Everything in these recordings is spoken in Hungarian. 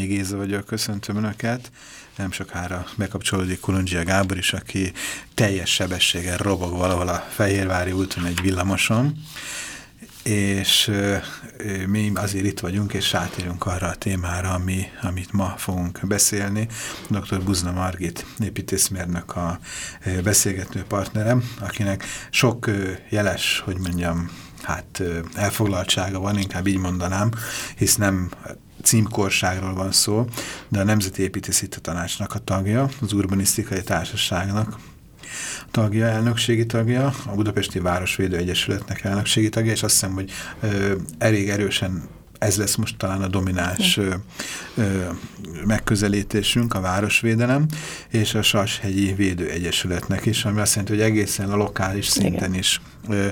Bányai Géza vagyok, köszöntöm Önöket. Nem sokára bekapcsolódik Kulundzsia Gábor is, aki teljes sebességgel robog valahol a Fehérvári úton egy villamoson, és mi azért itt vagyunk, és átérünk arra a témára, ami, amit ma fogunk beszélni. Dr. Buzna Margit építészmérnök a beszélgető partnerem, akinek sok jeles, hogy mondjam, hát elfoglaltsága van, inkább így mondanám, hisz nem címkorságról van szó, de a Nemzeti Építészeti Tanácsnak a tagja, az Urbanisztikai Társaságnak tagja, elnökségi tagja, a Budapesti Városvédő Egyesületnek elnökségi tagja, és azt hiszem, hogy ö, elég erősen ez lesz most talán a domináns ö, ö, megközelítésünk, a városvédelem, és a Sashegyi Védő Egyesületnek is, ami azt jelenti, hogy egészen a lokális szinten Igen. is ö,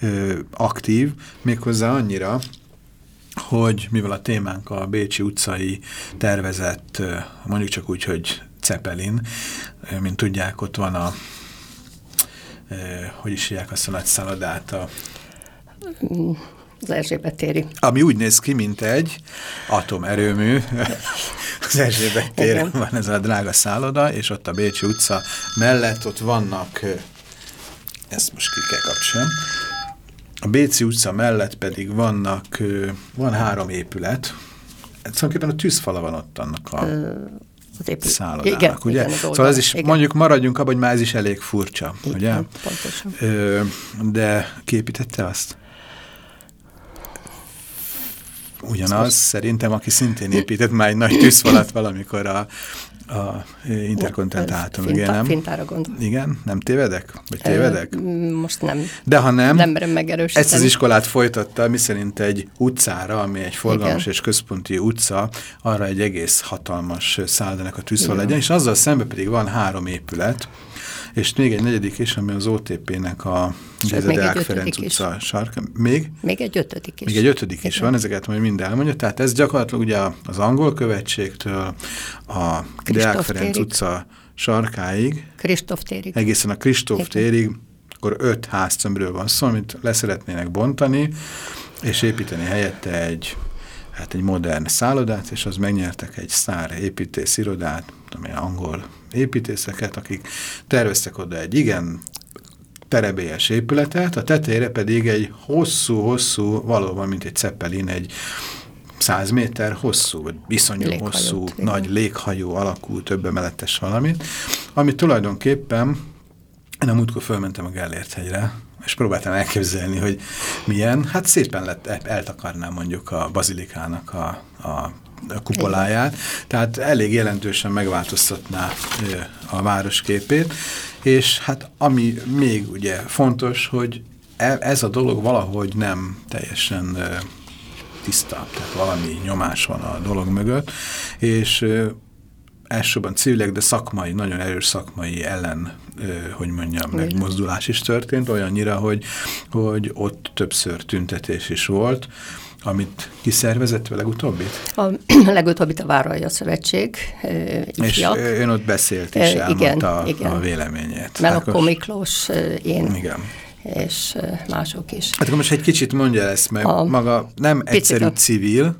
ö, aktív, méghozzá annyira, hogy mivel a témánk a Bécsi utcai tervezett, mondjuk csak úgy, hogy Cepelin, mint tudják, ott van a, hogy is hívják azt a nagy szállodát, a az Erzsébet téri. Ami úgy néz ki, mint egy atomerőmű. Az Erzsébet téren van ez a drága szálloda, és ott a Bécsi utca mellett ott vannak, ezt most ki kell kapcsolni, a Béci utca mellett pedig vannak, van három épület, tulajdonképpen a tűzfala van ott annak a az épület. szállodának, igen, ugye? Igen, szóval ez is, igen. mondjuk maradjunk abban, hogy már ez is elég furcsa, igen, ugye? Pontosan. Ö, de képítette azt? Ugyanaz, szerintem, aki szintén épített már egy nagy tűzfalat valamikor a a interkontinentátum, igen, nem? Fintára gondolom. Igen, nem tévedek? Vagy tévedek? Most nem. De ha nem, nem megerősíteni. ezt az iskolát folytatta, miszerint egy utcára, ami egy forgalmas igen. és központi utca, arra egy egész hatalmas szállodának a tűzfal legyen, és azzal szemben pedig van három épület, és még egy negyedik is, ami az OTP-nek a Deák Ferenc utca sarka. Még? Még egy ötödik is. Még egy ötödik Igen. is van, ezeket majd mind elmondja. Tehát ez gyakorlatilag ugye az angol követségtől a Deák Ferenc utca sarkáig. Kristóf térig. Egészen a Kristóf térig, akkor öt háztömbről van szó, amit leszeretnének bontani, és építeni helyette egy hát egy modern szállodát, és az megnyertek egy szár építész irodát, ami angol építészeket, akik terveztek oda egy igen terebélyes épületet, a tetejére pedig egy hosszú-hosszú, valóban mint egy ceppelin, egy száz méter hosszú, vagy viszonyú Léghajót, hosszú, igen. nagy léghajó alakú, több emeletes valamit, ami tulajdonképpen, én a múltkor fölmentem a Gellért hegyre, és próbáltam elképzelni, hogy milyen, hát szépen lett, eltakarnám mondjuk a bazilikának a a kupoláját, tehát elég jelentősen megváltoztatná a városképét, és hát ami még ugye fontos, hogy e, ez a dolog valahogy nem teljesen tiszta, tehát valami nyomás van a dolog mögött, és elsősorban civilek, de szakmai, nagyon erős szakmai ellen, hogy mondjam, megmozdulás is történt, olyannyira, hogy, hogy ott többször tüntetés is volt, amit kiszervezett a legutóbbit? A, a legutóbbit a Váralja Szövetség. És ön ott beszélt is, elmondta igen, igen. a véleményét. Melokko Miklós, én. Igen és mások is. Hát akkor most egy kicsit mondja ezt meg, a maga nem egyszerű civil,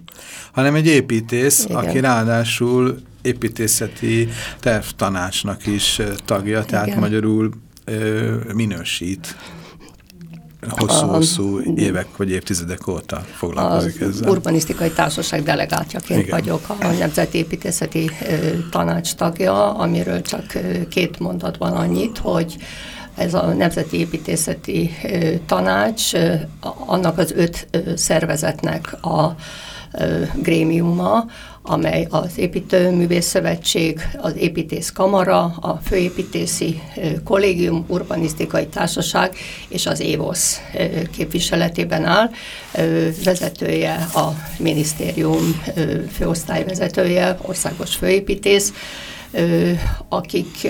hanem egy építész, Igen. aki ráadásul építészeti tervtanácsnak is tagja, tehát Igen. magyarul ö, minősít hosszú-hosszú évek vagy évtizedek óta foglalkozik az ezzel. urbanisztikai társaság delegátjaként Igen. vagyok a Nemzeti Építészeti Tanács tagja, amiről csak két mondatban annyit, hogy ez a Nemzeti Építészeti Tanács, annak az öt szervezetnek a grémiuma, amely az Építőművész Szövetség, az Építész Kamara, a Főépítészi Kollégium, Urbanisztikai Társaság és az ÉVOSZ képviseletében áll. Vezetője a minisztérium főosztályvezetője, országos főépítész, akik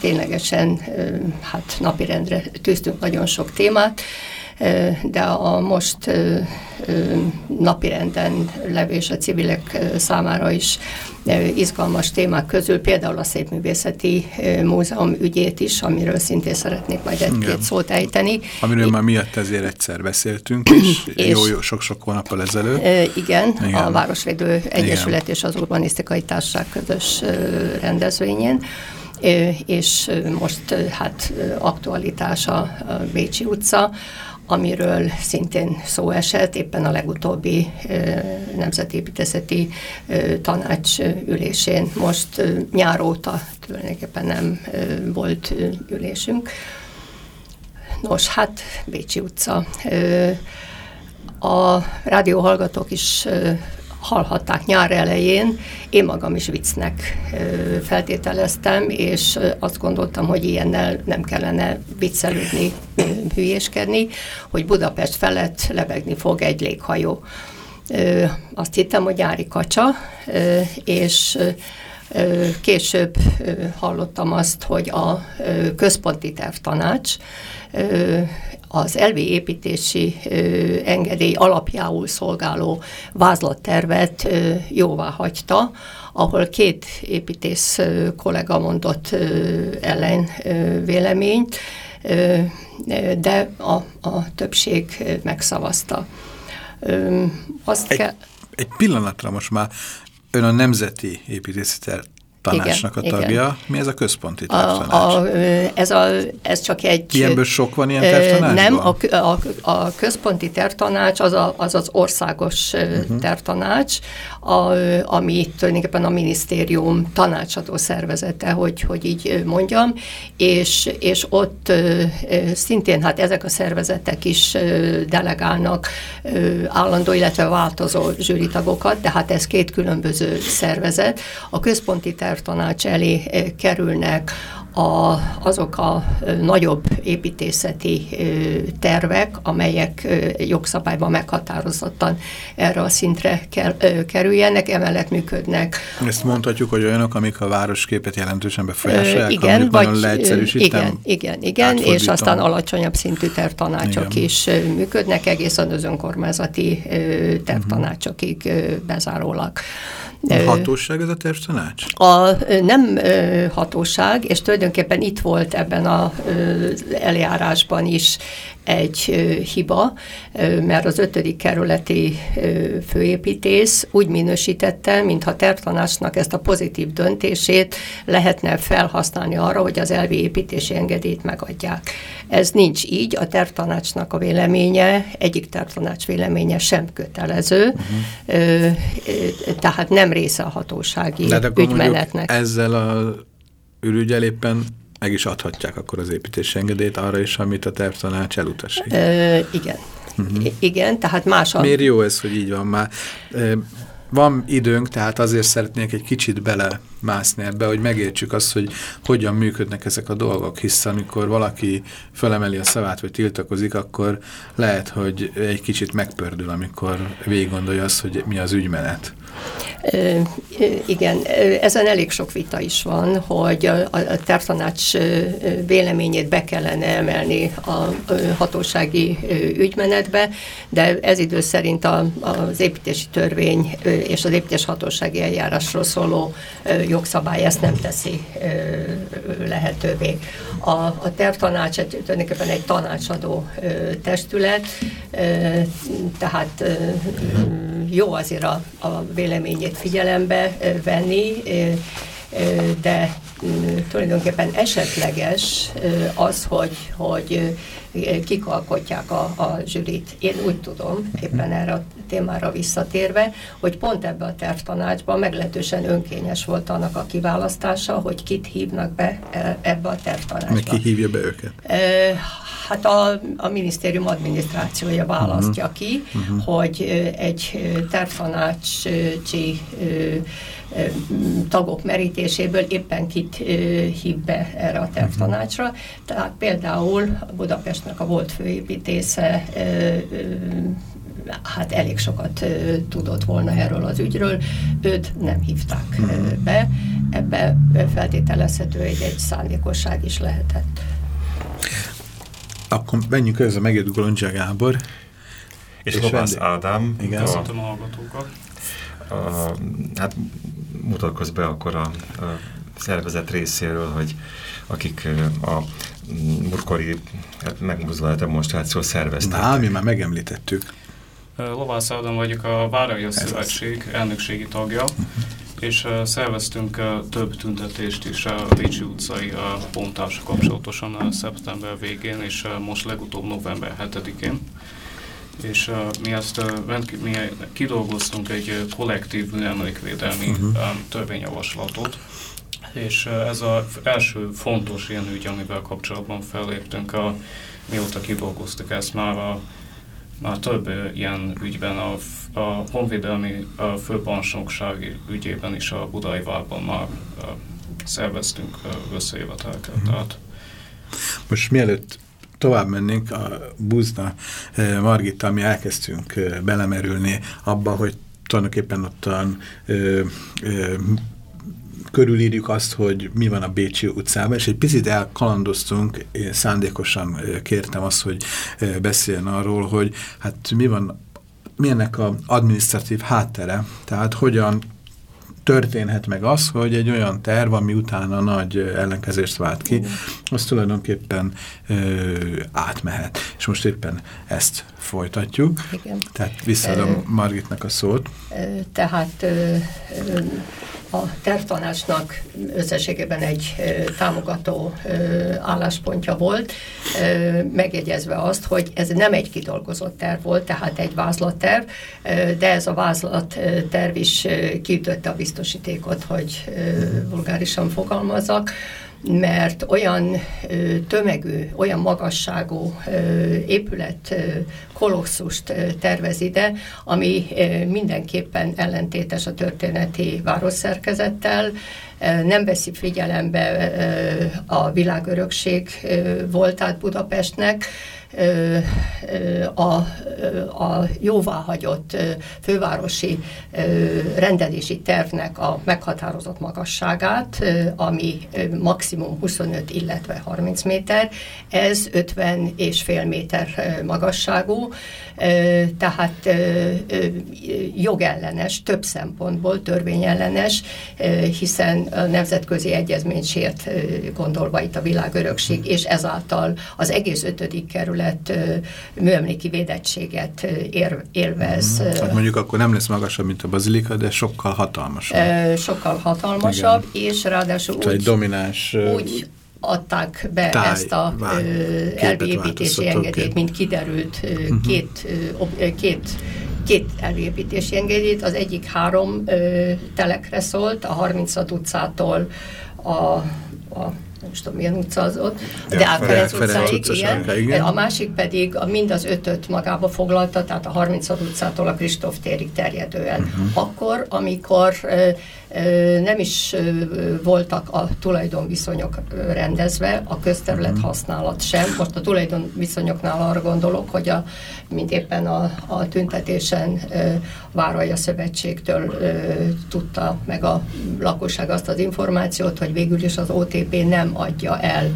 ténylegesen hát napirendre tűztünk nagyon sok témát, de a most napirenden levés a civilek számára is izgalmas témák közül, például a Szépművészeti Múzeum ügyét is, amiről szintén szeretnék majd egy-két szót ejteni. Amiről már miatt ezért egyszer beszéltünk, és, és jó-jó sok-sok hónappal ezelőtt. Igen, igen, a Városvédő Egyesület igen. és az Urbanisztikai Társaság közös rendezvényén és most hát aktualitás a Bécsi utca, amiről szintén szó esett, éppen a legutóbbi Nemzetépítészeti Tanács ülésén. Most nyár óta tulajdonképpen nem volt ülésünk. Nos, hát Bécsi utca. A rádióhallgatók is hallhatták nyár elején, én magam is viccnek feltételeztem, és azt gondoltam, hogy ilyennel nem kellene viccelődni, hülyéskedni, hogy Budapest felett lebegni fog egy léghajó. Azt hittem, hogy Ári Kacsa, és Később hallottam azt, hogy a központi tervtanács az LV építési engedély alapjául szolgáló vázlattervet jóvá hagyta, ahol két építész kollega mondott ellen véleményt, de a, a többség megszavazta. Azt egy, kell... egy pillanatra most már ön a Nemzeti Építészeti tanácsnak igen, a tagja. Igen. Mi ez a központi tervtanács? A, a, ez, a, ez csak egy... Ilyenből sok van ilyen tervtanácsban? Nem, a, a, a központi tervtanács az a, az, az országos uh-huh. tervtanács, a, ami tulajdonképpen a minisztérium tanácsadó szervezete, hogy, hogy így mondjam, és, és ott szintén hát ezek a szervezetek is delegálnak állandó, illetve változó zsűritagokat, de hát ez két különböző szervezet. A központi tervtanács tanács elé eh, kerülnek a, azok a eh, nagyobb építészeti eh, tervek, amelyek jogszabályban meghatározottan erre a szintre kerüljenek, emellett működnek. Ezt mondhatjuk, hogy olyanok, amik a városképet jelentősen befolyásolják, igen, vagy, Igen, igen, igen, és aztán alacsonyabb szintű tervtanácsok igen. is működnek, egészen az önkormányzati tervtanácsokig bezárólag. Hatóság ez a tervtanács? A nem hatóság, és tulajdonképpen itt volt ebben az eljárásban is egy hiba, mert az ötödik kerületi főépítész úgy minősítette, mintha tervtanácsnak ezt a pozitív döntését lehetne felhasználni arra, hogy az elvi építési engedélyt megadják. Ez nincs így, a tervtanácsnak a véleménye, egyik tervtanács véleménye sem kötelező, uh-huh. tehát nem része a hatósági ügymenetnek. Ezzel a ürügyel éppen meg is adhatják akkor az építési engedélyt arra is, amit a tervtanács elutasít. Ö, igen. Uh -huh. I igen, tehát más a... Miért jó ez, hogy így van már? Van időnk, tehát azért szeretnék egy kicsit belemászni ebbe, hogy megértsük azt, hogy hogyan működnek ezek a dolgok, hiszen amikor valaki fölemeli a szavát, vagy tiltakozik, akkor lehet, hogy egy kicsit megpördül, amikor végig gondolja azt, hogy mi az ügymenet. Igen, ezen elég sok vita is van, hogy a, tervtanács véleményét be kellene emelni a hatósági ügymenetbe, de ez idő szerint a, az építési törvény és az építés hatósági eljárásról szóló jogszabály ezt nem teszi lehetővé. A, a tervtanács egy, tulajdonképpen egy tanácsadó testület, tehát jó azért a, a véleményét figyelembe venni, de tulajdonképpen esetleges az, hogy, hogy kik alkotják a, a zsűrit. Én úgy tudom, éppen erre a témára visszatérve, hogy pont ebbe a tervtanácsban meglehetősen önkényes volt annak a kiválasztása, hogy kit hívnak be ebbe a tervtanácsba. Ki hívja be őket? Hát a, a minisztérium adminisztrációja választja uh-huh. ki, uh-huh. hogy egy tervtanácsi tagok merítéséből éppen kit hív be erre a tervtanácsra. Tehát például Budapestnek a volt főépítésze hát elég sokat tudott volna erről az ügyről, őt nem hívták hmm. be, ebbe feltételezhető, hogy egy szándékosság is lehetett. Akkor menjünk ez a megjött Golondzsa Gábor. És, és Lovász Ádám. Igen. Köszöntöm a hallgatókat. Hát mutatkozz be akkor a, a szervezet részéről, hogy akik a murkori hát megmozdulás demonstráció szervezték. Na, mi már megemlítettük. Lovász Ádám vagyok, a Várai Szövetség elnökségi tagja, -huh. és szerveztünk több tüntetést is a Bécsi utcai pontásra kapcsolatosan szeptember végén, és most legutóbb november 7-én. És uh, mi ezt uh, mi kidolgoztunk egy uh, kollektív műemlékvédelmi uh -huh. um, törvényjavaslatot, és ez az első fontos ilyen ügy, amivel kapcsolatban felléptünk, a, mióta kidolgoztuk ezt már a már több ilyen ügyben, a, a honvédelmi a főparancsnokság ügyében is a Budai Várban már a, szerveztünk összejövetelket. Mm. Tehát. Most mielőtt tovább mennénk, a Buzna Margita, mi elkezdtünk belemerülni abba, hogy tulajdonképpen ottan ö, ö, körülírjuk azt, hogy mi van a Bécsi utcában, és egy picit elkalandoztunk, én szándékosan kértem azt, hogy beszéljen arról, hogy hát mi van, milyennek a administratív háttere, tehát hogyan történhet meg az, hogy egy olyan terv, ami utána nagy ellenkezést vált ki, az tulajdonképpen ö, átmehet. És most éppen ezt folytatjuk. Igen. Tehát visszaadom Margitnak a szót. Tehát ö, ö, a tervtanácsnak összességében egy támogató álláspontja volt, megjegyezve azt, hogy ez nem egy kidolgozott terv volt, tehát egy vázlatterv, de ez a vázlatterv is kiütötte a biztosítékot, hogy vulgárisan fogalmazzak, mert olyan tömegű, olyan magasságú épület kolosszust tervez ide, ami mindenképpen ellentétes a történeti városszerkezettel, nem veszi figyelembe a világörökség voltát Budapestnek, a, a jóváhagyott fővárosi rendelési tervnek a meghatározott magasságát, ami maximum 25, illetve 30 méter, ez 50 és fél méter magasságú, tehát jogellenes, több szempontból törvényellenes, hiszen a nemzetközi egyezményt sért gondolva itt a világörökség, és ezáltal az egész ötödik kerület műemléki védettséget ér, élvez. Hmm. Hát mondjuk akkor nem lesz magasabb, mint a bazilika, de sokkal hatalmasabb. Sokkal hatalmasabb, Igen. és ráadásul úgy, egy domináns úgy adták be táj, ezt a elvi építési engedélyt, mint kiderült, uh mhm. -huh. két, két két elvépítési engedélyt, az egyik három ö, telekre szólt, a 30 utcától a, a nem is tudom milyen utca az ott, de, de Ferenc utcáig, igen. igen. A másik pedig a mind az ötöt magába foglalta, tehát a 30 utcától a Kristóf térig terjedően. Uh -huh. Akkor, amikor nem is voltak a tulajdonviszonyok rendezve, a közterület mhm. használat sem. Most a tulajdonviszonyoknál arra gondolok, hogy a, mint éppen a, a tüntetésen Váralja Szövetségtől tudta meg a lakosság azt az információt, hogy végül is az OTP nem adja el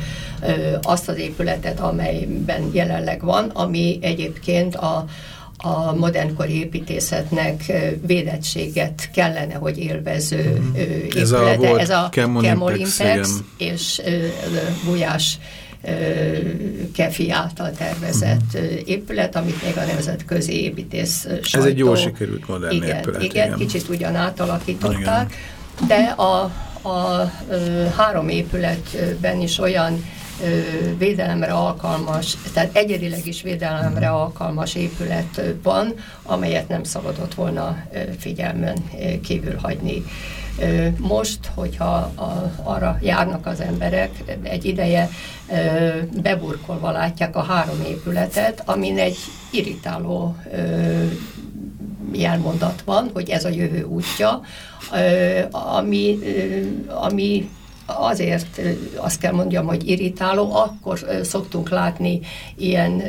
azt az épületet, amelyben jelenleg van, ami egyébként a a modernkori építészetnek védettséget kellene, hogy élvező mm. épülete. Ez a, volt Ez a Kemolimpex és Gulyás Kefi által tervezett mm. épület, amit még a nemzetközi építész sajtó. Ez egy jól sikerült modern igen, épület. Igen, igen, kicsit ugyan átalakították, igen. de a, a három épületben is olyan védelemre alkalmas, tehát egyedileg is védelemre alkalmas épület van, amelyet nem szabadott volna figyelmen kívül hagyni. Most, hogyha arra járnak az emberek, egy ideje beburkolva látják a három épületet, amin egy irritáló jelmondat van, hogy ez a jövő útja, ami, ami azért azt kell mondjam, hogy irritáló, akkor szoktunk látni ilyen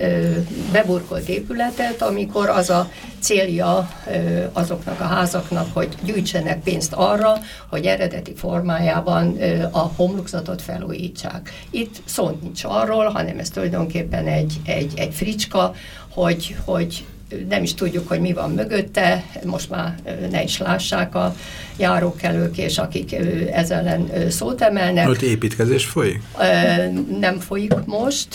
beburkolt épületet, amikor az a célja azoknak a házaknak, hogy gyűjtsenek pénzt arra, hogy eredeti formájában a homlokzatot felújítsák. Itt szó nincs arról, hanem ez tulajdonképpen egy, egy, egy fricska, hogy, hogy nem is tudjuk, hogy mi van mögötte, most már ne is lássák a járókelők, és akik ezzel ellen szót emelnek. Ott építkezés folyik? Nem folyik most,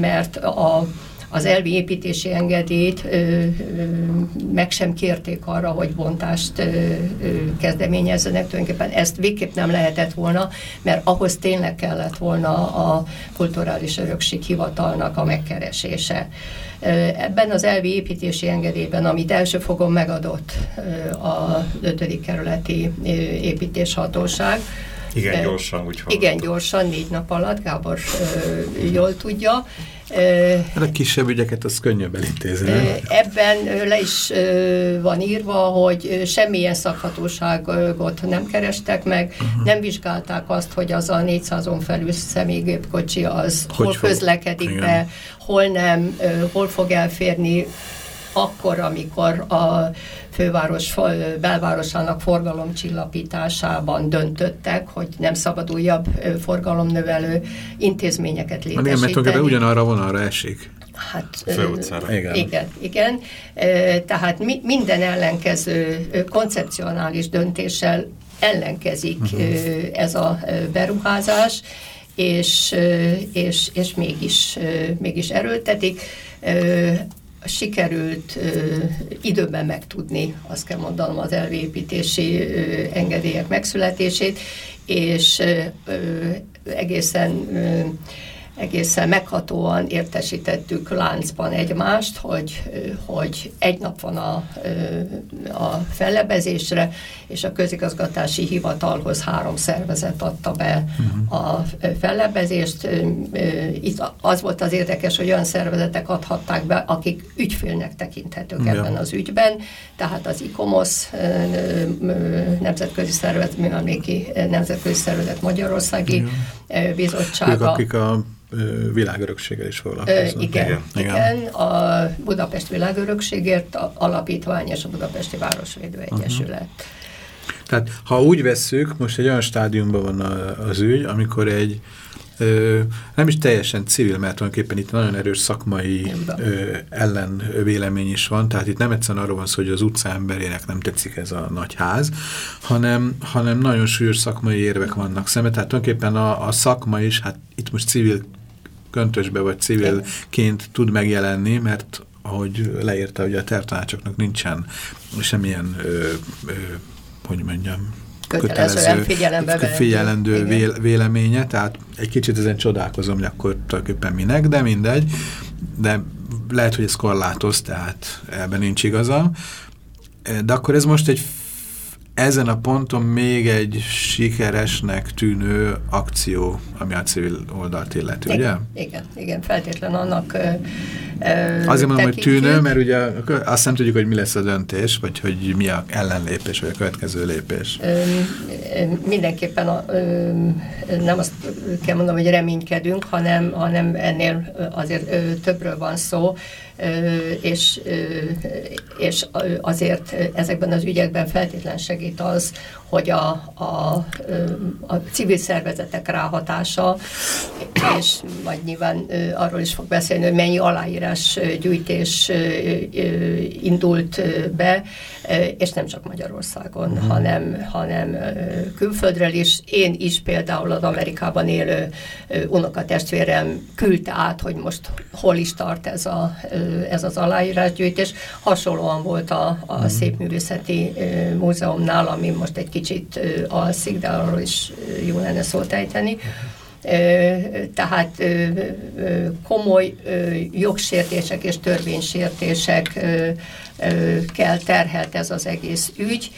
mert a az elvi építési engedélyt ö, ö, meg sem kérték arra, hogy bontást ö, ö, kezdeményezzenek. Tulajdonképpen ezt végképp nem lehetett volna, mert ahhoz tényleg kellett volna a kulturális örökség hivatalnak a megkeresése. Ebben az elvi építési engedélyben, amit első fogon megadott a 5. kerületi építéshatóság, igen, gyorsan, úgyhogy. Igen, gyorsan, négy nap alatt, Gábor jól tudja. Hát a kisebb ügyeket az könnyebb elintézni. Ebben le is van írva, hogy semmilyen szakhatóságot nem kerestek meg, uh -huh. nem vizsgálták azt, hogy az a 400-on felül személygépkocsi az hogy hol közlekedik be, hol nem, hol fog elférni akkor, amikor a főváros belvárosának forgalomcsillapításában döntöttek, hogy nem szabad újabb forgalomnövelő intézményeket létesíteni. Igen, mert tulajdonképpen ugyanarra vonalra esik. Hát, igen. igen, igen. Tehát mi, minden ellenkező koncepcionális döntéssel ellenkezik uh mhm. -huh. ez a beruházás, és, és, és mégis, mégis erőltetik sikerült ö, időben megtudni, azt kell mondanom, az elvépítési ö, engedélyek megszületését, és ö, egészen ö, egészen meghatóan értesítettük láncban egymást, hogy, hogy egy nap van a, a fellebezésre, és a közigazgatási hivatalhoz három szervezet adta be uh-huh. a fellebezést. Itt az volt az érdekes, hogy olyan szervezetek adhatták be, akik ügyfélnek tekinthetők ja. ebben az ügyben, tehát az ICOMOS nemzetközi szervezet, műemléki nemzetközi szervezet Magyarországi ja. Bizottsága. Ők, akik a világörökséggel is foglalkoznak. Igen, igen, igen. A Budapest világörökségért a alapítvány és a Budapesti Városvédő Egyesület. Uh -huh. Tehát ha úgy vesszük, most egy olyan stádiumban van az ügy, amikor egy ö, nem is teljesen civil, mert tulajdonképpen itt nagyon erős szakmai ö, ellenvélemény is van, tehát itt nem egyszerűen arról van szó, hogy az utca emberének nem tetszik ez a nagy ház, hanem, hanem nagyon súlyos szakmai érvek vannak szembe, tehát tulajdonképpen a, a szakma is, hát itt most civil köntösbe vagy civilként tud megjelenni, mert ahogy leírta, hogy a tervtanácsoknak nincsen semmilyen, ö, ö, hogy mondjam, kötelező figyelembe figyelendő vél, véleménye, tehát egy kicsit ezen csodálkozom, hogy akkor tulajdonképpen minek, de mindegy, de lehet, hogy ez korlátoz, tehát ebben nincs igaza. De akkor ez most egy ezen a ponton még egy sikeresnek tűnő akció, ami a civil oldalt illeti, igen, ugye? Igen, igen, feltétlen annak Azért mondom, hogy tűnő, mert ugye azt nem tudjuk, hogy mi lesz a döntés, vagy hogy mi a ellenlépés, vagy a következő lépés. Mindenképpen a, nem azt kell mondom, hogy reménykedünk, hanem, hanem ennél azért többről van szó, és, és azért ezekben az ügyekben feltétlen segít az, hogy a, a, a civil szervezetek ráhatása, és majd nyilván arról is fog beszélni, hogy mennyi aláírás gyűjtés indult be, és nem csak Magyarországon, mm. hanem, hanem külföldről is. Én is például az Amerikában élő unokatestvérem küldte át, hogy most hol is tart ez, a, ez az aláírásgyűjtés. Hasonlóan volt a, a mm. Szépművészeti Múzeumnál, ami most egy kicsit alszik, de arról is jó lenne szót ejteni. Tehát komoly jogsértések és törvénysértések kell terhelt ez az egész ügy,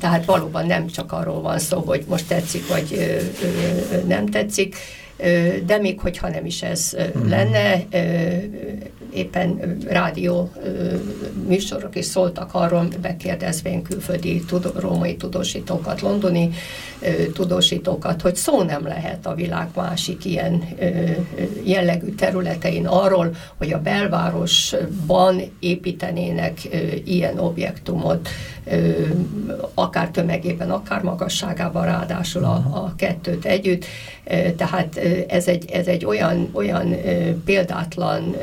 tehát valóban nem csak arról van szó, hogy most tetszik vagy nem tetszik, de még hogyha nem is ez hmm. lenne, éppen rádió műsorok is szóltak arról, bekérdezvén külföldi tud, római tudósítókat, londoni tudósítókat, hogy szó nem lehet a világ másik ilyen jellegű területein arról, hogy a belvárosban építenének ilyen objektumot, akár tömegében, akár magasságában, ráadásul a, a kettőt együtt. Tehát ez egy, ez egy olyan, olyan példátlan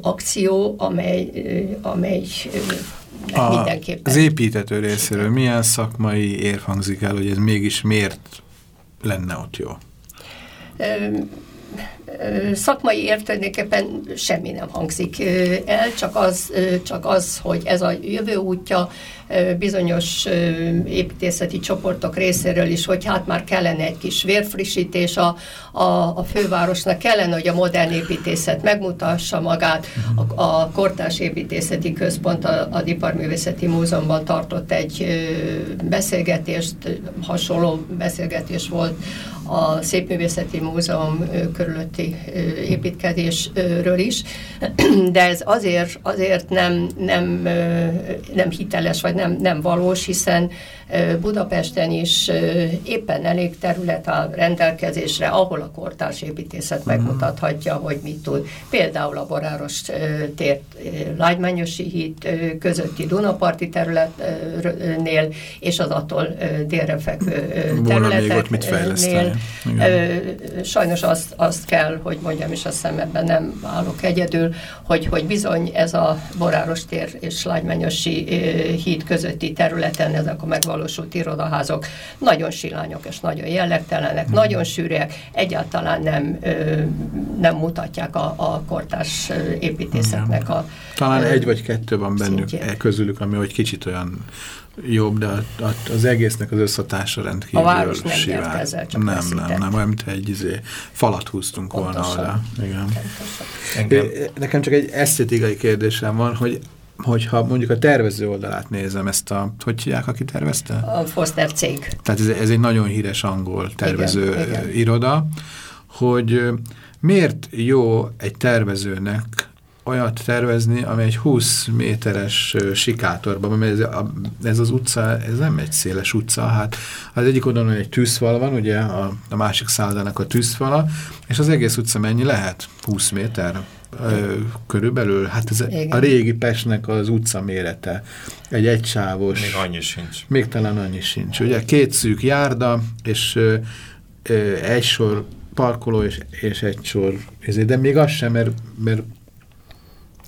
akció, amely, amely a, mindenképpen. Az építető részéről milyen szakmai hangzik el, hogy ez mégis miért lenne ott jó? Szakmai értelmékeppen semmi nem hangzik el, csak az, csak az, hogy ez a jövő útja bizonyos építészeti csoportok részéről is, hogy hát már kellene egy kis vérfrissítés a, a, a fővárosnak, kellene, hogy a modern építészet megmutassa magát. A, a Kortás Építészeti Központ a, a Diparművészeti Múzeumban tartott egy beszélgetést, hasonló beszélgetés volt a Szépművészeti Múzeum körülötti építkezésről is, de ez azért, azért nem, nem, nem hiteles, vagy nem, nem valós, hiszen Budapesten is éppen elég terület áll rendelkezésre, ahol a kortárs építészet megmutathatja, hogy mit tud. Például a Boráros tér Lágymányosi híd közötti Dunaparti területnél, és az attól délre fekvő területeknél. Sajnos azt, azt kell, hogy mondjam, és azt hiszem ebben nem állok egyedül, hogy, hogy bizony ez a Boráros tér és Lágymányosi híd közötti területen ezek a megvalósítások megvalósult irodaházok nagyon silányok és nagyon jellegtelenek, mm. nagyon sűrűek, egyáltalán nem, nem mutatják a, a kortárs építészetnek a Talán egy vagy kettő van bennük szintjét. közülük, ami hogy kicsit olyan jobb, de az egésznek az összhatása rendkívül A város nem sivár. ezzel, csak Nem, nem, nem, olyan, mint egy izé, falat húztunk Pontosan. volna oda. Igen. Nekem csak egy esztétikai kérdésem van, hogy hogyha mondjuk a tervező oldalát nézem, ezt a, hogy hívják, aki tervezte? A Foster cég. Tehát ez, ez egy nagyon híres angol tervező igen, igen. iroda, hogy miért jó egy tervezőnek olyat tervezni, ami egy 20 méteres sikátorban, mert ez, a, ez az utca, ez nem egy széles utca, hát az egyik oldalon egy tűzfal van, ugye a, a másik szállának a tűzfala, és az egész utca mennyi lehet? 20 méter? Ö, körülbelül, hát ez Igen. a régi Pestnek az utca mérete, egy egysávos. Még annyi sincs. Még talán annyi sincs. Ugye két szűk járda, és ö, ö, egy sor parkoló, és, és egy sor, ezért, de még az sem, mert, mert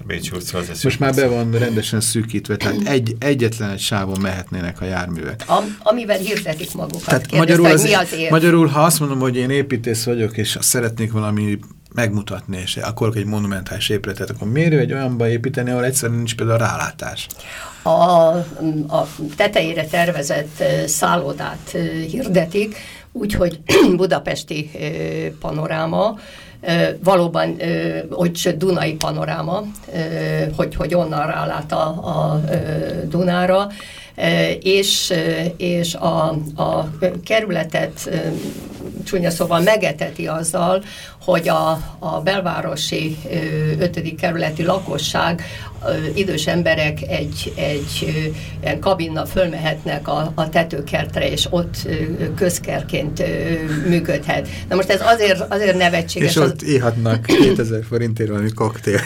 Bécsi utca az Most már be van rendesen szűkítve, tehát egy, egyetlen egy sávon mehetnének a járművek. Am, amivel hirdetik magukat. Tehát magyarul, az, mi az magyarul, ha azt mondom, hogy én építész vagyok, és szeretnék valami megmutatni, és akkor egy monumentális épületet, akkor miért egy olyanba építeni, ahol egyszerűen nincs például rálátás? A, a tetejére tervezett szállodát hirdetik, úgyhogy budapesti panoráma, valóban, hogy Dunai panoráma, hogy, hogy onnan rálát a, a Dunára, és, és a, a kerületet csúnya szóval megeteti azzal, hogy a, a belvárosi ötödik kerületi lakosság, idős emberek egy, egy egy kabinnal fölmehetnek a, a tetőkertre, és ott közkerként működhet. Na most ez azért, azért nevetséges. És ott az... ihatnak 2000 forintért valami koktél.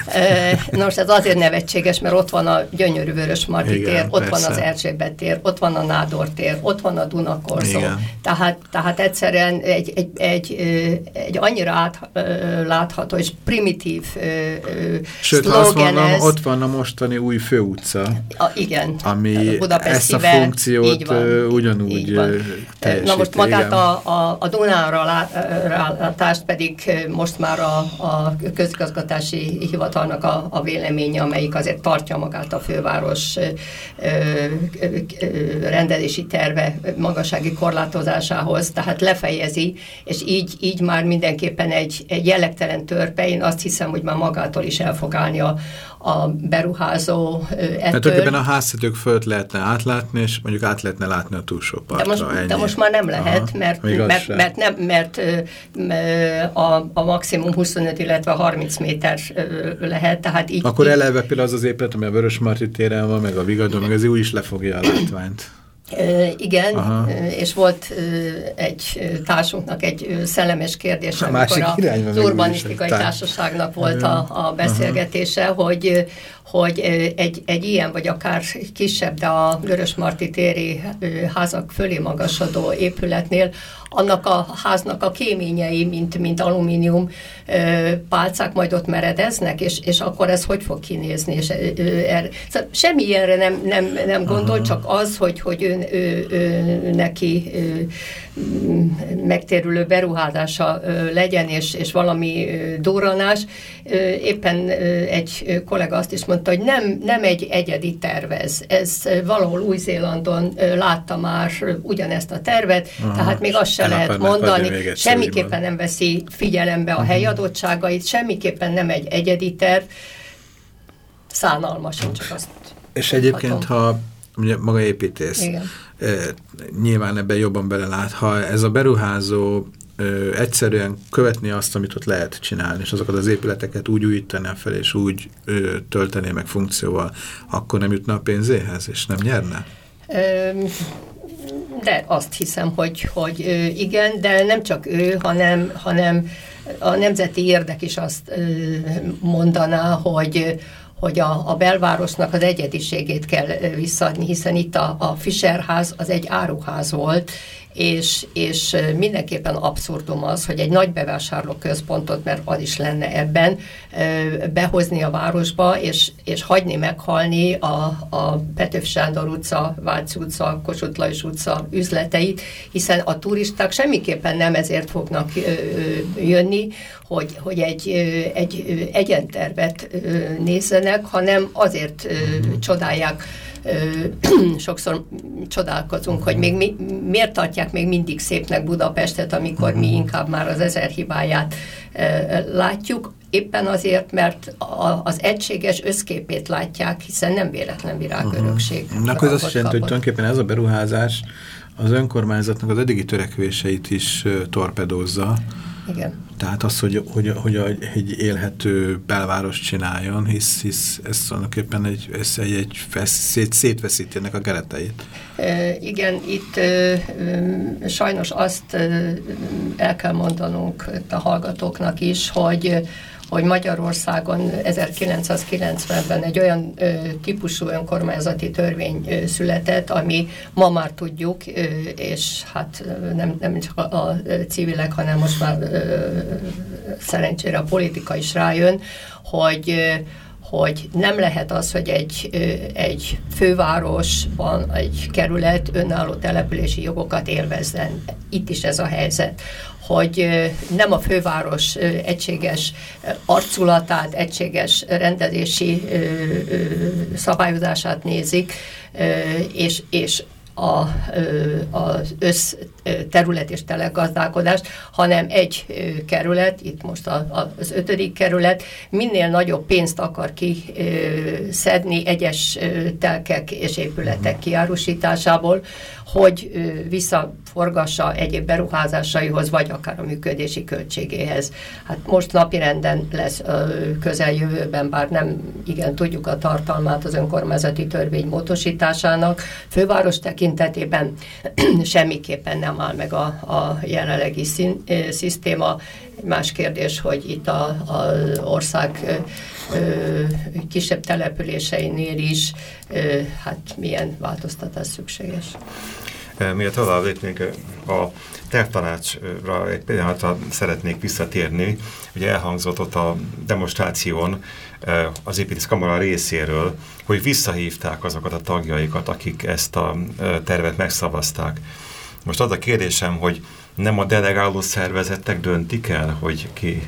Na most ez azért nevetséges, mert ott van a gyönyörű Vörös Marti tér, ott persze. van az Erzsébet tér, ott van a Nádor tér, ott van a Dunakorzó. Tehát, tehát egyszerűen egy, egy, egy, egy annyira át, látható és primitív Sőt, azt mondom, ez, ott van a mostani új főutca. A, igen. Ami ezt a funkciót van, ugyanúgy teljesíti. Na most magát a, a, a Dunára látást pedig most már a, a közigazgatási hivatalnak a, a véleménye, amelyik azért tartja magát a főváros ö, ö, rendezési terve magassági korlátozásához, tehát lefejezi, és így, így már mindenképpen egy, egy jellegtelen törpe. Én azt hiszem, hogy már magától is el fog állni a, a beruházó ettől. Tehát tulajdonképpen a háztetők fölött lehetne átlátni, és mondjuk át lehetne látni a túlsó partra. De most, ennyi. de most már nem lehet, Aha, mert, mert, mert, nem, mert a, a maximum 25, illetve 30 méter lehet, tehát így... Akkor eleve például az az épület, ami a Vörös Marti téren van, meg a Vigadon, meg az úgy is lefogja a látványt. Igen, Aha. és volt egy társunknak egy szellemes kérdés, a amikor az urbanisztikai társaságnak volt a, a beszélgetése, Aha. hogy hogy egy, egy ilyen, vagy akár kisebb, de a Marti téri házak fölé magasodó épületnél annak a háznak a kéményei, mint, mint alumínium pálcák majd ott meredeznek, és, és akkor ez hogy fog kinézni? És, er, szóval semmi ilyenre nem, nem, nem gondol, Aha. csak az, hogy, hogy ő, ő, ő, neki ő, megtérülő beruházása legyen, és, és valami durranás. Éppen egy kollega azt is mondta, hogy nem, nem egy egyedi tervez. Ez valahol Új-Zélandon látta már ugyanezt a tervet, Aha, tehát még azt se lehet mondani, semmiképpen nem veszi figyelembe a helyadottságait, semmiképpen nem egy egyedi terv, szánalmas, én csak azt És egyébként, ha ugye maga építész, Igen. E, nyilván ebben jobban belelát, ha ez a beruházó ö, egyszerűen követni azt, amit ott lehet csinálni, és azokat az épületeket úgy újítaná fel, és úgy ö, töltené meg funkcióval, akkor nem jutna a pénzéhez, és nem nyerne? De azt hiszem, hogy, hogy igen, de nem csak ő, hanem, hanem a nemzeti érdek is azt mondaná, hogy hogy a, a belvárosnak az egyediségét kell visszaadni, hiszen itt a, a Fischerház az egy áruház volt, és, és mindenképpen abszurdum az, hogy egy nagy bevásárlóközpontot, mert az is lenne ebben, behozni a városba, és, és hagyni meghalni a, a Petőf Sándor utca, Váci utca, Kossuth Lajos utca üzleteit, hiszen a turisták semmiképpen nem ezért fognak jönni, hogy, hogy egy, egy egyentervet nézzenek, hanem azért csodálják sokszor csodálkozunk, hogy még mi, miért tartják még mindig szépnek Budapestet, amikor mi inkább már az ezer hibáját látjuk. Éppen azért, mert a, az egységes összképét látják, hiszen nem véletlen virágörökség. Uh -huh. Akkor ez azt jelenti, hogy tulajdonképpen ez a beruházás az önkormányzatnak az eddigi törekvéseit is torpedózza. Igen. Tehát az, hogy, hogy, hogy egy élhető belváros csináljon, hisz, hisz ez tulajdonképpen egy, ez egy, egy fesz, szét, szétveszíti ennek a kereteit. E, igen, itt e, sajnos azt e, el kell mondanunk a hallgatóknak is, hogy hogy Magyarországon 1990-ben egy olyan ö, típusú önkormányzati törvény ö, született, ami ma már tudjuk, ö, és hát nem, nem csak a, a civilek, hanem most már ö, szerencsére a politika is rájön, hogy ö, hogy nem lehet az, hogy egy, egy fővárosban egy kerület önálló települési jogokat élvezzen. Itt is ez a helyzet hogy nem a főváros egységes arculatát, egységes rendezési szabályozását nézik, és, és a, az összterület és telegazdálkodást, hanem egy kerület, itt most az ötödik kerület, minél nagyobb pénzt akar kiszedni egyes telkek és épületek kiárusításából, hogy visszaforgassa egyéb beruházásaihoz, vagy akár a működési költségéhez. Hát most napirenden lesz közeljövőben, bár nem igen tudjuk a tartalmát az önkormányzati törvény módosításának. Főváros tekintetében semmiképpen nem áll meg a, a jelenlegi szín, szisztéma. Más kérdés, hogy itt az ország kisebb településeinél is hát milyen változtatás szükséges. Miért tovább lépnénk a tervtanácsra egy pillanatra szeretnék visszatérni. Ugye elhangzott ott a demonstráción az építészkamara részéről, hogy visszahívták azokat a tagjaikat, akik ezt a tervet megszavazták. Most az a kérdésem, hogy nem a delegáló szervezetek döntik el, hogy ki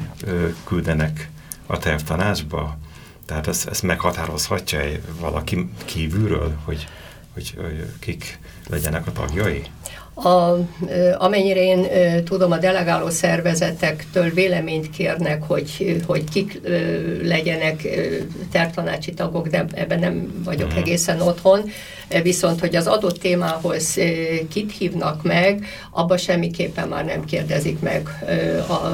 küldenek a tervtanácsba? Tehát ezt, ezt meghatározhatja valaki kívülről, hogy, hogy, hogy kik legyenek a tagjai? A, amennyire én tudom, a delegáló szervezetektől véleményt kérnek, hogy, hogy kik legyenek tervtanácsi tagok, de ebben nem vagyok mhm. egészen otthon. Viszont, hogy az adott témához kit hívnak meg, abba semmiképpen már nem kérdezik meg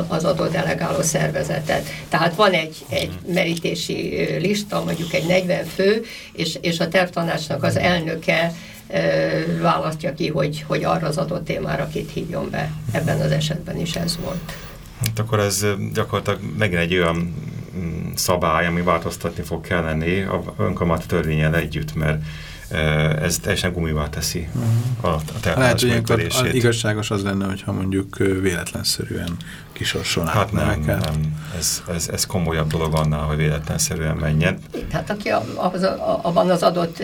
az adott delegáló szervezetet. Tehát van egy, egy mhm. merítési lista, mondjuk egy 40 fő, és, és a tervtanácsnak az elnöke választja ki, hogy, hogy arra az adott témára kit hívjon be. Ebben az esetben is ez volt. Hát akkor ez gyakorlatilag megint egy olyan mm, szabály, ami változtatni fog kelleni a önkormányzati törvényel együtt, mert ez teljesen gumivá teszi a, a Lehet, hogy az igazságos az lenne, hogyha mondjuk véletlenszerűen kisorsolnák. Hát nem, nem. Ez, ez, ez komolyabb dolog annál, hogy véletlenszerűen menjen. Hát aki az, abban az adott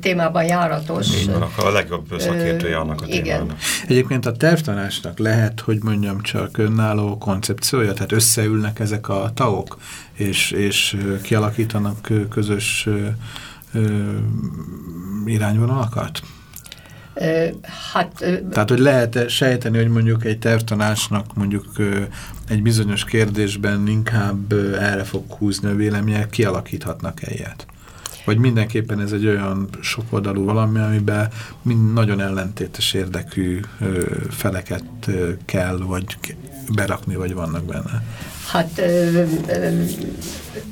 témában járatos. Így van, akkor a legjobb szakértője annak a igen. témának. Egyébként a tervtanásnak lehet, hogy mondjam csak önálló koncepciója, tehát összeülnek ezek a tagok, és, és kialakítanak közös irányvonalakat? Hát, Tehát, hogy lehet -e sejteni, hogy mondjuk egy tervtanásnak mondjuk egy bizonyos kérdésben inkább erre fog húzni a vélemények, kialakíthatnak-e ilyet? Vagy mindenképpen ez egy olyan sokoldalú valami, amiben mind nagyon ellentétes érdekű feleket kell, vagy berakni, vagy vannak benne? Hát ö, ö,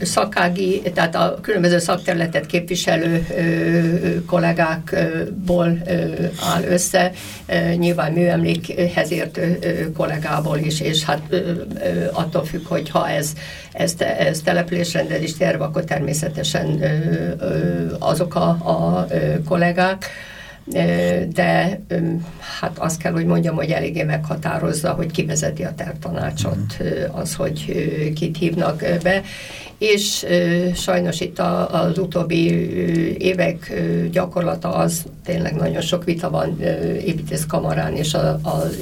szakági, tehát a különböző szakterületet képviselő ö, kollégákból ö, áll össze, ö, nyilván műemlékhez értő ö, kollégából is, és hát ö, ö, attól függ, hogy ha ez, ez, ez településrendezés terv, akkor természetesen ö, ö, azok a, a ö, kollégák, de hát azt kell, hogy mondjam, hogy eléggé meghatározza, hogy kivezeti a tervtanácsot, mhm. az, hogy kit hívnak be, és sajnos itt az utóbbi évek gyakorlata az, tényleg nagyon sok vita van építészkamarán és az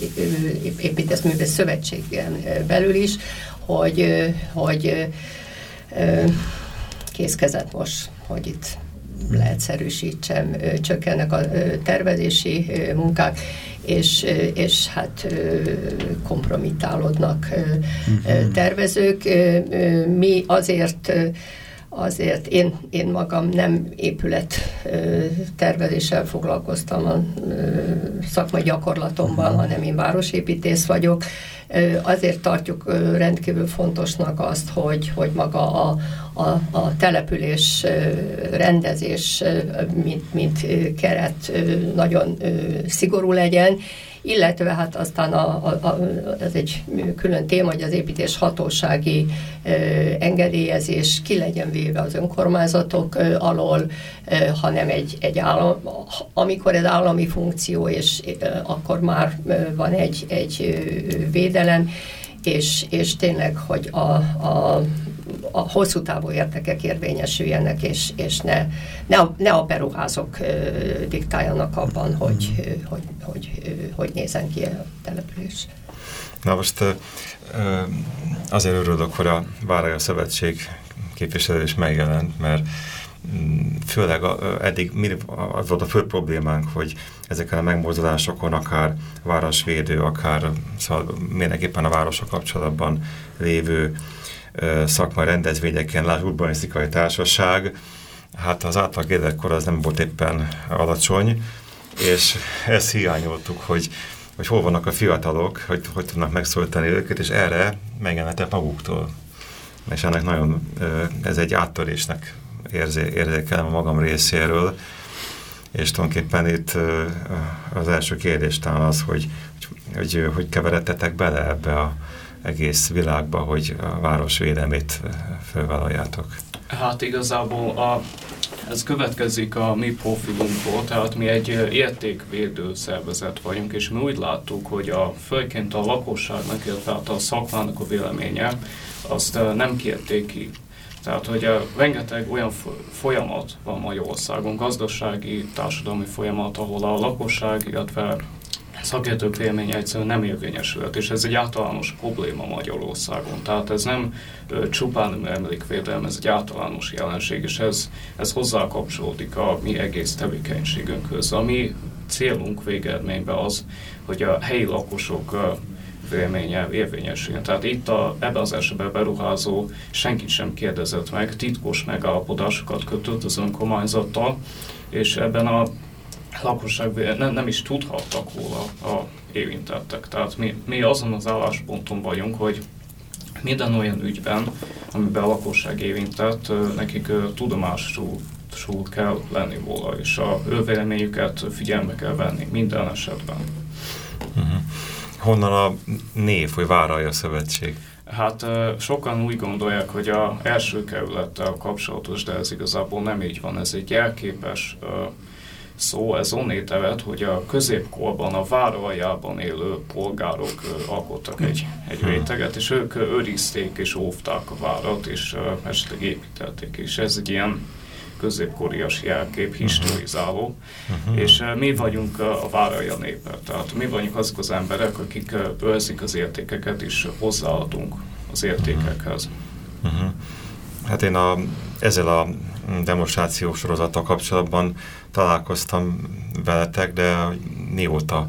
építészművész szövetségen belül is, hogy, hogy készkezett most, hogy itt leegyszerűsítsem, csökkennek a tervezési munkák, és, és hát kompromitálódnak mhm. tervezők. Mi azért azért én, én magam nem épület tervezéssel foglalkoztam a szakmai gyakorlatomban, mhm. hanem én városépítész vagyok. Azért tartjuk rendkívül fontosnak azt, hogy, hogy maga a, a, a település rendezés, mint, mint keret nagyon szigorú legyen, illetve hát aztán a, a, a, ez egy külön téma, hogy az építés hatósági e, engedélyezés ki legyen véve az önkormányzatok e, alól, e, hanem egy, egy állam, amikor ez állami funkció, és e, akkor már e, van egy, egy védelem, és, és tényleg, hogy a, a a hosszú távú értekek érvényesüljenek, és, és ne, ne, a, ne a beruházók diktáljanak abban, hogy, hogy, hogy, hogy, hogy nézen ki a település. Na most azért örülök, hogy a Váraja Szövetség képviselő is megjelent, mert mm, főleg eddig az volt a fő problémánk, hogy ezeken a megmozdulásokon akár városvédő, akár szóval mindenképpen a városok kapcsolatban lévő szakmai rendezvényeken, lásd urbanisztikai társaság, hát az átlag életkor az nem volt éppen alacsony, és ezt hiányoltuk, hogy, hogy hol vannak a fiatalok, hogy hogy tudnak megszólítani őket, és erre megjelentek maguktól. És ennek nagyon, ez egy áttörésnek érzé, érzékelem a magam részéről, és tulajdonképpen itt az első kérdés talán az, hogy, hogy, hogy, keveredtetek bele ebbe a egész világba, hogy a város védelmét felvállaljátok? Hát igazából a, ez következik a mi profilunkból, tehát mi egy értékvédő szervezet vagyunk, és mi úgy láttuk, hogy a, főként a lakosságnak, illetve hát a szakmának a véleménye, azt nem kérték ki. Tehát, hogy a, rengeteg olyan folyamat van Magyarországon, gazdasági, társadalmi folyamat, ahol a lakosság, illetve szakértők véleménye egyszerűen nem érvényesült, és ez egy általános probléma Magyarországon. Tehát ez nem ö, csupán emlékvédelem, ez egy általános jelenség, és ez, ez hozzá kapcsolódik a mi egész tevékenységünkhöz. A mi célunk végeredményben az, hogy a helyi lakosok véleménye érvényesüljön. Tehát itt a, ebben az esetben beruházó senkit sem kérdezett meg, titkos megállapodásokat kötött az önkormányzattal, és ebben a lakosság nem, nem is tudhattak róla a érintettek. Tehát mi, mi azon az állásponton vagyunk, hogy minden olyan ügyben, amiben a lakosság érintett, nekik tudomásul kell lenni róla, és a ő véleményüket figyelme kell venni minden esetben. Uh-huh. Honnan a név, hogy Váralja Szövetség? Hát sokan úgy gondolják, hogy a első kerülettel kapcsolatos, de ez igazából nem így van. Ez egy jelképes szó, ez onnét ered, hogy a középkorban a váraljában élő polgárok alkottak egy, egy réteget, és ők őrizték és óvták a várat, és esetleg építették, és ez egy ilyen középkorias jelkép, mhm. historizáló, uh-huh. és uh, mi vagyunk uh, a váralja népe, tehát mi vagyunk azok az emberek, akik uh, őrzik az értékeket, és hozzáadunk az értékekhez. Uh-huh. Hát én a, ezzel a demonstrációs sorozattal kapcsolatban találkoztam veletek, de mióta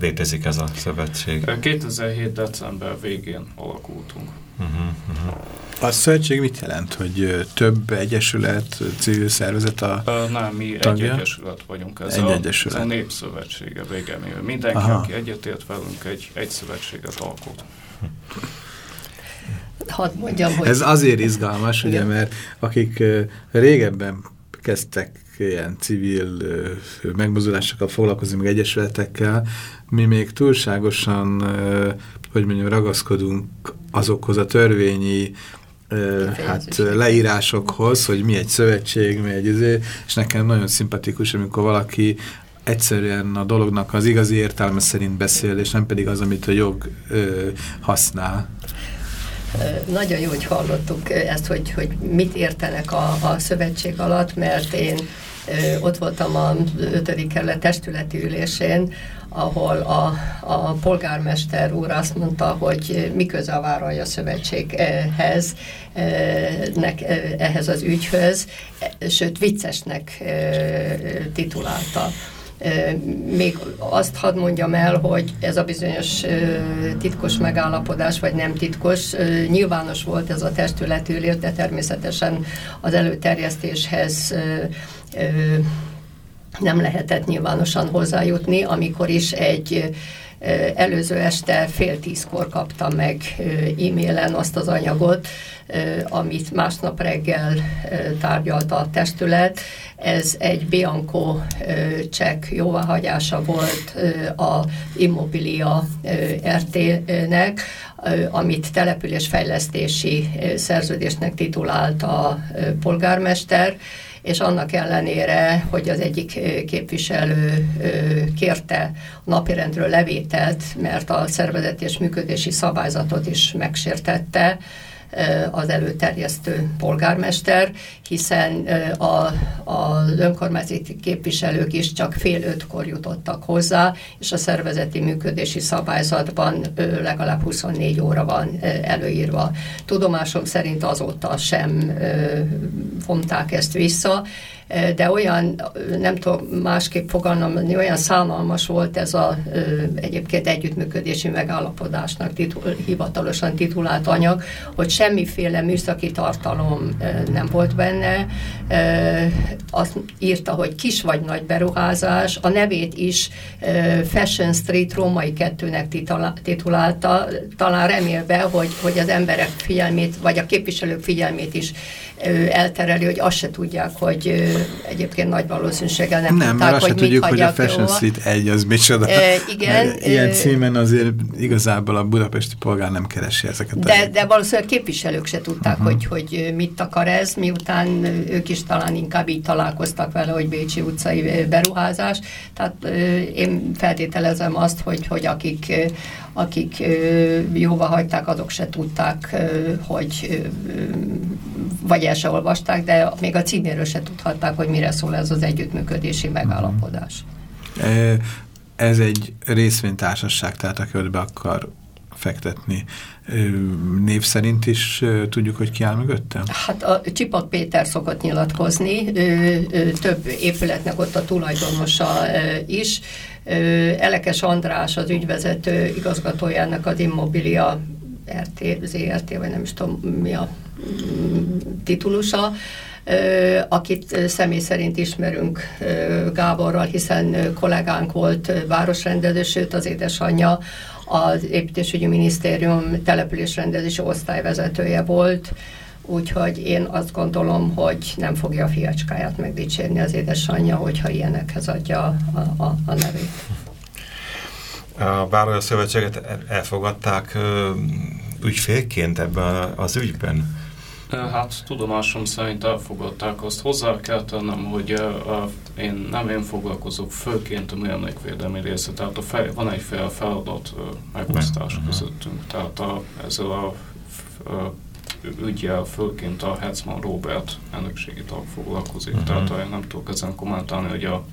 létezik ez a szövetség? 2007. december végén alakultunk. Uh-huh, uh-huh. A szövetség mit jelent? Hogy több egyesület, civil szervezet a Nem, mi tagja? egy egyesület vagyunk. Ez, egy a, egyesület. ez a népszövetsége vége. Mindenki, Aha. aki egyetért velünk, egy, egy szövetséget alkot. Hadd mondjam, hogy... Ez azért izgalmas, ugye, mert akik régebben kezdtek ilyen civil megmozdulásokkal foglalkozni, meg egyesületekkel, mi még túlságosan, hogy mondjam, ragaszkodunk azokhoz a törvényi hát leírásokhoz, hogy mi egy szövetség, mi egy izé, és nekem nagyon szimpatikus, amikor valaki egyszerűen a dolognak az igazi értelme szerint beszél, és nem pedig az, amit a jog ö, használ. Nagyon jó, hogy hallottuk ezt, hogy, hogy mit értenek a, a szövetség alatt, mert én ott voltam a 5. kerület testületi ülésén, ahol a, a polgármester úr azt mondta, hogy mi köze a Váralja Szövetséghez, nek, ehhez az ügyhöz, sőt viccesnek titulálta. Még azt hadd mondjam el, hogy ez a bizonyos titkos megállapodás, vagy nem titkos, nyilvános volt ez a testületülés, de természetesen az előterjesztéshez nem lehetett nyilvánosan hozzájutni, amikor is egy előző este fél tízkor kaptam meg e-mailen azt az anyagot, amit másnap reggel tárgyalta a testület. Ez egy Bianco csekk jóváhagyása volt a Immobilia RT-nek, amit településfejlesztési szerződésnek titulált a polgármester, és annak ellenére, hogy az egyik képviselő kérte a napirendről levételt, mert a szervezeti és működési szabályzatot is megsértette, az előterjesztő polgármester, hiszen a, az önkormányzati képviselők is csak fél ötkor jutottak hozzá, és a szervezeti működési szabályzatban legalább 24 óra van előírva. Tudomásom szerint azóta sem vonták ezt vissza, de olyan, nem tudom másképp fogalmazni, olyan szánalmas volt ez a egyébként együttműködési megállapodásnak titul, hivatalosan titulált anyag, hogy semmiféle műszaki tartalom nem volt benne. Azt írta, hogy kis vagy nagy beruházás, a nevét is Fashion Street római kettőnek titulálta, talán remélve, hogy, hogy az emberek figyelmét, vagy a képviselők figyelmét is eltereli, hogy azt se tudják, hogy egyébként nagy valószínűséggel nem, nem tudták, hogy mit tudjuk, hogy a Fashion Street egy az micsoda. E, igen. Ilyen címen azért igazából a budapesti polgár nem keresi ezeket. De, a... de valószínűleg képviselők se tudták, uh -huh. hogy, hogy mit akar ez, miután ők is talán inkább így találkoztak vele, hogy Bécsi utcai beruházás. Tehát én feltételezem azt, hogy, hogy akik akik jóva hagyták, azok se tudták, hogy vagy el se olvasták, de még a címéről se tudhatták, hogy mire szól ez az együttműködési megállapodás. Ez egy részvénytársaság, tehát aki be akar fektetni. Név szerint is tudjuk, hogy ki áll mögöttem? Hát a Csipak Péter szokott nyilatkozni, több épületnek ott a tulajdonosa is. Elekes András az ügyvezető igazgatójának az Immobilia RT, ZRT, vagy nem is tudom mi a titulusa, akit személy szerint ismerünk Gáborral, hiszen kollégánk volt városrendező, sőt az édesanyja az építésügyi minisztérium településrendezési osztályvezetője volt, úgyhogy én azt gondolom, hogy nem fogja a fiacskáját megdicsérni az édesanyja, hogyha ilyenekhez adja a, a, a nevét. A Bároly Szövetséget elfogadták ügyfélként ebben az ügyben? Hát tudomásom szerint elfogadták azt. Hozzá kell tennem, hogy uh, én nem én foglalkozok főként a mérnökvédelmi része, tehát a fej, van egy fél feladat uh, megosztás közöttünk. Tehát a, ezzel a uh, ügyjel főként a Hetzman Robert elnökségi tag foglalkozik, uh-huh. tehát én nem tudok ezen kommentálni, hogy a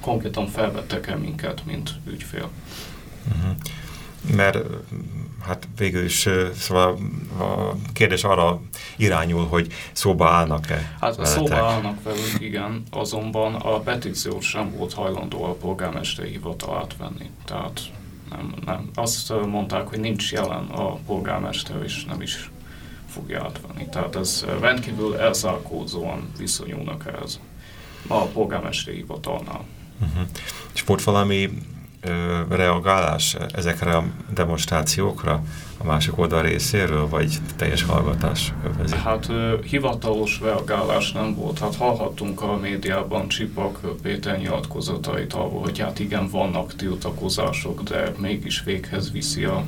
konkrétan felvettek-e minket, mint ügyfél. Uh-huh. Mert hát végül is szóval a kérdés arra irányul, hogy szóba állnak-e Hát a szóba állnak velünk, igen, azonban a petíciót sem volt hajlandó a polgármesteri hivatal átvenni. Tehát nem, nem. Azt mondták, hogy nincs jelen a polgármester, és nem is fogja átvenni. Tehát ez rendkívül elzárkózóan viszonyulnak ehhez a polgármesteri hivatalnál. Uh-huh. És volt valami ö, reagálás ezekre a demonstrációkra a másik oldal részéről, vagy teljes hallgatás övezi? Hát ö, hivatalos reagálás nem volt. Hát hallhattunk a médiában Csipak Péter nyilatkozatait arról, hogy hát igen, vannak tiltakozások, de mégis véghez viszi a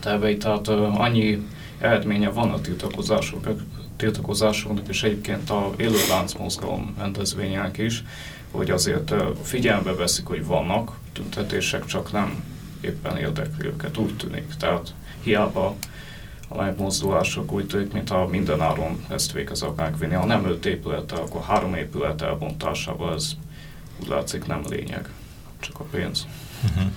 terveit. Tehát ö, annyi eredménye van a tiltakozások, tiltakozásoknak, és egyébként a élő mozgalom rendezvények is, hogy azért figyelembe veszik, hogy vannak tüntetések, csak nem éppen érdekli őket, úgy tűnik. Tehát hiába a megmozdulások úgy tűnik, mintha minden áron ezt végez akarnák vinni. Ha nem öt épülettel, akkor három épület elbontásával ez úgy látszik nem lényeg, csak a pénz. Uh-huh.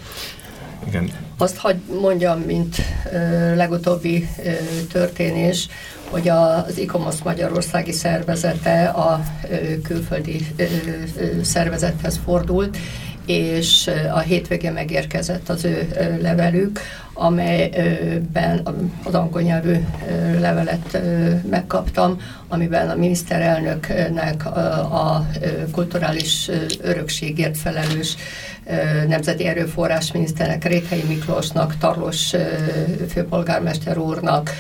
Igen. Azt hagy mondjam, mint ö, legutóbbi ö, történés, hogy az ICOMOS Magyarországi szervezete a ö, külföldi ö, ö, szervezethez fordult, és a hétvégén megérkezett az ő levelük, amelyben az angol nyelvű levelet megkaptam, amiben a miniszterelnöknek a kulturális örökségért felelős nemzeti erőforrás miniszternek, Réthelyi Miklósnak, Tarlós főpolgármester úrnak,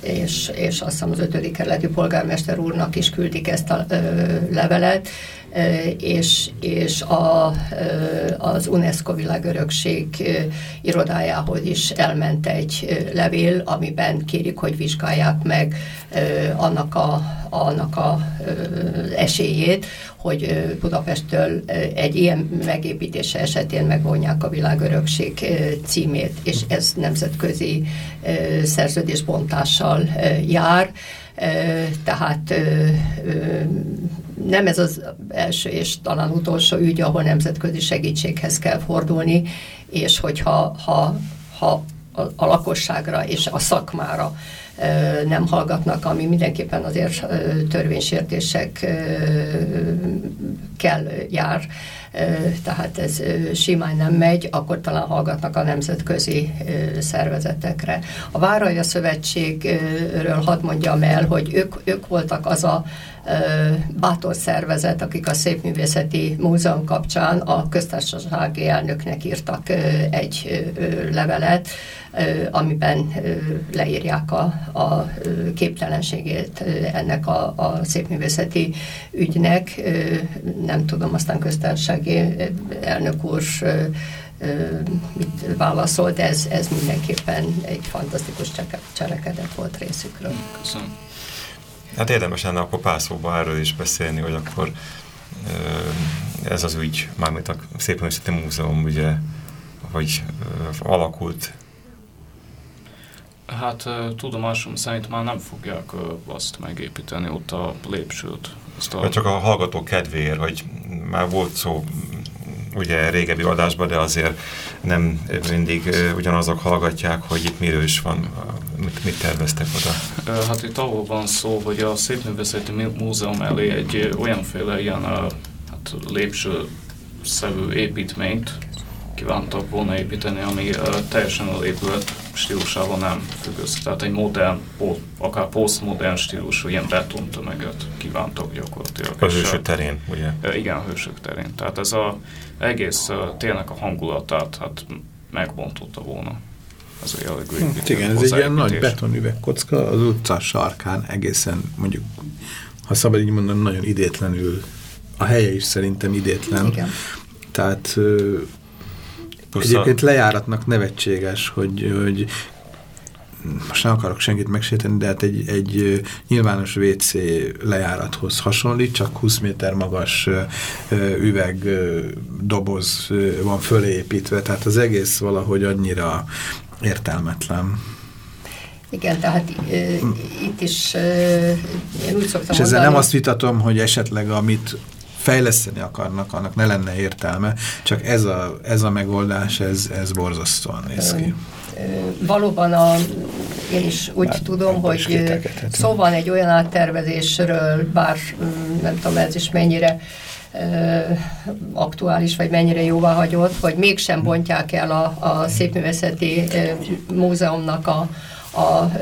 és, és azt hiszem az ötödik kerületi polgármester úrnak is küldik ezt a levelet, és, és a, az UNESCO világörökség irodájához is elment egy levél, amiben kérik, hogy vizsgálják meg annak a, annak a esélyét, hogy Budapesttől egy ilyen megépítése esetén megvonják a világörökség címét, és ez nemzetközi szerződésbontással jár tehát nem ez az első és talán utolsó ügy, ahol nemzetközi segítséghez kell fordulni, és hogyha ha, ha a, a lakosságra és a szakmára nem hallgatnak, ami mindenképpen azért törvénysértések kell jár, tehát ez simán nem megy, akkor talán hallgatnak a nemzetközi szervezetekre. A Váralja Szövetségről hadd mondjam el, hogy ők, ők voltak az a bátor szervezet, akik a Szépművészeti Múzeum kapcsán a köztársasági elnöknek írtak egy levelet, amiben leírják a, a képtelenségét ennek a, a szépművészeti ügynek. Nem tudom, aztán köztársasági elnök úr mit válaszolt, ez, ez mindenképpen egy fantasztikus cselekedet volt részükről. Köszönöm. Hát érdemes lenne akkor pár szóban erről is beszélni, hogy akkor ez az ügy, mármint a Szépművészeti Múzeum ugye, hogy alakult Hát tudomásom szerint már nem fogják azt megépíteni ott a lépcsőt. Azt a... Csak a hallgató kedvéért, hogy már volt szó ugye régebbi adásban, de azért nem mindig ugyanazok hallgatják, hogy itt miről is van, mit, mit terveztek oda. Hát itt ahol van szó, hogy a Szépművészeti Múzeum elé egy olyanféle ilyen hát lépcső szevő építményt kívántak volna építeni, ami teljesen a épület stílusával nem függ össze. Tehát egy modern, po, akár posztmodern stílusú ilyen betontömeget kívántak gyakorlatilag. A hősök terén, ugye? Igen, a hősök terén. Tehát ez az egész tényleg a hangulatát hát megbontotta volna. Ez a jellegű hm, Igen, ez egy ilyen nagy betonüvegkocka az utca sarkán egészen mondjuk, ha szabad így mondani, nagyon idétlenül a helye is szerintem idétlen. Igen. Tehát Plusz egyébként a... lejáratnak nevetséges, hogy, hogy most nem akarok senkit megsérteni, de hát egy, egy nyilvános WC lejárathoz hasonlít, csak 20 méter magas üveg doboz van fölépítve, tehát az egész valahogy annyira értelmetlen. Igen, tehát itt is uh, én úgy szoktam És ezzel mondani, nem azt vitatom, hogy esetleg amit fejleszteni akarnak, annak ne lenne értelme, csak ez a, ez a megoldás, ez, ez borzasztóan néz ki. Valóban a, én is úgy bár, tudom, hogy szó van egy olyan áttervezésről, bár nem tudom ez is mennyire aktuális, vagy mennyire jóvá hagyott, hogy mégsem bontják el a, a Szépművészeti Múzeumnak a, a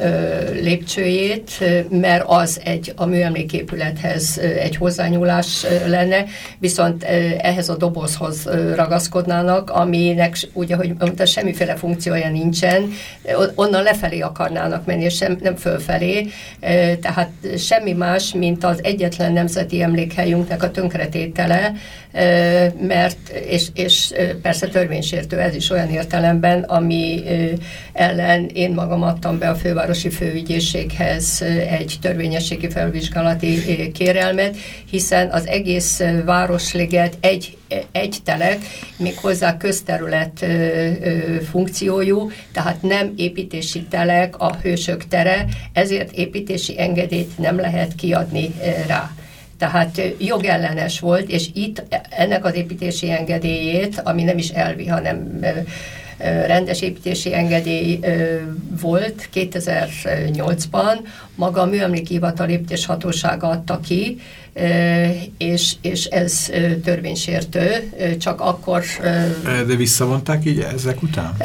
lépcsőjét, mert az egy a műemléképülethez egy hozzányúlás lenne, viszont ehhez a dobozhoz ragaszkodnának, aminek ugye, hogy mondta, semmiféle funkciója nincsen, onnan lefelé akarnának menni, és sem, nem fölfelé, tehát semmi más, mint az egyetlen nemzeti emlékhelyünknek a tönkretétele, mert, és, és persze törvénysértő ez is olyan értelemben, ami ellen én magam adtam be a fővárosi főügyészséghez egy törvényességi felvizsgálati kérelmet, hiszen az egész Városliget egy egy telek, méghozzá közterület funkciójú, tehát nem építési telek a hősök tere, ezért építési engedélyt nem lehet kiadni rá. Tehát jogellenes volt, és itt ennek az építési engedélyét, ami nem is elvi, hanem rendes építési engedély volt 2008-ban, maga a műemléki hivatal építés hatósága adta ki, és, és ez törvénysértő, csak akkor... De visszavonták így ezek után?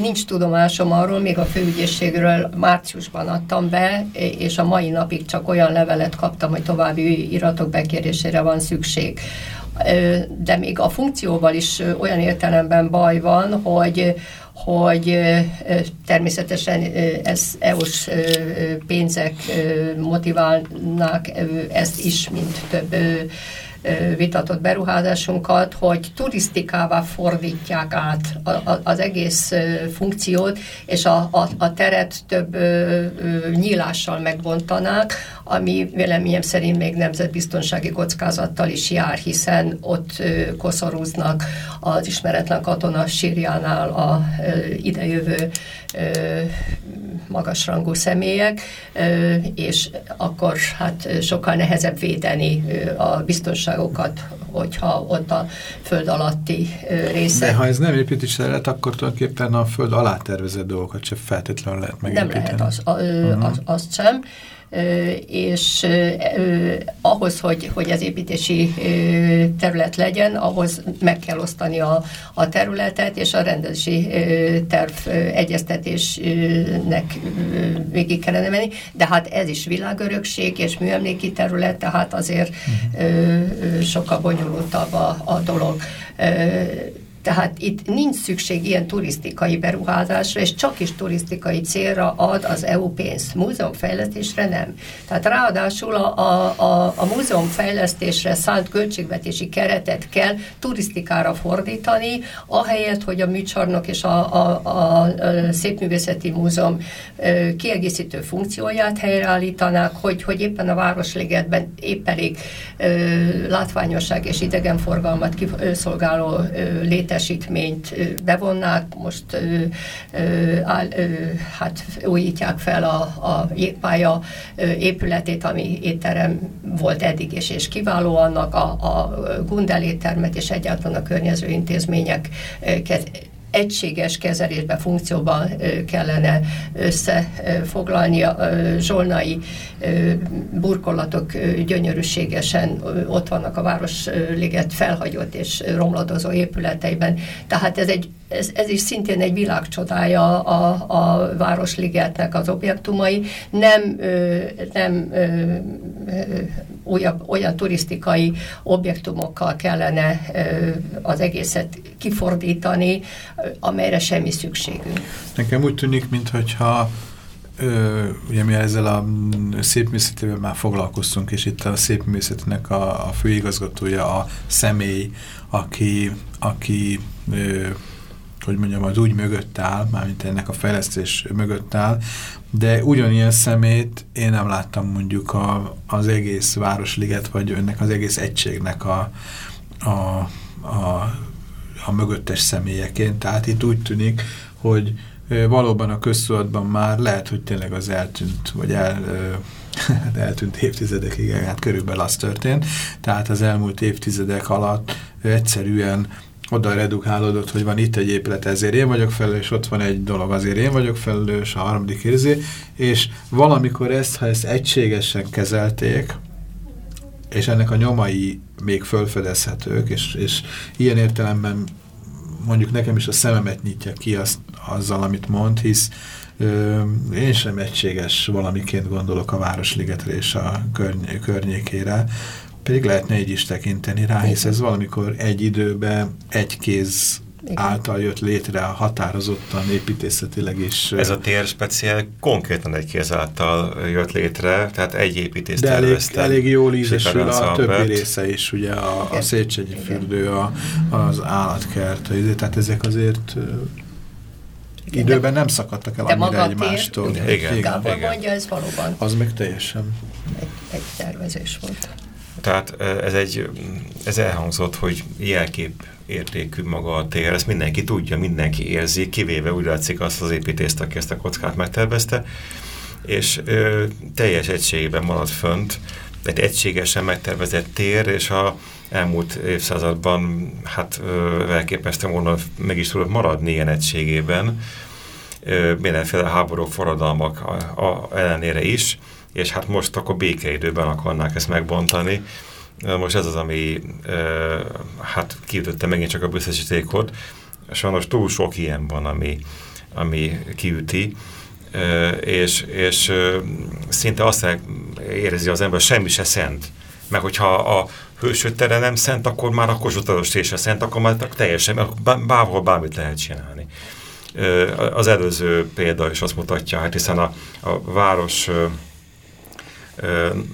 Nincs tudomásom arról, még a főügyészségről márciusban adtam be, és a mai napig csak olyan levelet kaptam, hogy további iratok bekérésére van szükség de még a funkcióval is olyan értelemben baj van, hogy hogy természetesen ez EU-s pénzek motiválnák ezt is, mint több vitatott beruházásunkat, hogy turisztikává fordítják át az egész funkciót, és a, a, a teret több nyílással megbontanák, ami véleményem szerint még nemzetbiztonsági kockázattal is jár, hiszen ott koszorúznak az ismeretlen katona sírjánál a idejövő magasrangú személyek, és akkor hát sokkal nehezebb védeni a biztonságokat, hogyha ott a föld alatti része. De ha ez nem építés terület, akkor tulajdonképpen a föld alá tervezett dolgokat sem feltétlenül lehet megépíteni. Nem lehet az, az, mhm. az, azt sem és ahhoz, hogy, hogy az építési terület legyen, ahhoz meg kell osztani a, a területet, és a rendezési terv egyeztetésnek végig kellene menni, de hát ez is világörökség és műemléki terület, tehát azért uh-huh. sokkal bonyolultabb a, a dolog. Tehát itt nincs szükség ilyen turisztikai beruházásra, és csak is turisztikai célra ad az EU pénzt. Múzeumfejlesztésre nem. Tehát ráadásul a, a, a, a múzeumfejlesztésre szánt költségvetési keretet kell turisztikára fordítani, ahelyett, hogy a műcsarnok és a, a, a, a Szépművészeti Múzeum kiegészítő funkcióját helyreállítanák, hogy, hogy éppen a Városligetben épp elég látványosság és idegenforgalmat kiszolgáló léte létesítményt bevonnák, most áll, hát újítják fel a, a jégpálya épületét, ami étterem volt eddig is, és kiváló annak a, a Gundel éttermet és egyáltalán a környező intézmények egységes kezelésbe, funkcióban kellene összefoglalni. A zsolnai burkolatok gyönyörűségesen ott vannak a Városliget felhagyott és romladozó épületeiben. Tehát ez, egy, ez, ez is szintén egy világcsodája a, a Városligetnek az objektumai. Nem, nem olyan turisztikai objektumokkal kellene az egészet kifordítani, amelyre semmi szükségünk. Nekem úgy tűnik, mintha Ö, ugye mi ezzel a szépművészetével már foglalkoztunk, és itt a szépművészetnek a, a főigazgatója a személy, aki, aki ö, hogy mondjam, az úgy mögött áll, mármint ennek a fejlesztés mögött áll, de ugyanilyen szemét én nem láttam mondjuk a, az egész Városliget, vagy önnek az egész egységnek a, a, a, a mögöttes személyeként. Tehát itt úgy tűnik, hogy valóban a közszólatban már lehet, hogy tényleg az eltűnt, vagy el, eltűnt évtizedekig, hát körülbelül az történt. Tehát az elmúlt évtizedek alatt egyszerűen oda redukálódott, hogy van itt egy épület, ezért én vagyok felelős, ott van egy dolog, azért én vagyok felelős, a harmadik érzé, és valamikor ezt, ha ezt egységesen kezelték, és ennek a nyomai még fölfedezhetők, és, és ilyen értelemben mondjuk nekem is a szememet nyitja ki azt, azzal, amit mond, hisz ö, én sem egységes valamiként gondolok a Városligetre és a körny környékére, pedig lehetne így is tekinteni rá, hisz ez valamikor egy időben egy kéz igen. által jött létre határozottan építészetileg is. Ez a tér speciál konkrétan egy kéz által jött létre, tehát egy építész De elég, elég jól ízesül a többi része is, ugye a, a Széchenyi fürdő, a, az állatkert, tehát ezek azért időben nem szakadtak el annyira egymástól. Igen, igen, igen, igen. mondja, ez valóban. Az meg teljesen. Egy, egy tervezés volt. Tehát ez egy, ez elhangzott, hogy jelkép értékű maga a tér, ezt mindenki tudja, mindenki érzi, kivéve úgy látszik azt az építést, aki ezt a kockát megtervezte, és ö, teljes egységében marad fönt, egy egységesen megtervezett tér, és a elmúlt évszázadban hát elképesztően volna meg is tudott maradni ilyen egységében, ö, mindenféle háborúk, forradalmak a, a ellenére is, és hát most akkor békeidőben akarnák ezt megbontani. Most ez az, ami hát kiütötte megint csak a biztosítékot. Sajnos túl sok ilyen van, ami, ami kiüti, és, és szinte azt érzi az ember, semmi se szent. Meg hogyha a hősöd tere nem szent, akkor már a kossuth se szent, akkor már teljesen, bárhol bármit lehet csinálni. Az előző példa is azt mutatja, hát hiszen a, a város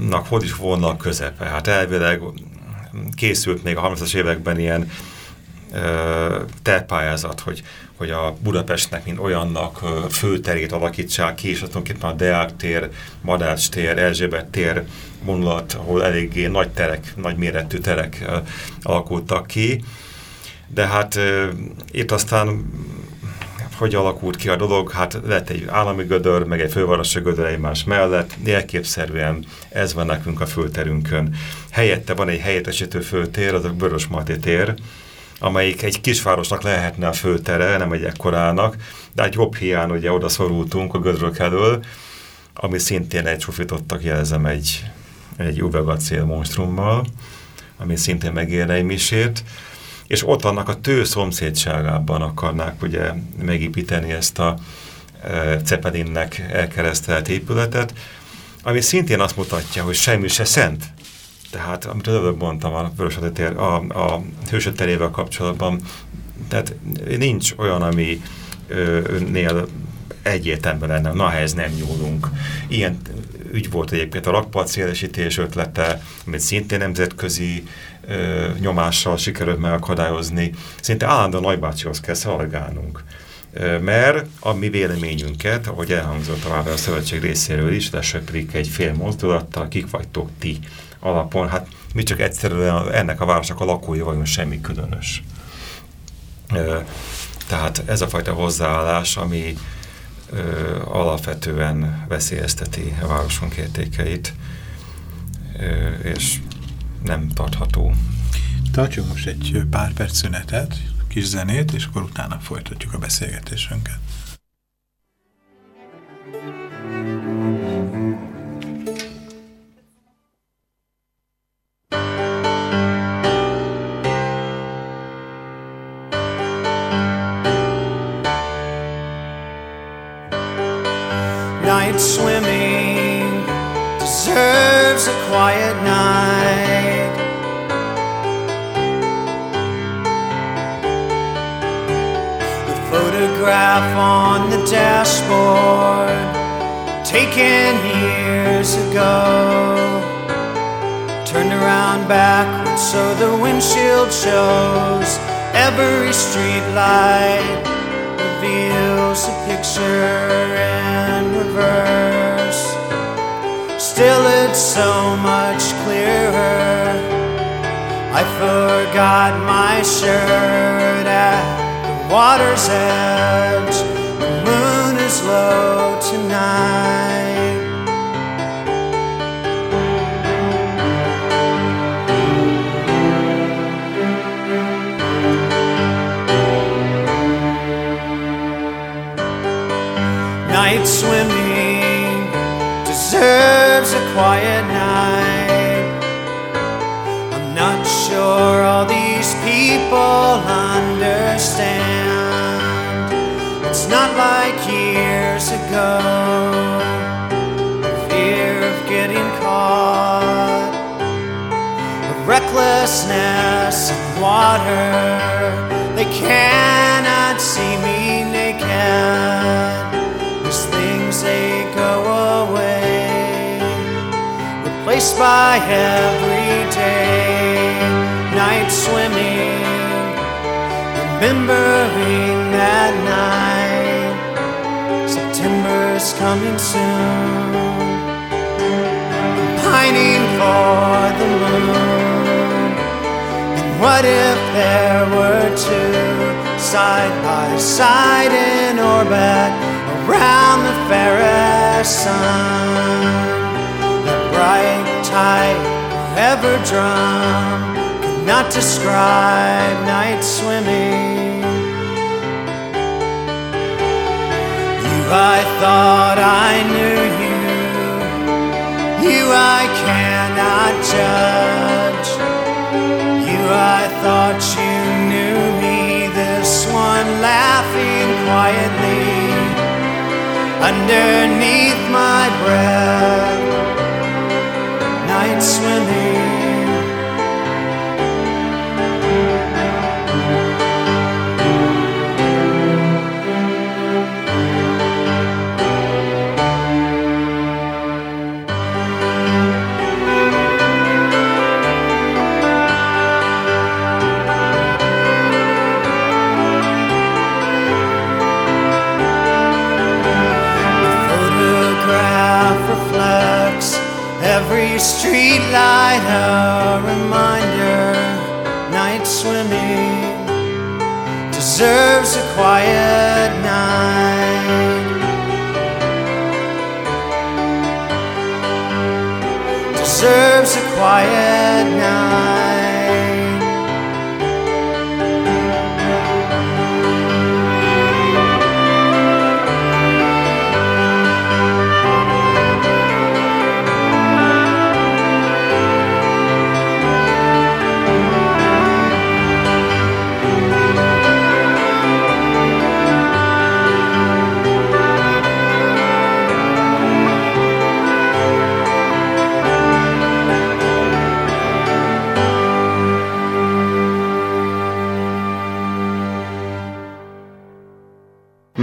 nak hogy is volna a közepe. Hát elvileg készült még a 30-as években ilyen terpályázat, hogy, hogy a Budapestnek, mint olyannak főterét alakítsák ki, és tulajdonképpen a Deák tér, Madács tér, Erzsébet tér vonulat, ahol eléggé nagy terek, nagy méretű terek alakultak ki. De hát itt aztán hogy alakult ki a dolog? Hát lett egy állami gödör, meg egy fővárosi gödör egymás mellett, jelképszerűen ez van nekünk a fölterünkön. Helyette van egy helyettesítő föltér, az a Börös Marti tér, amelyik egy kisvárosnak lehetne a főtere, nem egy ekkorának, de egy jobb hiány ugye oda szorultunk a gödrök elől, ami szintén egy csufitottak jelzem egy, egy uvegacél monstrummal, ami szintén megérne egy misét és ott annak a tő szomszédságában akarnák ugye megépíteni ezt a e, Cepelinnek elkeresztelt épületet, ami szintén azt mutatja, hogy semmi se szent. Tehát, amit az előbb mondtam a, tér, a, a hősöterével kapcsolatban, tehát nincs olyan, ami nél egyértelműen lenne, na ez nem nyúlunk. Ilyen ügy volt egyébként a rakparcélesítés ötlete, amit szintén nemzetközi ö, nyomással sikerült megakadályozni. Szinte állandóan nagybácsihoz kell szaladgálnunk. Mert a mi véleményünket, ahogy elhangzott már a szövetség részéről is, lesöprik egy fél mozdulattal, kik vagytok ti alapon. Hát mi csak egyszerűen ennek a városnak a lakói vagyunk, semmi különös. Tehát ez a fajta hozzáállás, ami ö, alapvetően veszélyezteti a városunk értékeit, és nem tartható. Tartjuk most egy pár perc szünetet, kis zenét, és akkor utána folytatjuk a beszélgetésünket. deserves a quiet night. Deserves a quiet night.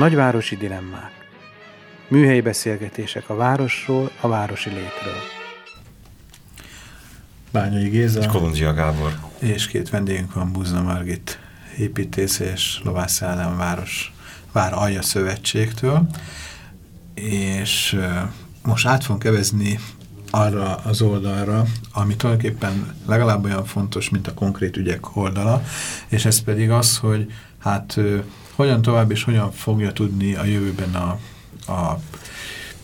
Nagyvárosi dilemmák. Műhelyi beszélgetések a városról, a városi létről. Bányai Géza. És Kolundzsia Gábor. És két vendégünk van, Buzna Margit építész és Lovász Ellen város, Vár Alja Szövetségtől. És most át fogunk kevezni arra az oldalra, ami tulajdonképpen legalább olyan fontos, mint a konkrét ügyek oldala, és ez pedig az, hogy hát hogyan tovább és hogyan fogja tudni a jövőben a, a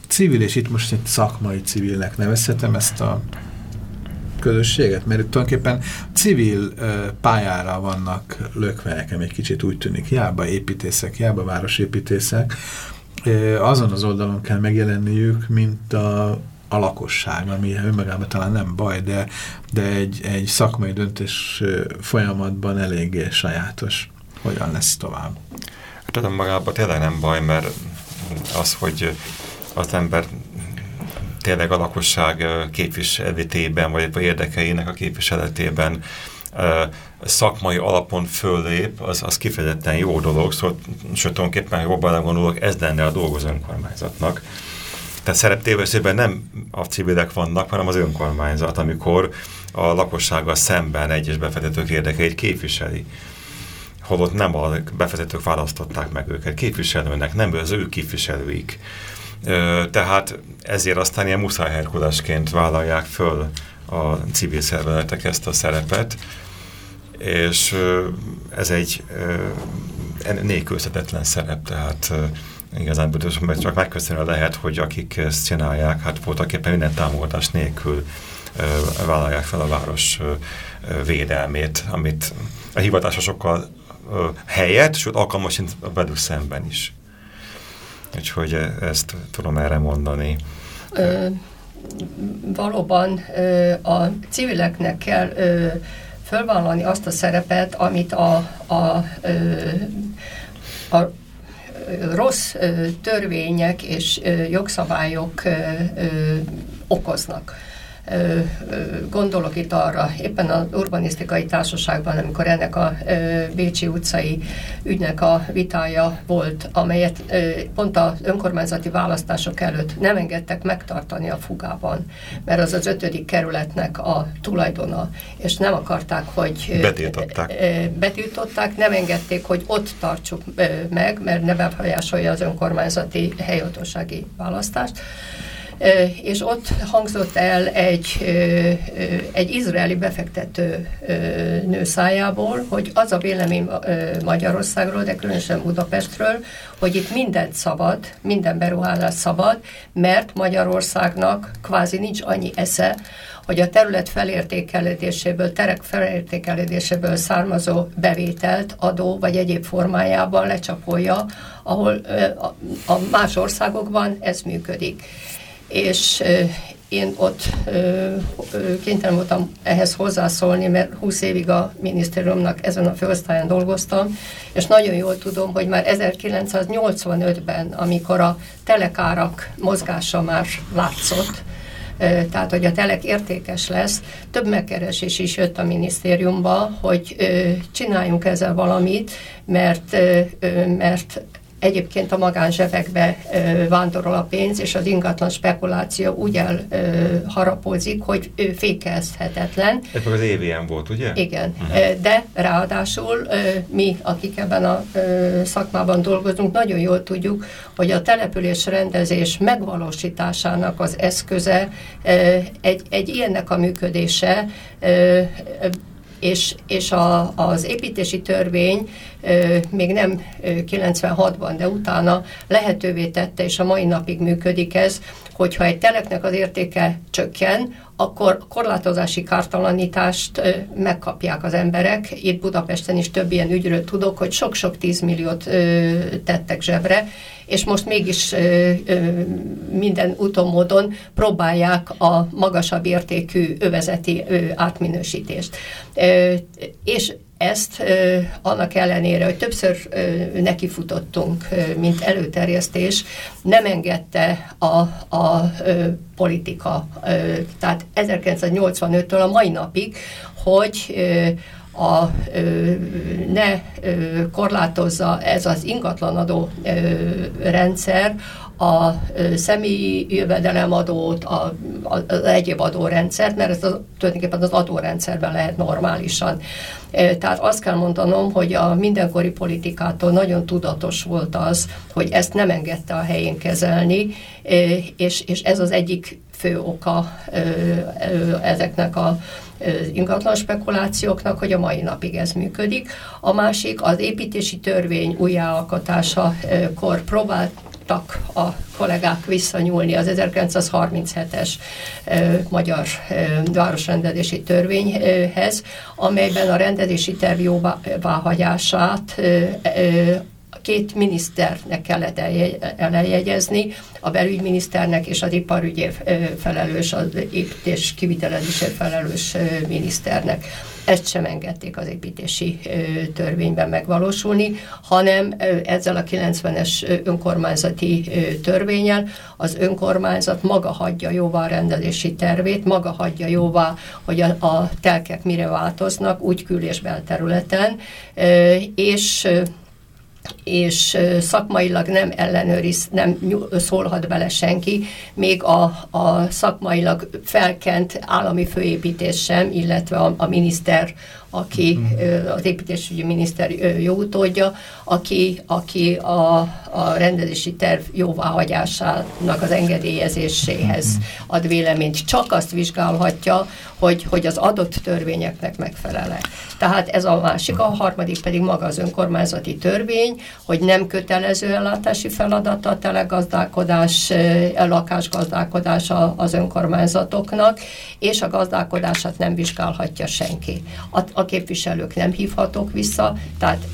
civil, és itt most egy szakmai civilnek nevezhetem ezt a közösséget, mert tulajdonképpen civil pályára vannak lökve, nekem egy kicsit úgy tűnik, hiába építészek, hiába városépítészek, azon az oldalon kell megjelenniük, mint a, a lakosság, ami önmagában talán nem baj, de, de egy, egy szakmai döntés folyamatban eléggé sajátos. Hogyan lesz tovább? Hát magában tényleg nem baj, mert az, hogy az ember tényleg a lakosság képviseletében, vagy érdekeinek a képviseletében szakmai alapon föllép, az, az kifejezetten jó dolog, szóval sőt, tulajdonképpen jobban gondolok, ez lenne a dolgozó önkormányzatnak. Tehát szereptéveszében nem a civilek vannak, hanem az önkormányzat, amikor a lakossággal szemben egyes befektetők érdekeit képviseli. Holott nem a befektetők választották meg őket képviselőnek, nem az ő képviselőik. Tehát ezért aztán ilyen muszáj herkulásként vállalják föl a civil szervezetek ezt a szerepet, és ez egy nélkülözhetetlen szerep, tehát igazán büdös, mert csak megköszönő lehet, hogy akik ezt csinálják, hát voltak éppen minden támogatás nélkül vállalják fel a város védelmét, amit a hivatásosokkal helyett, sőt alkalmasint velük szemben is. Úgyhogy ezt tudom erre mondani. Ö, valóban ö, a civileknek kell ö, fölvállalni azt a szerepet, amit a, a, ö, a rossz törvények és jogszabályok okoznak Gondolok itt arra, éppen az urbanisztikai társaságban, amikor ennek a Bécsi utcai ügynek a vitája volt, amelyet pont az önkormányzati választások előtt nem engedtek megtartani a fugában, mert az az ötödik kerületnek a tulajdona, és nem akarták, hogy betiltották. betiltották, nem engedték, hogy ott tartsuk meg, mert ne befolyásolja az önkormányzati helyhatósági választást és ott hangzott el egy, egy izraeli befektető nő szájából, hogy az a vélemény Magyarországról, de különösen Budapestről, hogy itt mindent szabad, minden beruházás szabad, mert Magyarországnak kvázi nincs annyi esze, hogy a terület felértékelődéséből, terek felértékelődéséből származó bevételt adó vagy egyéb formájában lecsapolja, ahol a más országokban ez működik és én ott kénytelen voltam ehhez hozzászólni, mert 20 évig a minisztériumnak ezen a főosztályon dolgoztam, és nagyon jól tudom, hogy már 1985-ben, amikor a telekárak mozgása már látszott, tehát hogy a telek értékes lesz, több megkeresés is jött a minisztériumba, hogy csináljunk ezzel valamit, mert, mert egyébként a magánzsebekbe vándorol a pénz, és az ingatlan spekuláció úgy elharapózik, hogy fékezhetetlen. Ez meg az EVM volt, ugye? Igen, uh-huh. de ráadásul mi, akik ebben a szakmában dolgozunk, nagyon jól tudjuk, hogy a település rendezés megvalósításának az eszköze egy, egy ilyennek a működése és, és a, az építési törvény ö, még nem 96-ban, de utána lehetővé tette, és a mai napig működik ez, hogyha egy teleknek az értéke csökken, akkor korlátozási kártalanítást megkapják az emberek. Itt Budapesten is több ilyen ügyről tudok, hogy sok-sok tízmilliót tettek zsebre, és most mégis minden úton módon próbálják a magasabb értékű övezeti átminősítést. És ezt annak ellenére, hogy többször nekifutottunk, mint előterjesztés, nem engedte a, a politika. Tehát 1985-től a mai napig, hogy a, ne korlátozza ez az ingatlanadó rendszer a személyi jövedelemadót, a, a, az egyéb adórendszert, mert ez az, tulajdonképpen az adórendszerben lehet normálisan. Tehát azt kell mondanom, hogy a mindenkori politikától nagyon tudatos volt az, hogy ezt nem engedte a helyén kezelni, és, és ez az egyik fő oka ezeknek a ingatlan spekulációknak, hogy a mai napig ez működik. A másik az építési törvény újjáalkotásakor próbált a kollégák visszanyúlni az 1937-es magyar városrendezési törvényhez, amelyben a rendezési terv jóváhagyását két miniszternek kellett eljegyezni, a belügyminiszternek és az iparügyért felelős, az építés kivitelezésért felelős miniszternek. Ezt sem engedték az építési törvényben megvalósulni, hanem ezzel a 90-es önkormányzati törvényel az önkormányzat maga hagyja jóvá a rendezési tervét, maga hagyja jóvá, hogy a, a telkek mire változnak, úgy kül- és belterületen, és és szakmailag nem ellenőriz, nem szólhat bele senki, még a, a szakmailag felkent állami főépítés sem, illetve a, a miniszter aki az építésügyi miniszter jó utódja, aki, aki a, a rendezési terv jóváhagyásának az engedélyezéséhez ad véleményt. Csak azt vizsgálhatja, hogy, hogy az adott törvényeknek megfelele. Tehát ez a másik, a harmadik pedig maga az önkormányzati törvény, hogy nem kötelező ellátási feladata a telegazdálkodás, a lakásgazdálkodás az önkormányzatoknak, és a gazdálkodását nem vizsgálhatja senki. A, a a képviselők nem hívhatók vissza, tehát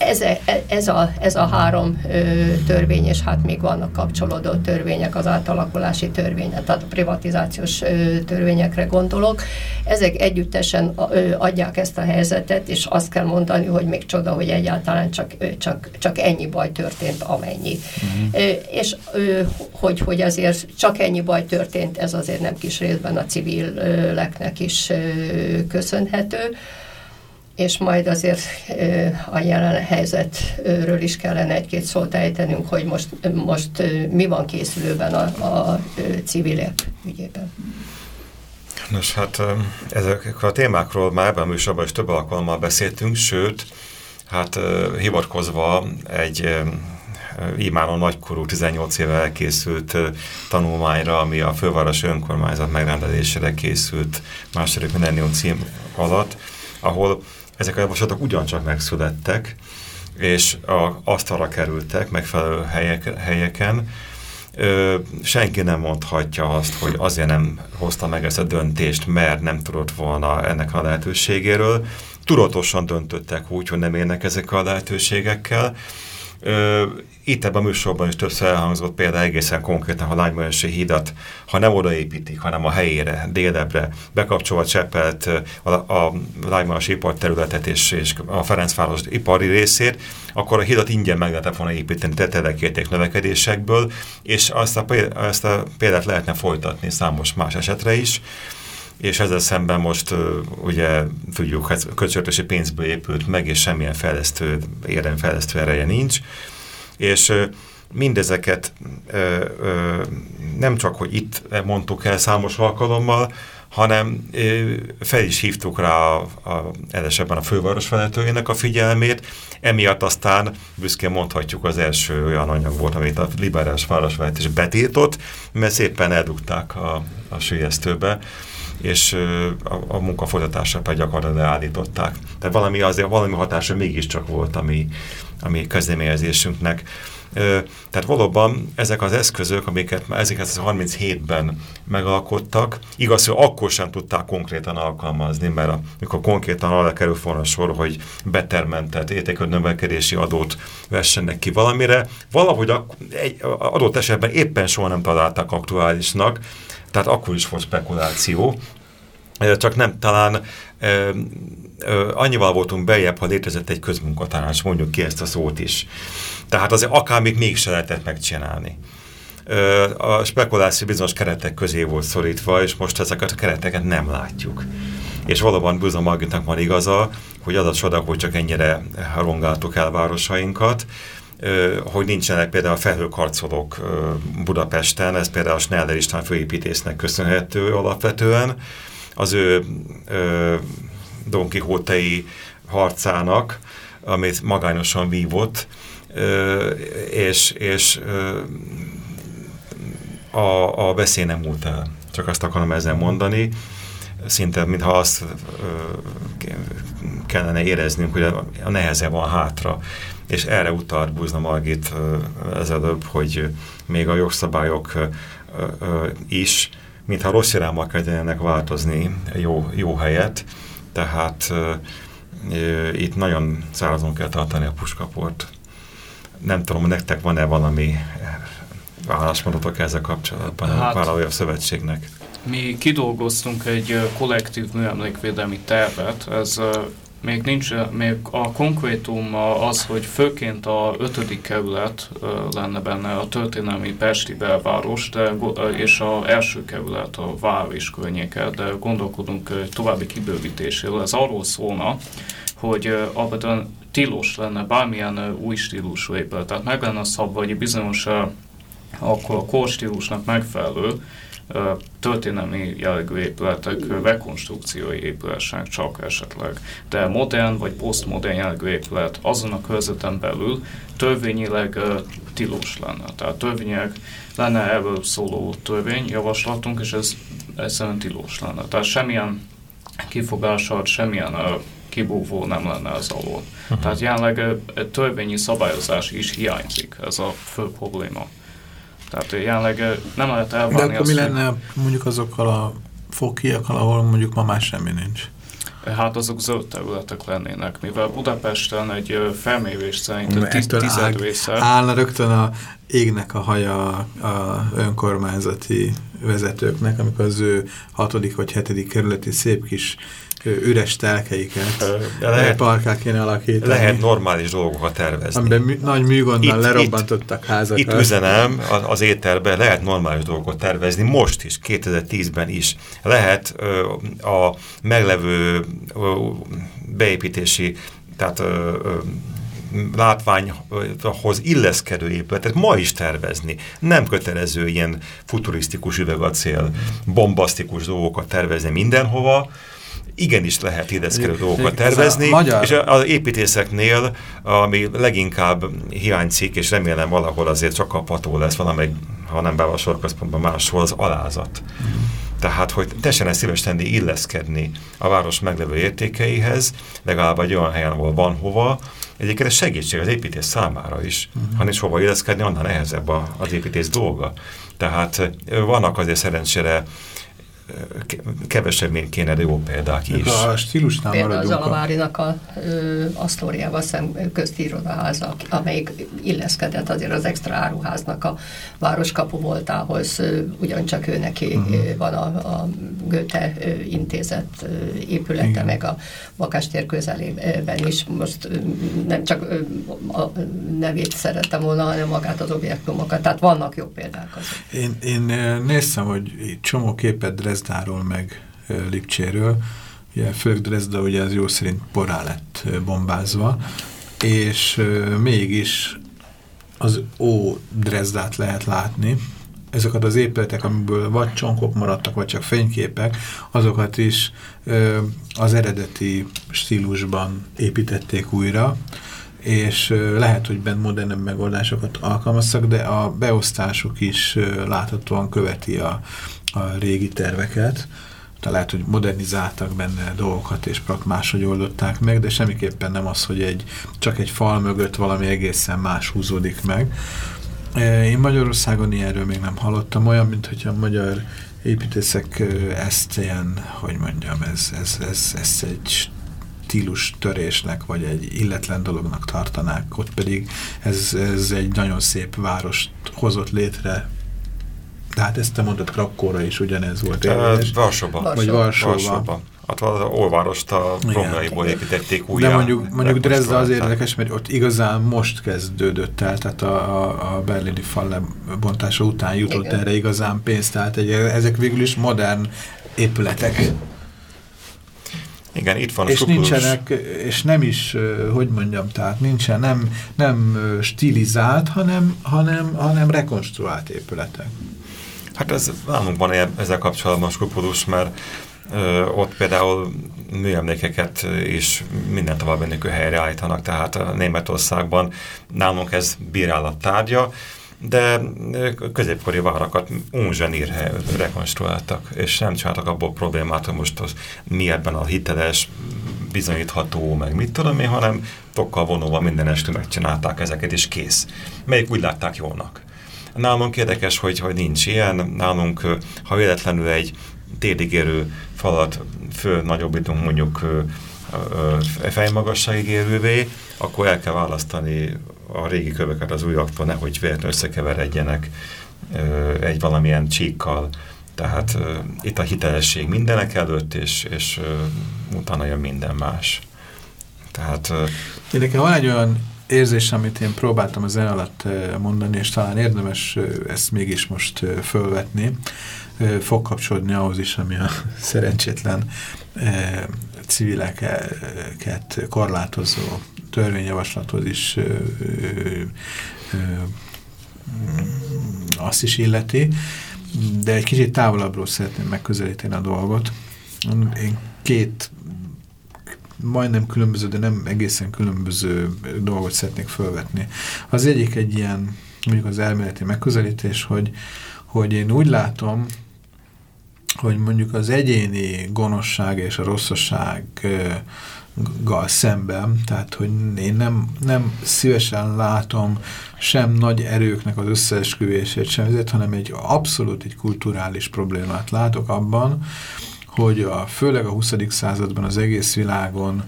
ez, e, ez, a, ez a három ö, törvény, és hát még vannak kapcsolódó törvények, az átalakulási törvény, tehát a privatizációs ö, törvényekre gondolok. Ezek együttesen ö, adják ezt a helyzetet, és azt kell mondani, hogy még csoda, hogy egyáltalán csak, ö, csak, csak ennyi baj történt, amennyi. Uh-huh. Ö, és ö, hogy, hogy azért csak ennyi baj történt, ez azért nem kis részben a civileknek is ö, köszönhető és majd azért a jelen helyzetről is kellene egy-két szót ejtenünk, hogy most, most mi van készülőben a, a civilek ügyében. Nos, hát ezek a témákról már ebben a műsorban is több alkalommal beszéltünk, sőt, hát hivatkozva egy imánon nagykorú, 18 éve elkészült tanulmányra, ami a fővárosi önkormányzat megrendelésére készült második millennium cím alatt, ahol ezek a javaslatok ugyancsak megszülettek, és a, asztalra kerültek megfelelő helyek, helyeken. Ö, senki nem mondhatja azt, hogy azért nem hozta meg ezt a döntést, mert nem tudott volna ennek a lehetőségéről. Tudatosan döntöttek úgy, hogy nem érnek ezek a lehetőségekkel. Ö, itt ebben a műsorban is többször elhangzott például egészen konkrétan, ha Lánymajosi hídat, ha nem odaépítik, hanem a helyére, délebre, bekapcsolva Cseppelt, a, a Lánymajosi iparterületet és, és a Ferencváros ipari részét, akkor a hidat ingyen meg lehetett volna építeni tetelekérték növekedésekből, és azt a, azt a példát lehetne folytatni számos más esetre is és ezzel szemben most ugye tudjuk, hogy költségvetési pénzből épült meg, és semmilyen fejlesztő, érdemfejlesztő ereje nincs. És mindezeket nem csak, hogy itt mondtuk el számos alkalommal, hanem fel is hívtuk rá a, a, edesebben a főváros vezetőjének a figyelmét, emiatt aztán büszkén mondhatjuk az első olyan anyag volt, amit a liberális városvezetés betiltott, mert szépen eldugták a, a sülyeztőbe, és a, a munka folytatásra pedig gyakorlatilag leállították. Tehát valami azért, valami hatása mégiscsak volt, ami, ami kezdeményezésünknek. Tehát valóban ezek az eszközök, amiket már 1937-ben megalkottak, igaz, hogy akkor sem tudták konkrétan alkalmazni, mert amikor konkrétan arra kerül volna sor, hogy betermentett értékű növekedési adót vessenek ki valamire, valahogy egy adott esetben éppen soha nem találták aktuálisnak, tehát akkor is volt spekuláció, csak nem talán ö, ö, annyival voltunk bejebb, ha létezett egy közmunkatárs, mondjuk ki ezt a szót is. Tehát azért akár még mégse lehetett megcsinálni. Ö, a spekuláció bizonyos keretek közé volt szorítva, és most ezeket a kereteket nem látjuk. És valóban Buzza Margitnak van igaza, hogy az a csoda, hogy csak ennyire rongáltuk el városainkat, hogy nincsenek például a felhőkarcolók Budapesten, ez például a Schneller István főépítésznek köszönhető alapvetően, az ő Don Quixote-i harcának, amit magányosan vívott, és, és a, a veszély nem múlt el. csak azt akarom ezzel mondani, szinte mintha azt kellene éreznünk, hogy a neheze van hátra. És erre utalt Buzna Margit ezelőbb, hogy még a jogszabályok is, mintha rossz irányba kezdenének változni jó, jó helyet, tehát itt nagyon szárazon kell tartani a puskaport. Nem tudom, nektek van-e valami állásmondatok ezzel kapcsolatban hát, a vállalója szövetségnek? Mi kidolgoztunk egy kollektív műemlékvédelmi tervet, ez még nincs, még a konkrétum az, hogy főként a ötödik kerület lenne benne a történelmi Pesti belváros, de, és a első kerület a vár környéke, de gondolkodunk további kibővítéséről. Ez arról szólna, hogy abban tilos lenne bármilyen új stílusú épület. Tehát meg lenne szabva, hogy bizonyos akkor a korstílusnak megfelelő történelmi jellegű épületek rekonstrukciói épülesek csak esetleg. De modern vagy posztmodern jellegű épület azon a körzeten belül törvényileg tilos lenne. Tehát törvényileg lenne erről szóló törvényjavaslatunk, és ez egyszerűen tilos lenne. Tehát semmilyen kifogással, semmilyen kibúvó nem lenne ez alól. Uh-huh. Tehát jelenleg törvényi szabályozás is hiányzik, ez a fő probléma. Tehát jelenleg nem lehet elválni De akkor azt, mi lenne mondjuk azokkal a fokiakkal, ahol mondjuk ma már semmi nincs? Hát azok zöld területek lennének, mivel Budapesten egy felmérés szerint tized része... Állna rögtön a égnek a haja a önkormányzati vezetőknek, amikor az ő hatodik vagy hetedik kerületi szép kis üres telkeiket, lehet, parkát kéne alakítani. Lehet normális dolgokat tervezni. Amiben mű, nagy műgondban itt, lerobbantottak házakat. Itt üzenem az, az ételben, lehet normális dolgokat tervezni, most is, 2010-ben is. Lehet ö, a meglevő ö, beépítési, tehát ö, ö, látványhoz illeszkedő épületet ma is tervezni. Nem kötelező ilyen futurisztikus üvegacél, bombasztikus dolgokat tervezni mindenhova, igenis lehet ideszkedő dolgokat tervezni, magyar... és az építészeknél, ami leginkább hiányzik, és remélem valahol azért csak kapható lesz valamelyik, ha nem a sorközpontban máshol, az alázat. Mm. Tehát, hogy tessen ezt szíves tenni illeszkedni a város meglevő értékeihez, legalább egy olyan helyen, ahol van hova, Egyébként ez segítség az építés számára is. Uh -huh. Ha nincs hova illeszkedni, annál nehezebb az építés dolga. Tehát vannak azért szerencsére kevesebb, mint kéne, de jó példák is. A stílusnál Például az Alavárinak a Asztóriával szem köztírodaháza, amelyik illeszkedett azért az extra áruháznak a városkapu voltához, ugyancsak ő neki uh mhm. -huh. van a, a Göte intézet épülete, Igen. meg a Bakástér közelében is. Most nem csak a nevét szerettem volna, hanem magát az objektumokat. Tehát vannak jó példák azért. Én, én néztem, hogy csomó képet Dresdáról meg Lipcséről, ugye főleg Dresda ugye az jó szerint porrá lett bombázva, és mégis az ó Dresdát lehet látni, ezeket az épületek, amiből vagy csonkok maradtak, vagy csak fényképek, azokat is az eredeti stílusban építették újra, és lehet, hogy bent modernebb megoldásokat alkalmaztak, de a beosztásuk is láthatóan követi a, a régi terveket, tehát lehet, hogy modernizáltak benne dolgokat, és máshogy oldották meg, de semmiképpen nem az, hogy egy, csak egy fal mögött valami egészen más húzódik meg. Én Magyarországon ilyenről még nem hallottam, olyan, mint hogyha a magyar építészek ezt ilyen, hogy mondjam, ez, ez, ez, ez egy stílus törésnek, vagy egy illetlen dolognak tartanák, ott pedig ez, ez egy nagyon szép várost hozott létre tehát ezt te mondtad, Krakóra is ugyanez volt. Varsóban. Vagy Varsóban. Hát az Olvárost a romjaiból építették újra. De mondjuk, mondjuk Dresda az érdekes, mert ott igazán most kezdődött el, tehát a, a, a berlini fal lebontása után jutott Igen. erre igazán pénzt, tehát egy, ezek végül is modern épületek. Igen, itt van és nincsenek, és nem is, hogy mondjam, tehát nincsen, nem, nem stilizált, hanem, hanem, hanem rekonstruált épületek. Hát ez nálunk van ezzel kapcsolatban skrupulus, mert ö, ott például műemlékeket is minden tovább helyre helyreállítanak, tehát a Németországban nálunk ez bírálat tárgya, de középkori várakat unzsenírhe rekonstruáltak, és nem csináltak abból problémát, hogy most az, mi ebben a hiteles, bizonyítható, meg mit tudom én, hanem tokkal vonóval minden estő megcsinálták ezeket, és kész. Melyik úgy látták jónak. Nálunk érdekes, hogy, hogy nincs ilyen. Nálunk, ha véletlenül egy télig érő falat föl nagyobbítunk mondjuk fejmagasságig érővé, akkor el kell választani a régi köveket az újaktól, nehogy véletlenül összekeveredjenek egy valamilyen csíkkal. Tehát itt a hitelesség mindenek előtt, és, és utána jön minden más. Tehát... Nekem van egy olyan érzés, amit én próbáltam az el alatt mondani, és talán érdemes ezt mégis most fölvetni, fog kapcsolódni ahhoz is, ami a szerencsétlen civileket korlátozó törvényjavaslathoz is ö, azt is illeti, de egy kicsit távolabbról szeretném megközelíteni a dolgot. Én két majdnem különböző, de nem egészen különböző dolgot szeretnék felvetni. Az egyik egy ilyen, mondjuk az elméleti megközelítés, hogy, hogy én úgy látom, hogy mondjuk az egyéni gonoszság és a rosszasság gal szemben, tehát hogy én nem, nem szívesen látom sem nagy erőknek az összeesküvését, sem ezért, hanem egy abszolút egy kulturális problémát látok abban, hogy a, főleg a 20. században az egész világon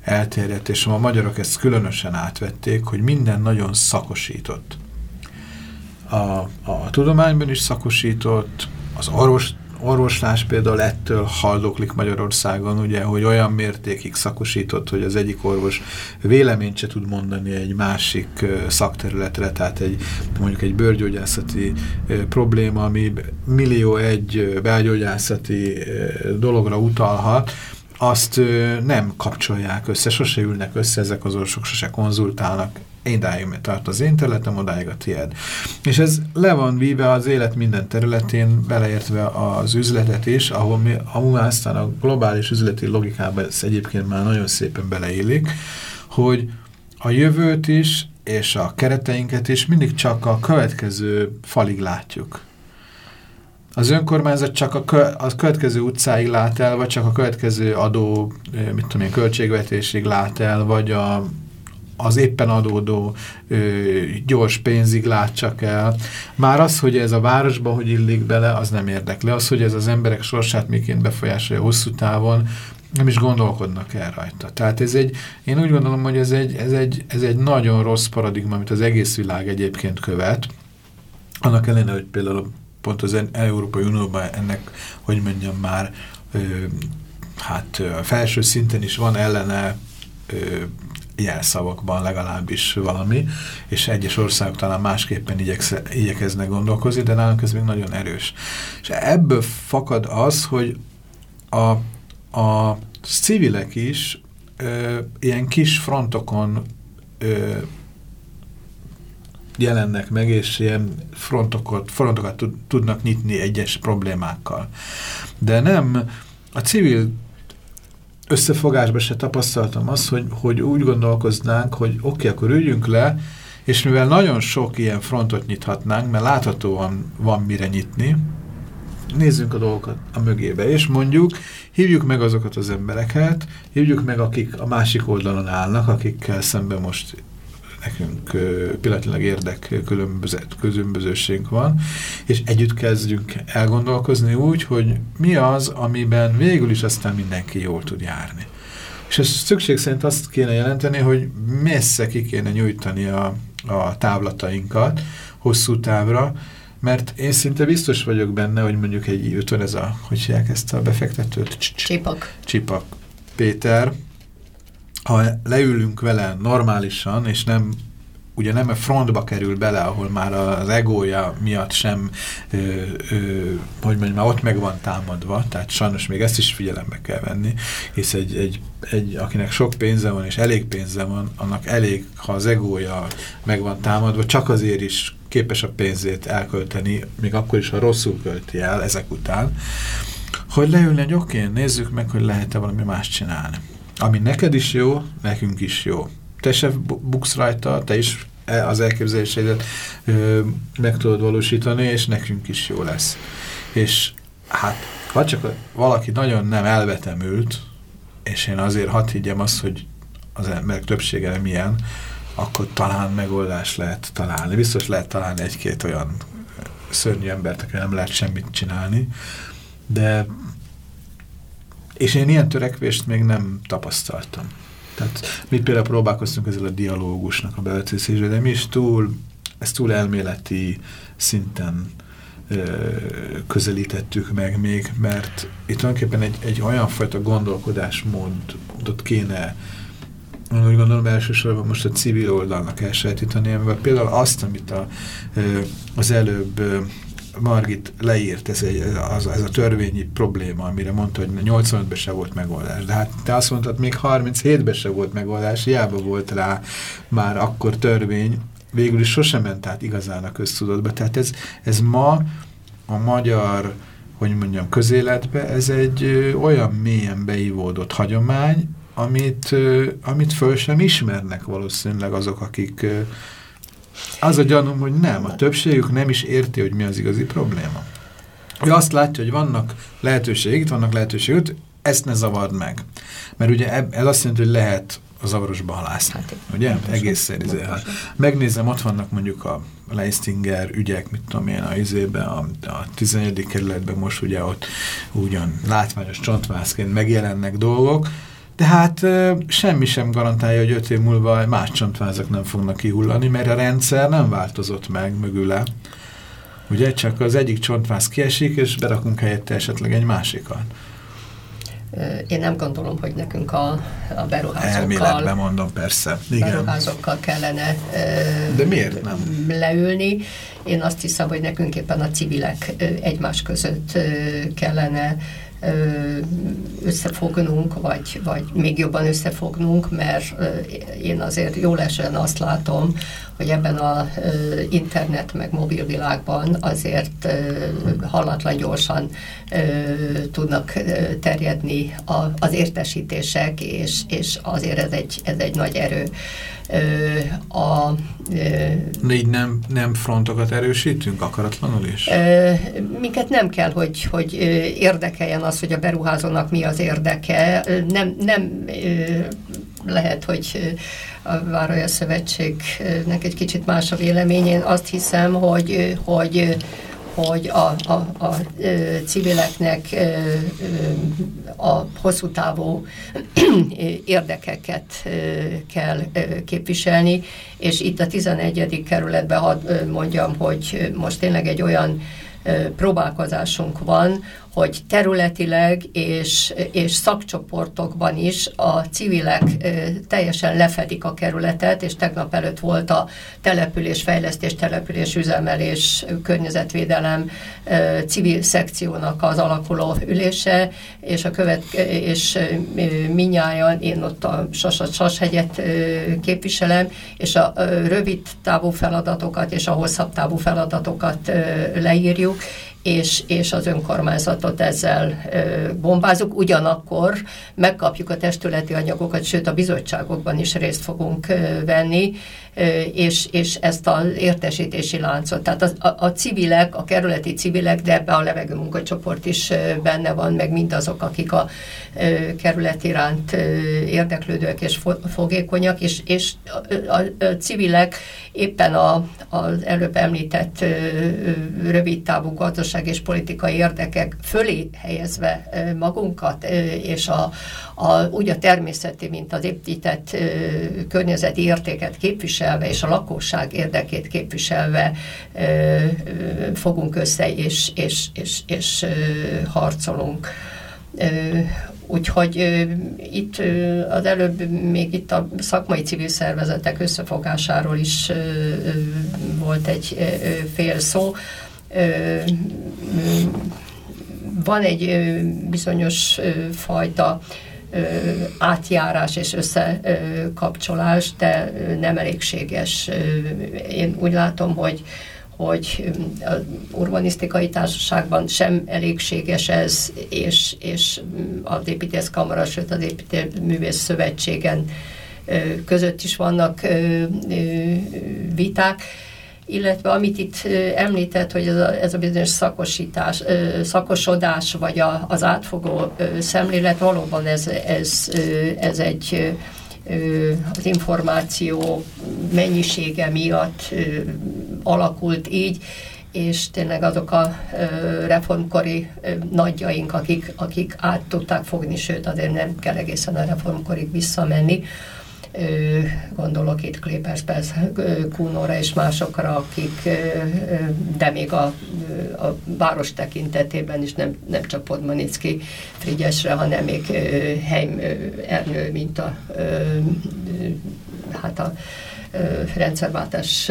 elterjedt, és a magyarok ezt különösen átvették, hogy minden nagyon szakosított. A, a tudományban is szakosított, az orvos orvoslás például ettől haldoklik Magyarországon, ugye, hogy olyan mértékig szakosított, hogy az egyik orvos véleményt se tud mondani egy másik szakterületre, tehát egy, mondjuk egy bőrgyógyászati probléma, ami millió egy belgyógyászati dologra utalhat, azt nem kapcsolják össze, sose ülnek össze, ezek az orvosok sose konzultálnak, idáig tart az én területem, odáig a tiéd. És ez le van víve az élet minden területén, beleértve az üzletet is, ahol mi, amúgy aztán a globális üzleti logikában ez egyébként már nagyon szépen beleillik, hogy a jövőt is, és a kereteinket is mindig csak a következő falig látjuk. Az önkormányzat csak a, kö, a következő utcáig lát el, vagy csak a következő adó, mit tudom én, költségvetésig lát el, vagy a az éppen adódó ö, gyors pénzig lát csak el. Már az, hogy ez a városba hogy illik bele, az nem érdekli. Az, hogy ez az emberek sorsát miként befolyásolja hosszú távon, nem is gondolkodnak el rajta. Tehát ez egy, én úgy gondolom, hogy ez egy, ez egy, ez egy nagyon rossz paradigma, amit az egész világ egyébként követ. Annak ellenére, hogy például pont az Európai Unióban ennek, hogy mondjam már, ö, hát felső szinten is van ellene ö, jelszavakban legalábbis valami, és egyes országok talán másképpen igyeksz, igyekeznek gondolkozni, de nálunk ez még nagyon erős. És ebből fakad az, hogy a, a civilek is ö, ilyen kis frontokon ö, jelennek meg, és ilyen frontokat, frontokat tudnak nyitni egyes problémákkal. De nem, a civil összefogásban se tapasztaltam azt, hogy, hogy úgy gondolkoznánk, hogy oké, okay, akkor üljünk le, és mivel nagyon sok ilyen frontot nyithatnánk, mert láthatóan van mire nyitni, nézzünk a dolgokat a mögébe, és mondjuk hívjuk meg azokat az embereket, hívjuk meg, akik a másik oldalon állnak, akikkel szemben most nekünk pillanatilag érdek különbözőségünk van, és együtt kezdjünk elgondolkozni úgy, hogy mi az, amiben végül is aztán mindenki jól tud járni. És ez szükség szerint azt kéne jelenteni, hogy messze ki kéne nyújtani a, a távlatainkat hosszú távra, mert én szinte biztos vagyok benne, hogy mondjuk egy, ott van ez a, hogy hívják ezt a befektetőt? Csipak. Csipak. Péter, ha leülünk vele normálisan, és nem ugye nem a frontba kerül bele, ahol már az egója miatt sem, ö, ö, hogy mondjam, már ott meg van támadva, tehát sajnos még ezt is figyelembe kell venni, hisz egy, egy, egy, akinek sok pénze van, és elég pénze van, annak elég, ha az egója meg van támadva, csak azért is képes a pénzét elkölteni, még akkor is, ha rosszul költi el ezek után, hogy leülni, hogy oké, nézzük meg, hogy lehet-e valami más csinálni ami neked is jó, nekünk is jó. Te se buksz rajta, te is e, az elképzeléseidet meg tudod valósítani, és nekünk is jó lesz. És hát, ha csak valaki nagyon nem elvetemült, és én azért hadd higgyem azt, hogy az emberek többsége nem ilyen, akkor talán megoldás lehet találni. Biztos lehet találni egy-két olyan szörnyű embert, aki nem lehet semmit csinálni, de és én ilyen törekvést még nem tapasztaltam. Tehát mi például próbálkoztunk ezzel a dialógusnak a bevetőszésre, de mi is túl, ezt túl elméleti szinten ö, közelítettük meg még, mert itt tulajdonképpen egy, egy olyan fajta gondolkodásmódot kéne úgy gondolom elsősorban most a civil oldalnak elsajátítani, amivel például azt, amit a, az előbb Margit leírt, ez, egy, az, ez a törvényi probléma, amire mondta, hogy 85-ben se volt megoldás. De hát te azt mondtad, még 37-ben se volt megoldás, hiába volt rá már akkor törvény, végül is sosem ment át igazán a köztudatba. Tehát ez, ez ma a magyar, hogy mondjam, közéletbe, ez egy olyan mélyen beivódott hagyomány, amit, amit föl sem ismernek valószínűleg azok, akik az a gyanúm, hogy nem, a többségük nem is érti, hogy mi az igazi probléma. Ő azt látja, hogy vannak lehetőségek, itt vannak lehetőségek, ezt ne zavard meg. Mert ugye ez azt jelenti, hogy lehet a zavarosba halászni. Hát, ugye? Egészen izé. Hát. Megnézem, ott vannak mondjuk a Leistinger ügyek, mit tudom én, a izébe, a, a 11. kerületben most ugye ott ugyan látványos csontvászként megjelennek dolgok, de hát semmi sem garantálja, hogy öt év múlva más csontvázak nem fognak kihullani, mert a rendszer nem változott meg mögüle. Ugye csak az egyik csontváz kiesik, és berakunk helyette esetleg egy másikat. Én nem gondolom, hogy nekünk a, a beruházókkal... Elméletben mondom, persze. Igen. Beruházókkal kellene De miért nem? leülni. Én azt hiszem, hogy nekünk éppen a civilek egymás között kellene összefognunk, vagy, vagy még jobban összefognunk, mert én azért jól esően azt látom, hogy ebben az internet meg mobil világban azért hallatlan gyorsan tudnak terjedni az értesítések, és, és azért ez egy, ez egy nagy erő. A, így nem, nem frontokat erősítünk akaratlanul is? Minket nem kell, hogy, hogy érdekeljen az, hogy a beruházónak mi az érdeke. Nem, nem lehet, hogy a Vároja Szövetségnek egy kicsit más a vélemény. Én azt hiszem, hogy, hogy hogy a, a, a civileknek a hosszú távú érdekeket kell képviselni, és itt a 11. kerületben mondjam, hogy most tényleg egy olyan próbálkozásunk van, hogy területileg és, és szakcsoportokban is a civilek teljesen lefedik a kerületet, és tegnap előtt volt a település, fejlesztés, település, üzemelés, környezetvédelem civil szekciónak az alakuló ülése, és a követ, és minnyáján én ott a Sasat Sashegyet képviselem, és a rövid távú feladatokat és a hosszabb távú feladatokat leírjuk, és, és az önkormányzatot ezzel bombázunk. Ugyanakkor megkapjuk a testületi anyagokat, sőt a bizottságokban is részt fogunk venni, és, és ezt az értesítési láncot. Tehát a, a, a civilek, a kerületi civilek, de ebbe a levegő munkacsoport is benne van, meg mindazok, akik a kerület iránt érdeklődők és fogékonyak, és, és a, a, a civilek éppen a, az előbb említett rövid távú gazdaság és politikai érdekek fölé helyezve magunkat, és a, a, úgy a természeti, mint az épített környezeti értéket képviselve, és a lakosság érdekét képviselve fogunk össze, és, és, és, és harcolunk. Úgyhogy itt az előbb még itt a szakmai civil szervezetek összefogásáról is volt egy fél szó. Van egy bizonyos fajta átjárás és összekapcsolás, de nem elégséges. Én úgy látom, hogy hogy az urbanisztikai társaságban sem elégséges ez, és, és az építészkamara, sőt az építőművész szövetségen között is vannak viták, illetve amit itt említett, hogy ez a, ez a bizonyos szakosítás, szakosodás, vagy a, az átfogó szemlélet, valóban ez, ez, ez egy az információ mennyisége miatt alakult így, és tényleg azok a reformkori nagyjaink, akik, akik át tudták fogni, sőt azért nem kell egészen a reformkorig visszamenni, gondolok itt Klépers, Kúnóra és másokra, akik, de még a, a város tekintetében is nem, nem csak Podmanicki Frigyesre, hanem még Heim Ernő, mint a hát a rendszerváltás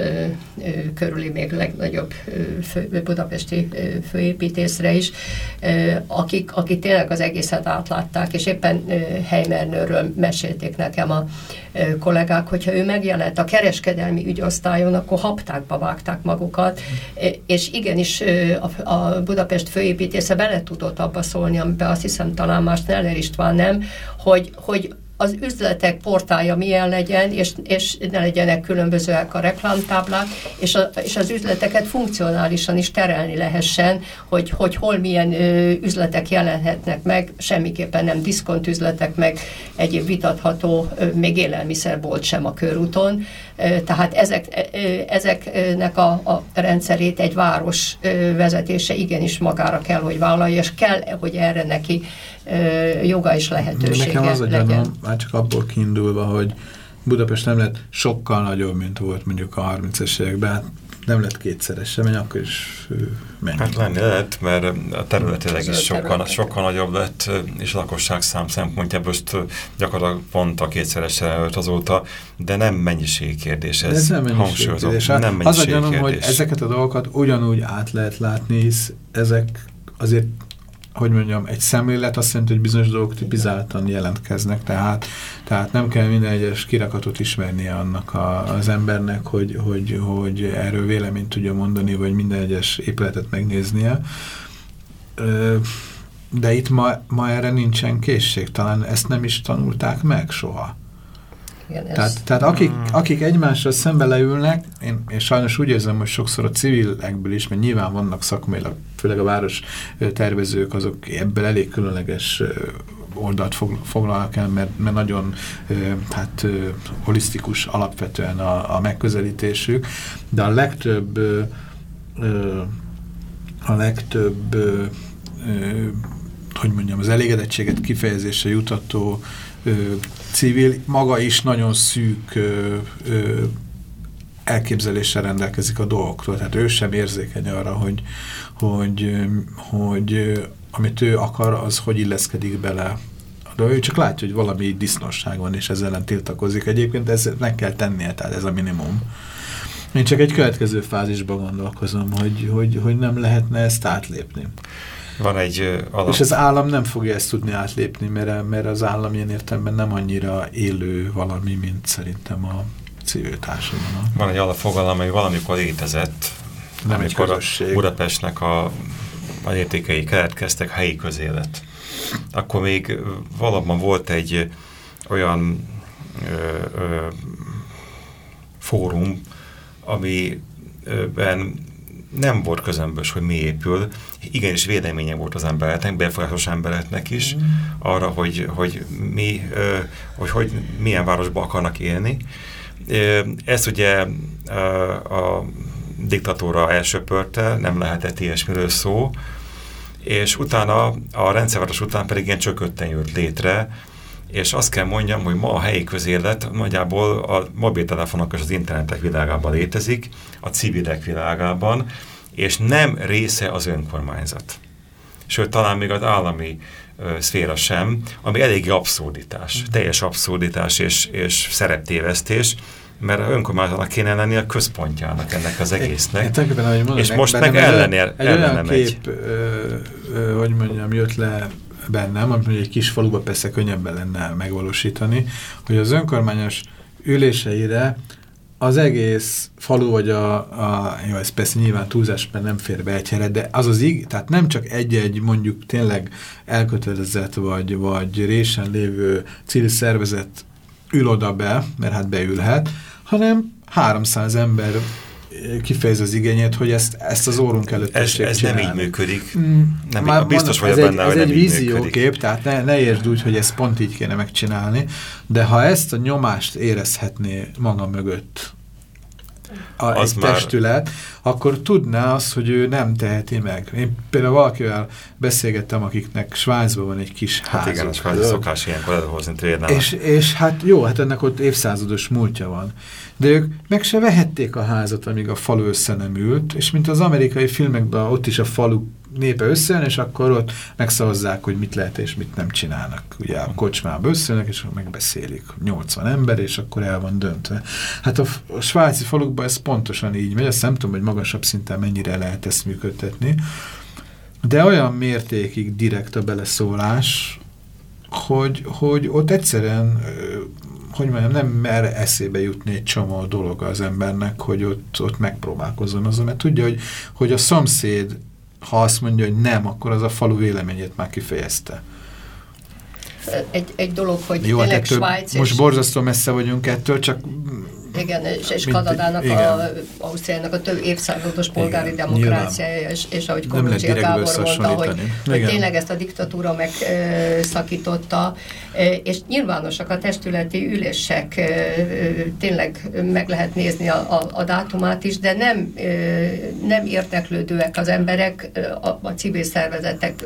körüli még legnagyobb fő, budapesti főépítészre is, akik, akik tényleg az egészet átlátták, és éppen Heimernőről mesélték nekem a kollégák, hogyha ő megjelent a kereskedelmi ügyosztályon, akkor haptákba vágták magukat, és igenis a, a Budapest főépítésze bele tudott abba szólni, amiben azt hiszem talán más Neller István nem, hogy, hogy az üzletek portája milyen legyen, és, és ne legyenek különbözőek a reklámtáblák, és, a, és az üzleteket funkcionálisan is terelni lehessen, hogy, hogy hol milyen ö, üzletek jelenhetnek meg, semmiképpen nem diszkont üzletek, meg egyéb vitatható, ö, még élelmiszerbolt sem a körúton. Tehát ezek, ezeknek a, a rendszerét egy város vezetése igenis magára kell, hogy vállalja, és kell, hogy erre neki joga és lehetősége Nekem az a gyanom, már csak abból kiindulva, hogy Budapest nem lett sokkal nagyobb, mint volt mondjuk a 30-es években, hát nem lett kétszeres sem, akkor is mennyi. Hát lenni lehet, mert a területileg is sokkal, sokkal nagyobb lett, és a lakosság szám szempontjából most gyakorlatilag pont a kétszeresre előtt azóta, de nem mennyiségi kérdés ez. ez nem mennyiségi kérdés. Hát nem mennyiségi az a gyanom, kérdés. hogy ezeket a dolgokat ugyanúgy át lehet látni, hisz ezek azért hogy mondjam, egy szemlélet azt jelenti, hogy bizonyos dolgok tipizáltan jelentkeznek, tehát, tehát nem kell minden egyes kirakatot ismernie annak a, az embernek, hogy, hogy, hogy erről véleményt tudja mondani, vagy minden egyes épületet megnéznie. De itt ma, ma erre nincsen készség, talán ezt nem is tanulták meg soha. Igen, tehát, tehát akik, hmm. akik egymással szembe leülnek, én, én sajnos úgy érzem, hogy sokszor a civilekből is, mert nyilván vannak szakmailag, főleg a város tervezők, azok ebből elég különleges oldalt foglalnak el, mert, mert nagyon hát, holisztikus alapvetően a, a megközelítésük, de a legtöbb a legtöbb hogy mondjam, az elégedettséget kifejezésre jutató ö, civil, maga is nagyon szűk ö, ö, elképzeléssel rendelkezik a dolgoktól, tehát ő sem érzékeny arra, hogy, hogy, hogy amit ő akar, az hogy illeszkedik bele. De ő csak látja, hogy valami disznosság van, és ezzel ellen tiltakozik. Egyébként ez meg kell tennie, tehát ez a minimum. Én csak egy következő fázisban gondolkozom, hogy, hogy, hogy nem lehetne ezt átlépni. Van egy alap... És az állam nem fogja ezt tudni átlépni, mert, mert az állam ilyen értelemben nem annyira élő valami, mint szerintem a civil társadalom. Van egy alapfogalom, ami valamikor létezett, nem egy a Budapestnek a, a értékei keletkeztek, helyi közélet. Akkor még valóban volt egy olyan ö, ö, fórum, amiben nem volt közömbös, hogy mi épül. Igenis véleménye volt az embereknek, befolyásos embereknek is, mm. arra, hogy, hogy, mi, hogy, hogy milyen városba akarnak élni. Ezt ugye a diktatúra elsöpörte, nem lehetett ilyesmiről szó, és utána a rendszerváros után pedig ilyen csökötten jött létre, és azt kell mondjam, hogy ma a helyi közélet nagyjából a mobiltelefonok és az internetek világában létezik, a civilek világában, és nem része az önkormányzat. Sőt, talán még az állami ö, szféra sem, ami eléggé abszurditás, teljes abszurditás és, és szereptévesztés, mert a önkormányzatnak kéne lenni a központjának ennek az egésznek. Én, én mondom, és most meg ellenér, egy olyan kép, ö, ö, hogy mondjam, jött le bennem, amit egy kis faluba persze könnyebben lenne megvalósítani, hogy az önkormányos üléseire az egész falu, vagy a, a jó, ez persze nyilván túlzásban nem fér be egy helyre, de az az ig, tehát nem csak egy-egy mondjuk tényleg elkötelezett, vagy, vagy résen lévő civil szervezet ül oda be, mert hát beülhet, hanem 300 ember kifejez az igényét, hogy ezt, ezt az órunk előtt Ez, ez nem így működik. Mm, nem, Már biztos vagyok ez benne, egy, hogy Ez nem egy víziókép, tehát ne, ne értsd úgy, hogy ezt pont így kéne megcsinálni, de ha ezt a nyomást érezhetné maga mögött a, Az egy már- testület, akkor tudná azt, hogy ő nem teheti meg. Én például valakivel beszélgettem, akiknek Svájcban van egy kis ház. Hát igen, a svájci szokás ilyenkor előhozni trénál. És, és hát jó, hát ennek ott évszázados múltja van. De ők meg se vehették a házat, amíg a falu össze nem ült, és mint az amerikai filmekben, ott is a falu népe összejön, és akkor ott megszavazzák, hogy mit lehet és mit nem csinálnak. Ugye a kocsmába összejönnek, és megbeszélik 80 ember, és akkor el van döntve. Hát a, a svájci falukban ez pontosan így megy, azt nem tudom, hogy magasabb szinten mennyire lehet ezt működtetni, de olyan mértékig direkt a beleszólás, hogy, hogy ott egyszerűen, hogy mondjam, nem mer eszébe jutni egy csomó dolog az embernek, hogy ott, ott megpróbálkozzon azon, mert tudja, hogy, hogy a szomszéd, ha azt mondja, hogy nem, akkor az a falu véleményét már kifejezte. Egy, egy dolog, hogy Jó, hát tényleg ettől Svájc most és, borzasztó messze vagyunk ettől, csak igen, és, és mint- Kanadának, igen. a, Ausztriának a több évszázados polgári Igen, demokráciája, és, és ahogy direktbe Gábor mondta, hogy, hogy tényleg ezt a diktatúra megszakította, és nyilvánosak a testületi ülések, tényleg meg lehet nézni a, a, a dátumát is, de nem, nem érdeklődőek az emberek, a, a civil szervezetek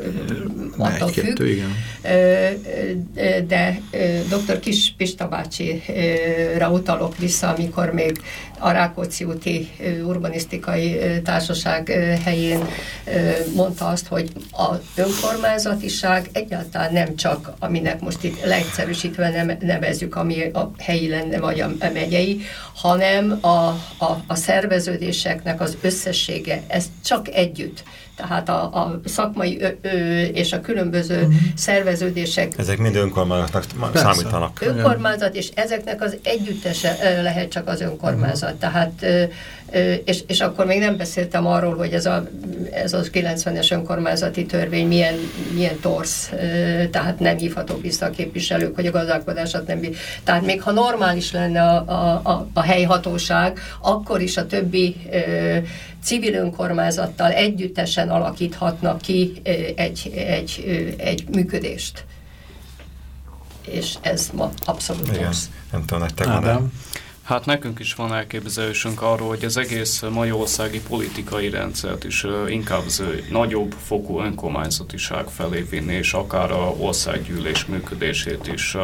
attól függ. egy-kettő, igen. De dr. Kis Pista bácsira utalok vissza, amikor még a Rákóczi úti urbanisztikai társaság helyén mondta azt, hogy az önkormányzatiság egyáltalán nem csak, aminek most itt leegyszerűsítve nem, nevezzük, ami a helyi lenne, vagy a, a megyei, hanem a, a, a szerveződéseknek az összessége, ez csak együtt. Tehát a, a szakmai ö, ö, és a különböző uh-huh. szerveződések Ezek mind önkormányzatnak Persze. számítanak. önkormányzat, és ezeknek az együttese lehet csak az önkormányzat. Tehát, ö, ö, és, és akkor még nem beszéltem arról, hogy ez a, ez az 90-es önkormányzati törvény milyen, milyen torsz, tehát nem hívhatók vissza a képviselők, hogy a gazdálkodásat nem bír. Tehát még ha normális lenne a, a, a, a helyhatóság, akkor is a többi ö, civil önkormányzattal együttesen alakíthatnak ki egy, egy, egy működést. És ez ma abszolút Igen, rossz. nem tudom, nektek van Ádám. Hát nekünk is van elképzelésünk arról, hogy az egész magyarországi politikai rendszert is inkább az nagyobb fokú önkormányzatiság felé vinni, és akár a országgyűlés működését is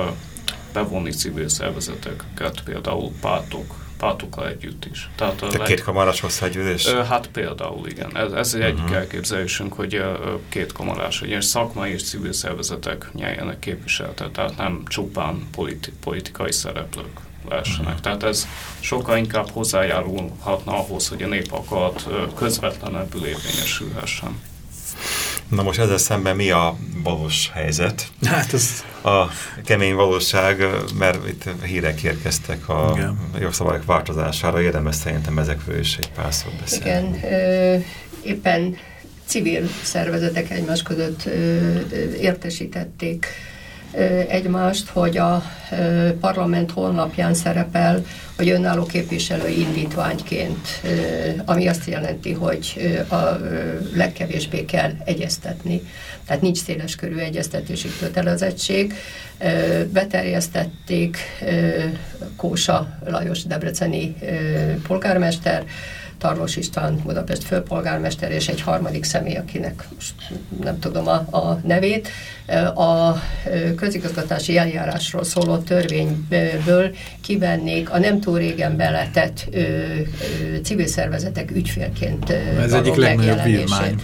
bevonni civil szervezeteket, például pártok, pártokkal együtt is. Tehát a leg- két kamaras országgyűlés? Hát például igen, ez, ez egy egyik elképzelésünk, hogy két kamarás, hogy ilyen szakmai és civil szervezetek nyeljenek képviseletet, tehát nem csupán politi- politikai szereplők lehessenek. Tehát ez sokkal inkább hozzájárulhatna ahhoz, hogy a népakarat közvetlenebbül érvényesülhessen. Na most ezzel szemben mi a valós helyzet? Hát ez A kemény valóság, mert itt hírek érkeztek a Igen. jogszabályok változására, érdemes szerintem ezekről is egy pár szót beszélni. Igen, ö, éppen civil szervezetek egymás között ö, ö, értesítették ö, egymást, hogy a parlament honlapján szerepel, hogy önálló képviselői indítványként, ami azt jelenti, hogy a legkevésbé kell egyeztetni. Tehát nincs széleskörű egyeztetési kötelezettség. Beterjesztették Kósa Lajos debreceni polgármester, Tarlós István, Budapest főpolgármester, és egy harmadik személy, akinek most nem tudom a, a nevét. A közigazgatási eljárásról szóló törvényből kivennék a nem túl régen beletett ö, ö, civil szervezetek ügyfélként ö, Ez egyik legnagyobb vívmány.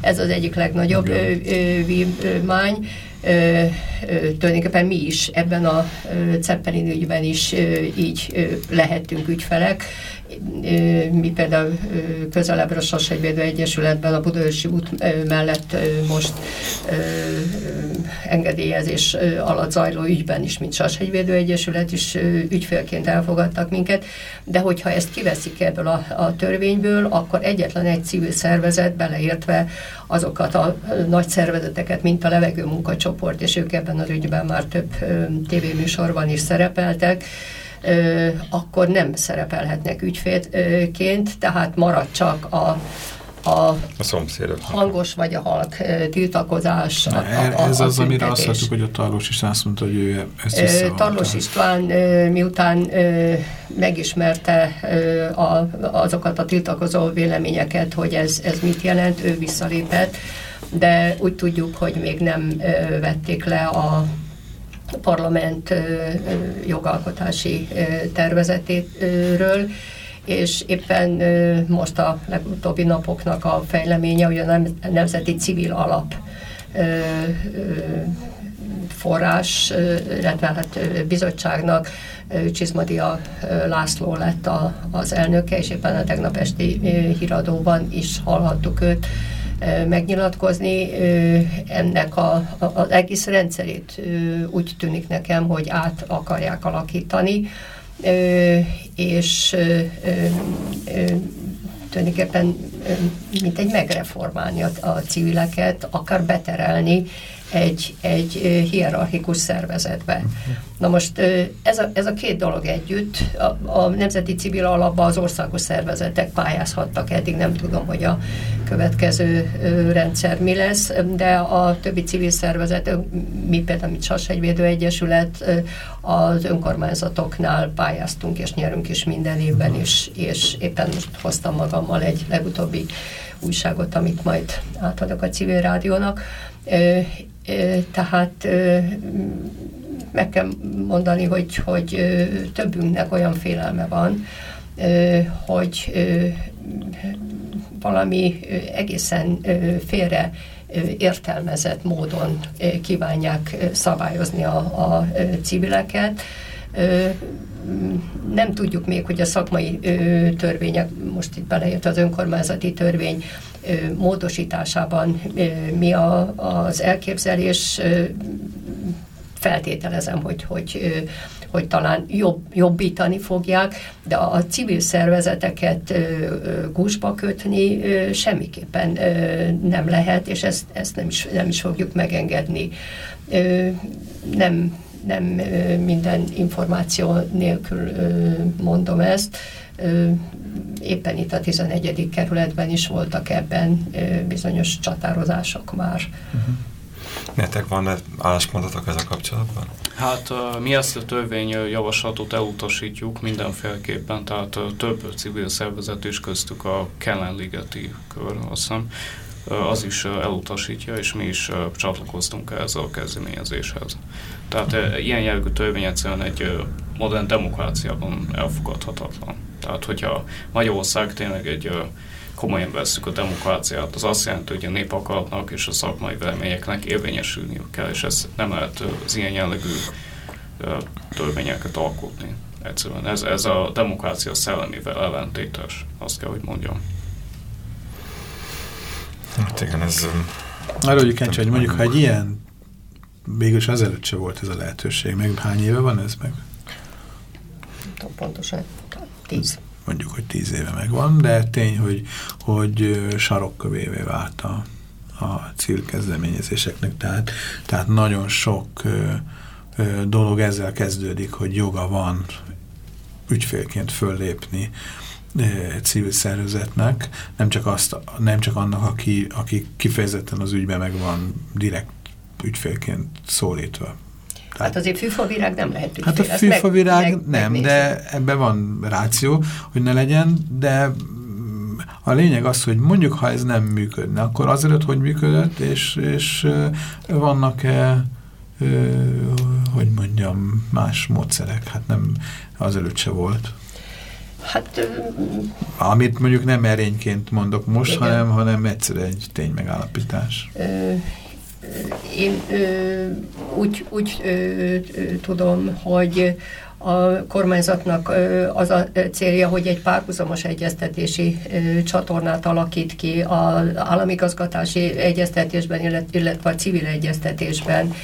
Ez az egyik legnagyobb ö, ö, vívmány. Ö, ö, tulajdonképpen mi is ebben a ö, Zeppelin ügyben is ö, így ö, lehettünk ügyfelek. Mi például a Sasegyvédő Egyesületben a Budaörsi út mellett most engedélyezés alatt zajló ügyben is, mint Sashegyvédő Egyesület is ügyfélként elfogadtak minket, de hogyha ezt kiveszik ebből a, a törvényből, akkor egyetlen egy civil szervezet, beleértve azokat a nagy szervezeteket, mint a levegő munkacsoport, csoport, és ők ebben az ügyben már több tévéműsorban is szerepeltek, akkor nem szerepelhetnek ügyfélként, tehát marad csak a a, a szomszédok. hangos vagy a halk tiltakozás. A, a, a, ez az, amire azt mondtuk, hogy a Tarlós is azt mondta, hogy ő ezt visszavonta. Tarlós István miután megismerte azokat a tiltakozó véleményeket, hogy ez, ez mit jelent, ő visszalépett, de úgy tudjuk, hogy még nem vették le a parlament jogalkotási tervezetéről, és éppen most a legutóbbi napoknak a fejleménye, hogy a Nemzeti Civil Alap forrás, illetve hát bizottságnak Csizmadia László lett a, az elnöke, és éppen a tegnap esti híradóban is hallhattuk őt megnyilatkozni. Ennek a, az egész rendszerét úgy tűnik nekem, hogy át akarják alakítani és tulajdonképpen mint egy megreformálni a, a civileket, akar beterelni egy, egy hierarchikus szervezetbe. Na most ez a, ez a két dolog együtt, a, a Nemzeti Civil Alapban az országos szervezetek pályázhattak, eddig nem tudom, hogy a következő rendszer mi lesz, de a többi civil szervezet, mi például, mint Sasegyvédő Egyesület, az önkormányzatoknál pályáztunk és nyerünk is minden évben is, és éppen most hoztam magammal egy legutóbbi újságot, amit majd átadok a civil rádiónak, tehát meg kell mondani, hogy, hogy többünknek olyan félelme van, hogy valami egészen félre értelmezett módon kívánják szabályozni a, a civileket. Nem tudjuk még, hogy a szakmai törvények, most itt beleért az önkormányzati törvény módosításában mi a, az elképzelés, feltételezem, hogy, hogy, hogy talán jobb, jobbítani fogják, de a civil szervezeteket gúzsba kötni semmiképpen nem lehet, és ezt, ezt nem, is, nem is fogjuk megengedni. Nem, nem minden információ nélkül mondom ezt, éppen itt a 11. kerületben is voltak ebben bizonyos csatározások már. Uh-huh. Nektek van -e álláspontotok ezzel kapcsolatban? Hát mi ezt a törvény javaslatot elutasítjuk mindenféleképpen, tehát több civil szervezet is köztük a Kellenligeti kör, azt hiszem, az is elutasítja, és mi is csatlakoztunk ehhez a kezdeményezéshez. Tehát ilyen jellegű törvény egyszerűen egy modern demokráciában elfogadhatatlan. Tehát, hogyha Magyarország tényleg egy komolyan vesszük a demokráciát, az azt jelenti, hogy a népakaratnak és a szakmai véleményeknek érvényesülniük kell, és ez nem lehet az ilyen jellegű törvényeket alkotni. Egyszerűen ez, ez a demokrácia szellemével ellentétes, azt kell, hogy mondjam. Hát igen, ez... Arra, hogy Kencsi, hogy mondjuk, ha egy ilyen, mégis azelőtt se volt ez a lehetőség, meg hány éve van ez meg? tudom pontosan, tíz. Mondjuk, hogy tíz éve megvan, de tény, hogy, hogy sarokkövévé vált a, a civil kezdeményezéseknek, tehát, tehát nagyon sok ö, ö, dolog ezzel kezdődik, hogy joga van ügyfélként föllépni civil szervezetnek, nem csak, azt, nem csak annak, aki, aki kifejezetten az ügyben meg van direkt ügyfélként szólítva. Hát azért fűfavirág nem lehet ügyfél. Hát a fűfavirág meg, nem, megnézni. de ebben van ráció, hogy ne legyen, de a lényeg az, hogy mondjuk, ha ez nem működne, akkor azért, hogy működött, és, és vannak-e hogy mondjam, más módszerek, hát nem azelőtt se volt. Hát... Amit mondjuk nem erényként mondok most, hanem, hanem egyszer egy ténymegállapítás. Ö, én ö, úgy, úgy ö, tudom, hogy a kormányzatnak az a célja, hogy egy párhuzamos egyeztetési csatornát alakít ki az államigazgatási egyeztetésben, illetve a civil egyeztetésben,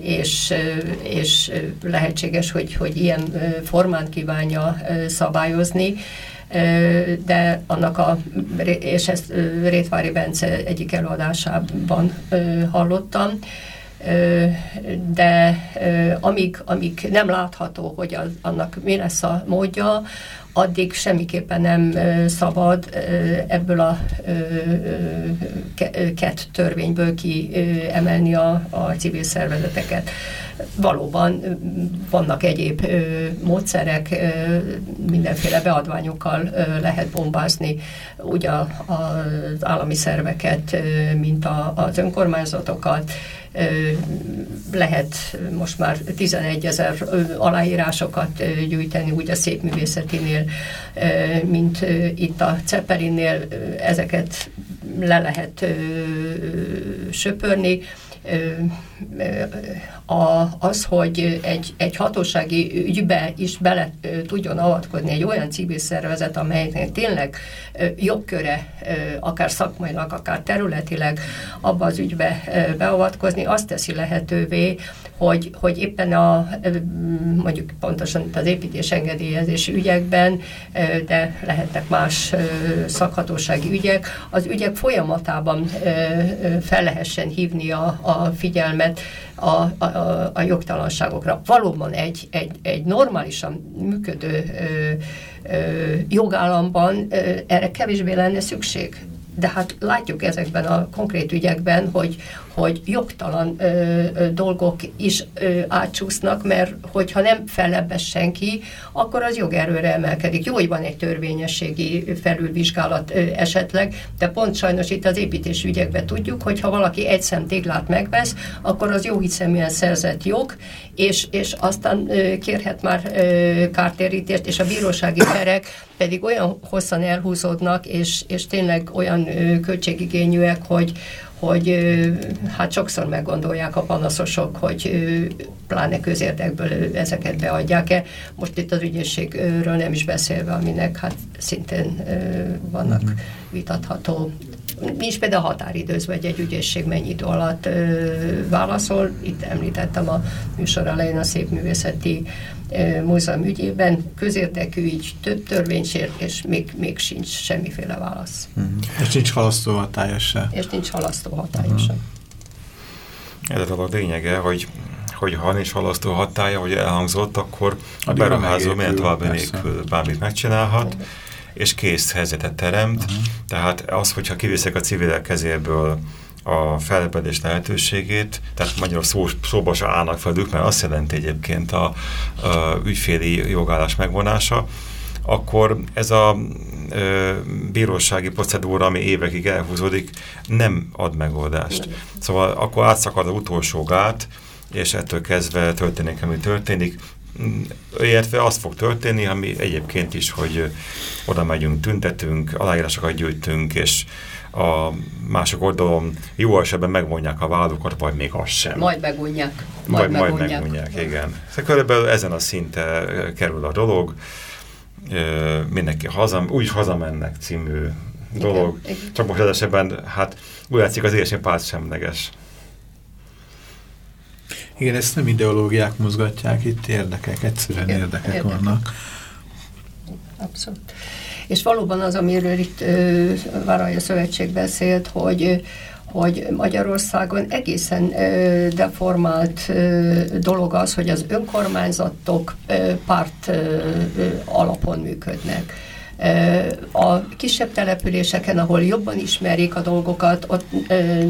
és, és lehetséges, hogy, hogy ilyen formán kívánja szabályozni de annak a, és ezt Rétvári Bence egyik előadásában hallottam, de amíg, amíg nem látható, hogy az, annak mi lesz a módja, addig semmiképpen nem szabad ebből a KET törvényből kiemelni a, a civil szervezeteket. Valóban vannak egyéb módszerek, mindenféle beadványokkal lehet bombázni úgy az állami szerveket, mint az önkormányzatokat, lehet most már 11 ezer aláírásokat gyűjteni úgy a szépművészetinél, mint itt a Ceperinnél, ezeket le lehet söpörni a, az, hogy egy, egy hatósági ügybe is bele tudjon avatkozni egy olyan civil szervezet, amelynek tényleg jogköre, akár szakmailag, akár területileg abba az ügybe beavatkozni, azt teszi lehetővé, hogy, hogy éppen a, mondjuk pontosan az építés engedélyezési ügyekben, de lehetnek más szakhatósági ügyek, az ügyek folyamatában fel lehessen hívni a, a figyelmet a, a, a jogtalanságokra. Valóban egy, egy, egy normálisan működő ö, ö, jogállamban ö, erre kevésbé lenne szükség. De hát látjuk ezekben a konkrét ügyekben, hogy, hogy jogtalan ö, ö, dolgok is ö, átcsúsznak, mert hogyha nem felebbes senki, akkor az jogerőre emelkedik. Jó, hogy van egy törvényességi felülvizsgálat ö, esetleg, de pont sajnos itt az építésügyekben tudjuk, hogy ha valaki egy szem téglát megvesz, akkor az jó hiszeműen szerzett jog, és, és aztán ö, kérhet már ö, kártérítést, és a bírósági perek pedig olyan hosszan elhúzódnak, és, és tényleg olyan ö, költségigényűek, hogy, hogy hát sokszor meggondolják a panaszosok, hogy pláne közérdekből ezeket beadják-e. Most itt az ügyészségről nem is beszélve, aminek hát szintén vannak mhm. vitatható Nincs például határidőzve, hogy egy ügyészség mennyi idő alatt ö, válaszol. Itt említettem a műsor elején a Szépművészeti ö, Múzeum ügyében. Közérdekű ügy, több törvénysért, és még, még sincs semmiféle válasz. Uh mhm. -huh. És nincs halasztó hatája se. És nincs halasztó hatája uh mhm. -huh. sem. Ez a lényege, hogy hogy ha nincs halasztó hatája, hogy elhangzott, akkor a beruházó miért tovább nélkül bármit megcsinálhat. Uh -huh és kész helyzetet teremt. Uh -huh. Tehát az, hogyha kiviszek a civilek kezéből a felpedés lehetőségét, tehát magyarul szó, szóba se állnak felük, mert azt jelenti egyébként a, a ügyféli jogállás megvonása, akkor ez a ö, bírósági procedúra, ami évekig elhúzódik, nem ad megoldást. Szóval akkor átszakad az utolsó gát, és ettől kezdve történik, ami történik, illetve az fog történni, ami egyébként is, hogy oda megyünk, tüntetünk, aláírásokat gyűjtünk, és a mások oldalon jó esetben megmondják a vádukat, vagy még az sem. Majd megunják. Majd, majd, majd igen. Szóval körülbelül ezen a szinte kerül a dolog. Mindenki haza, úgyis hazamennek című dolog. Igen, igen. Csak most az esetben, hát úgy látszik az érsén párt semleges. Igen, ezt nem ideológiák mozgatják, itt érdekek, egyszerűen érdekek érdekek vannak. Abszolút. És valóban az, amiről itt Váralja Szövetség beszélt, hogy hogy Magyarországon egészen ö, deformált ö, dolog az, hogy az önkormányzatok ö, párt ö, alapon működnek a kisebb településeken, ahol jobban ismerik a dolgokat, ott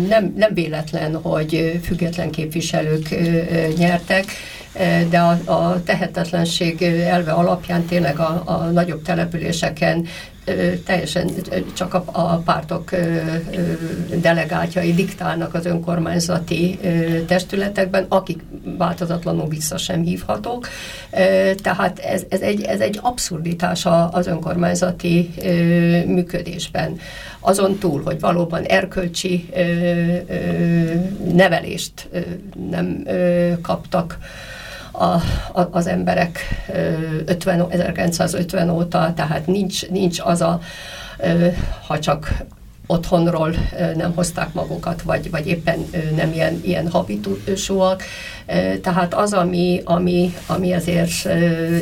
nem, nem véletlen, hogy független képviselők nyertek, de a, a tehetetlenség elve alapján tényleg a, a nagyobb településeken teljesen csak a, a pártok delegáltjai diktálnak az önkormányzati testületekben, akik változatlanul vissza sem hívhatók. Tehát ez, ez, egy, ez egy abszurditás az önkormányzati működésben. Azon túl, hogy valóban erkölcsi nevelést nem kaptak, a, a, az emberek 50, 1950 óta, tehát nincs, nincs az a, ha csak otthonról nem hozták magukat, vagy, vagy éppen nem ilyen, ilyen habitusúak, Tehát az, ami, ami, ami azért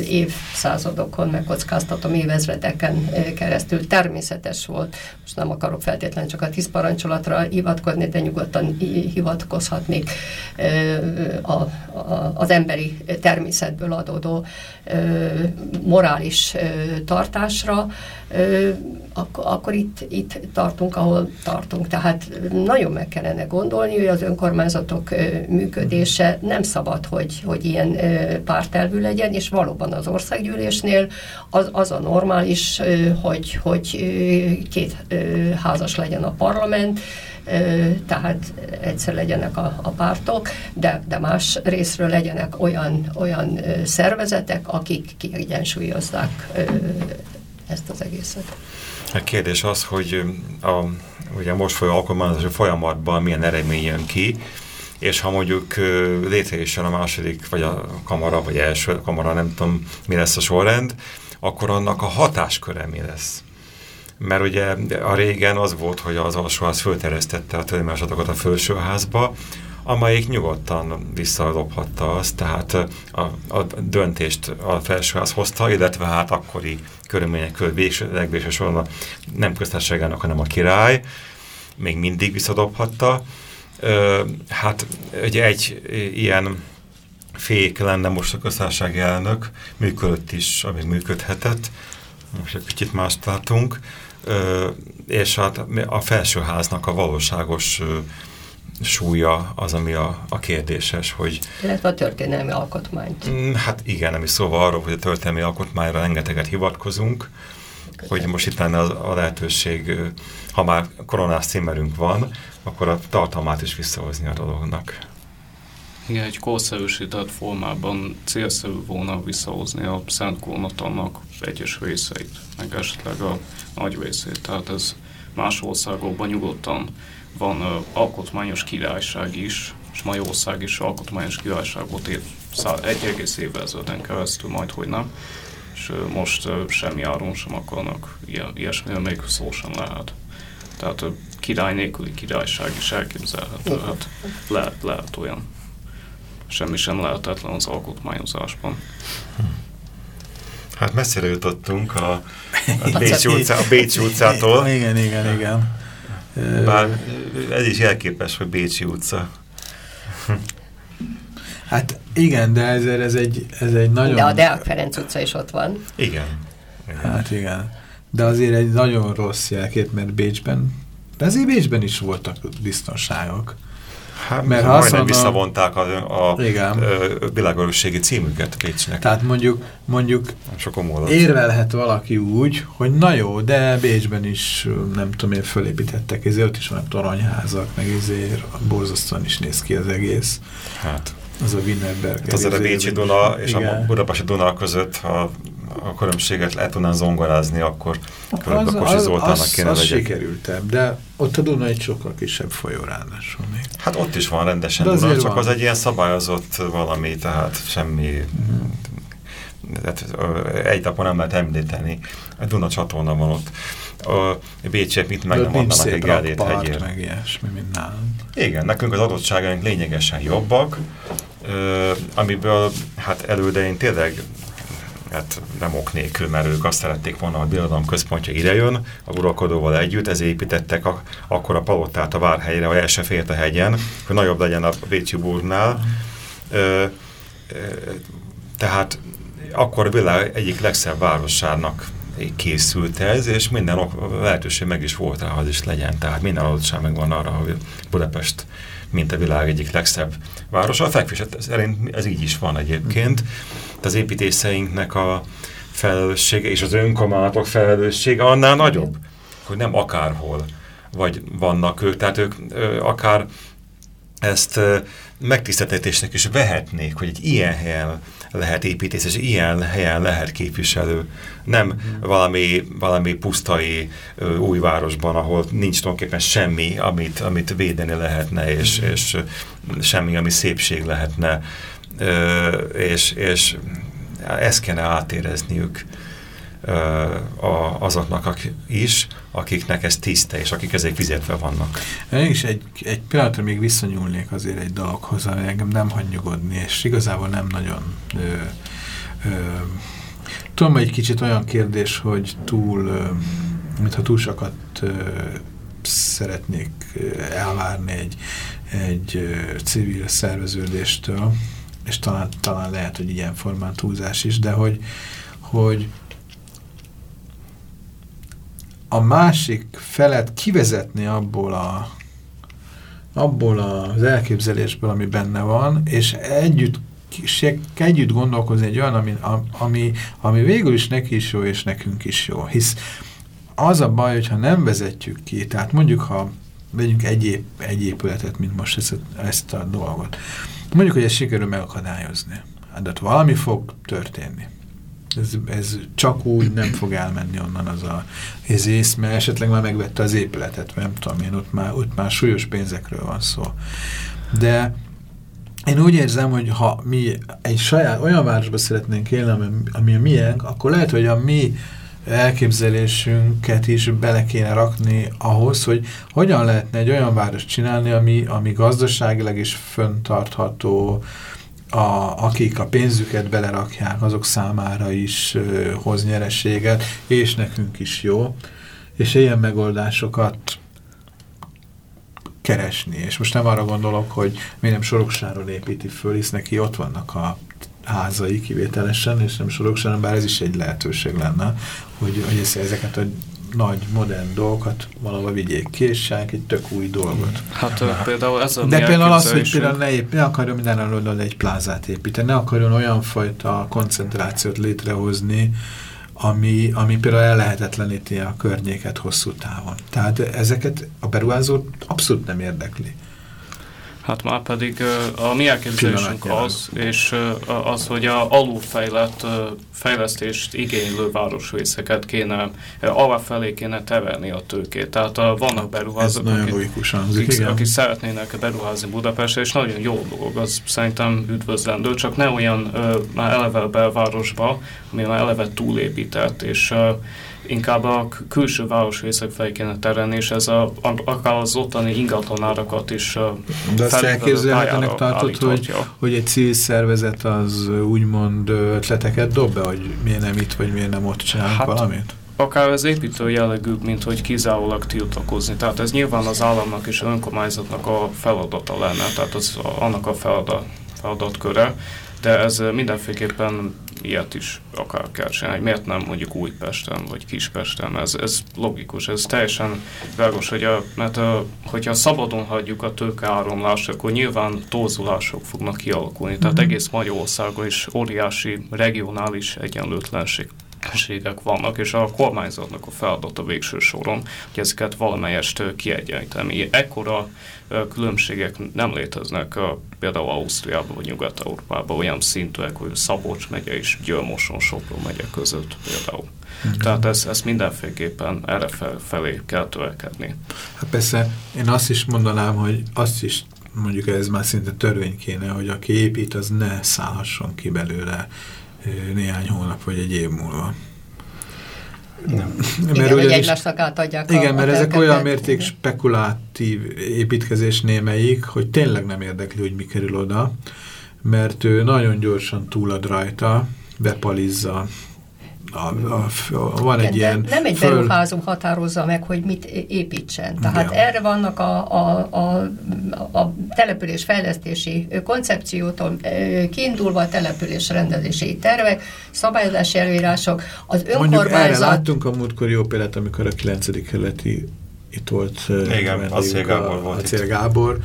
évszázadokon, megkockáztatom évezredeken keresztül természetes volt. Most nem akarok feltétlenül csak a tíz parancsolatra hivatkozni, de nyugodtan hivatkozhatnék a, a, az emberi természetből adódó morális tartásra, akkor, itt, itt tartunk, ahol tartunk. Tehát nagyon meg kellene gondolni, hogy az önkormányzatok működése nem szabad, hogy, hogy ilyen pártelvű legyen, és valóban az országgyűlésnél az, az a normális, hogy, hogy két házas legyen a parlament, tehát egyszer legyenek a, a pártok, de, de más részről legyenek olyan, olyan szervezetek, akik kiegyensúlyozzák ezt az egészet. A kérdés az, hogy a, ugye most folyó alkalmazási folyamatban milyen eredmény jön ki, és ha mondjuk létrejöjjön a második, vagy a kamara, vagy első kamara, nem tudom, mi lesz a sorrend, akkor annak a hatásköre mi lesz? Mert ugye a régen az volt, hogy az alsóház fölteresztette a törvénymásatokat a felsőházba, amelyik nyugodtan visszalophatta azt, tehát a, a döntést a felsőház hozta, illetve hát akkori körülmények között legvégső soron nem köztársaságának, hanem a király még mindig visszadobhatta. Hát ugye egy ilyen fék lenne most a köztársasági elnök, működött is, amíg működhetett, most egy kicsit mást látunk, és hát a felsőháznak a valóságos súlya az, ami a, a kérdéses, hogy... Illetve a történelmi alkotmányt. Mm, hát igen, is szóval arról, hogy a történelmi alkotmányra rengeteget hivatkozunk. Hogy most itt lenne a, lehetőség, ha már koronás címerünk van, akkor a tartalmát is visszahozni a dolognak. Igen, egy korszerűsített formában célszerű volna visszahozni a Szent Kónatannak egyes részeit, meg esetleg a nagy részét. Tehát ez más országokban nyugodtan van uh, alkotmányos királyság is, és Magyarország is alkotmányos királyság volt év, egy egész évvel keresztül, majd hogy nem. És most semmi áron sem akarnak, ilyesmiről még szó sem lehet. Tehát uh, király nélküli királyság is elképzelhető, hát lehet, lehet olyan. Semmi sem lehetetlen az alkotmányozásban. Hát messzire jutottunk a, a, Bécsi, utcá, a Bécsi utcától. Igen, igen, igen. Bár ez is jelképes, hogy Bécsi utca. Hát igen, de ez, ez, egy, ez egy nagyon... De a Deák Ferenc utca is ott van. Igen. igen. Hát igen. De azért egy nagyon rossz jelkép, mert Bécsben, de azért Bécsben is voltak biztonságok. Hát, mert ha majdnem visszavonták a, a, a világörösségi címüket Pécsnek. Tehát mondjuk, mondjuk érvelhet valaki úgy, hogy na jó, de Bécsben is nem tudom én fölépítettek, ezért ott is van toronyházak, meg ezért borzasztóan is néz ki az egész. Hát. Az a Wienerberg. Hát azért a Bécsi Duna és igen. a Budapesti Duna között, ha a különbséget lehet tudnám zongorázni, akkor az, Kosi Zoltánnak kéne az, sikerültem, de ott a Duna egy sokkal kisebb folyó ráadásul még. Hát ott is van rendesen Duna, csak van. az egy ilyen szabályozott valami, tehát semmi... Mm. Tehát, egy napon nem lehet említeni. A Duna csatorna van ott. A Bécsiek mit meg nem adnak egy Gellért hegyért. meg ilyesmi, mint nálunk. Igen, nekünk az adottságaink lényegesen jobbak, amiből hát elődején tényleg hát nem ok nélkül, mert ők azt szerették volna, a birodalom központja idejön, a uralkodóval együtt, ezért építettek a, akkor a palotát a várhelyre, a első fért a hegyen, hogy nagyobb legyen a Bécsi búrnál. Tehát akkor világ egyik legszebb városának készült ez, és minden lehetőség meg is volt rá, hogy is legyen. Tehát minden adottság megvan arra, hogy Budapest mint a világ egyik legszebb városa. A fekvés szerint ez így is van egyébként. De az építészeinknek a felelőssége és az önkormányzatok felelőssége annál nagyobb, hogy nem akárhol vagy vannak ők, tehát ők ö, akár ezt megtiszteltetésnek is vehetnék, hogy egy ilyen helyen lehet építész, és ilyen helyen lehet képviselő. Nem mm. valami, valami pusztai ö, új városban, ahol nincs tulajdonképpen semmi, amit, amit védeni lehetne, és, mm. és semmi, ami szépség lehetne. Ö, és, és ezt kellene átérezniük a, azoknak is, akiknek ez tiszte, és akik ezért fizetve vannak. Én is egy, egy pillanatra még visszanyúlnék azért egy dologhoz, ami engem nem hagy nyugodni, és igazából nem nagyon... Ö, ö, tudom, egy kicsit olyan kérdés, hogy túl, ö, mintha túl sokat ö, szeretnék elvárni egy, egy civil szerveződéstől, és talán, talán lehet, hogy ilyen formán túlzás is, de hogy, hogy a másik felet kivezetni abból a abból az elképzelésből, ami benne van, és együtt, együtt gondolkozni egy olyan, ami, ami, ami végül is neki is jó, és nekünk is jó. Hisz az a baj, hogyha nem vezetjük ki, tehát mondjuk, ha vegyünk egy, egy épületet, mint most ezt, ezt a dolgot, mondjuk, hogy ezt sikerül megakadályozni. Hát valami fog történni ez, ez csak úgy nem fog elmenni onnan az a ez ész, mert esetleg már megvette az épületet, nem tudom én, ott már, ott már súlyos pénzekről van szó. De én úgy érzem, hogy ha mi egy saját olyan városba szeretnénk élni, ami, ami a miénk, akkor lehet, hogy a mi elképzelésünket is bele kéne rakni ahhoz, hogy hogyan lehetne egy olyan város csinálni, ami, ami gazdaságilag is föntartható, a, akik a pénzüket belerakják, azok számára is ö, hoz nyereséget, és nekünk is jó, és ilyen megoldásokat keresni. És most nem arra gondolok, hogy mi nem Soroksáron építi föl, hisz neki ott vannak a házai kivételesen, és nem Soroksáron, bár ez is egy lehetőség lenne, hogy, hogy ezeket a nagy, modern dolgokat valahol vigyék ki, és egy tök új dolgot. Hát Na. például ez a De például az, hogy például ne, ne akarjon minden előadon egy plázát építeni, ne akarjon olyan fajta koncentrációt létrehozni, ami, ami például ellehetetleníti a környéket hosszú távon. Tehát ezeket a beruházót abszolút nem érdekli. Hát már pedig a mi elképzelésünk az, és az, hogy a alulfejlett fejlesztést igénylő városrészeket kéne, felé kéne teverni a tőkét. Tehát vannak beruházók, akik, akik, akik szeretnének beruházni Budapestre, és nagyon jó dolog, az szerintem üdvözlendő, csak ne olyan már eleve belvárosba, ami már eleve túlépített, és inkább a külső városrészek felé kéne terelni, és ez a, akár az ottani ingatlanárakat is De azt elképzelhetőnek tartod, hogy, hogy egy civil szervezet az úgymond ötleteket dob be, hogy miért nem itt, vagy miért nem ott csinálunk hát, valamit? akár az építő jellegű, mint hogy kizárólag tiltakozni. Tehát ez nyilván az államnak és az önkormányzatnak a feladata lenne, tehát az annak a feladat, feladatköre, de ez mindenféleképpen ilyet is akar kell csinálni. Miért nem mondjuk Újpesten vagy Kispesten? Ez, ez logikus, ez teljesen világos, hogy a, mert a, hogyha szabadon hagyjuk a tőkeáramlást, akkor nyilván torzulások fognak kialakulni. Tehát mhm. egész Magyarországon is óriási regionális egyenlőtlenség ségek vannak, és a kormányzatnak a feladata végső soron, hogy ezeket valamelyest kiegyenlíteni. Ekkora különbségek nem léteznek például Ausztriában vagy Nyugat-Európában olyan szintűek, hogy Szabolcs megye és Győrmoson Sopron megye között például. Mm-hmm. Tehát ezt, ezt mindenféleképpen erre fel, felé kell törekedni. Hát persze, én azt is mondanám, hogy azt is mondjuk ez már szinte törvény kéne, hogy aki épít, az ne szállhasson ki belőle néhány hónap vagy egy év múlva. Nem. Mert igen, hogy egymásnak átadják Igen, a, mert ezek olyan mérték igen. spekulatív építkezés némelyik, hogy tényleg nem érdekli, hogy mi kerül oda, mert ő nagyon gyorsan túlad rajta, bepalizza a, a, a, van egy ilyen... Nem egy föl... beruházó határozza meg, hogy mit építsen. Tehát Igen. erre vannak a, a, a, a település fejlesztési koncepciótól kiindulva a település rendezési tervek, szabályozási előírások, az önkormányzat... Mondjuk erre láttunk a múltkor jó példát, amikor a 9. keleti itt volt Igen, a Cél Gábor volt a Cél Gábor,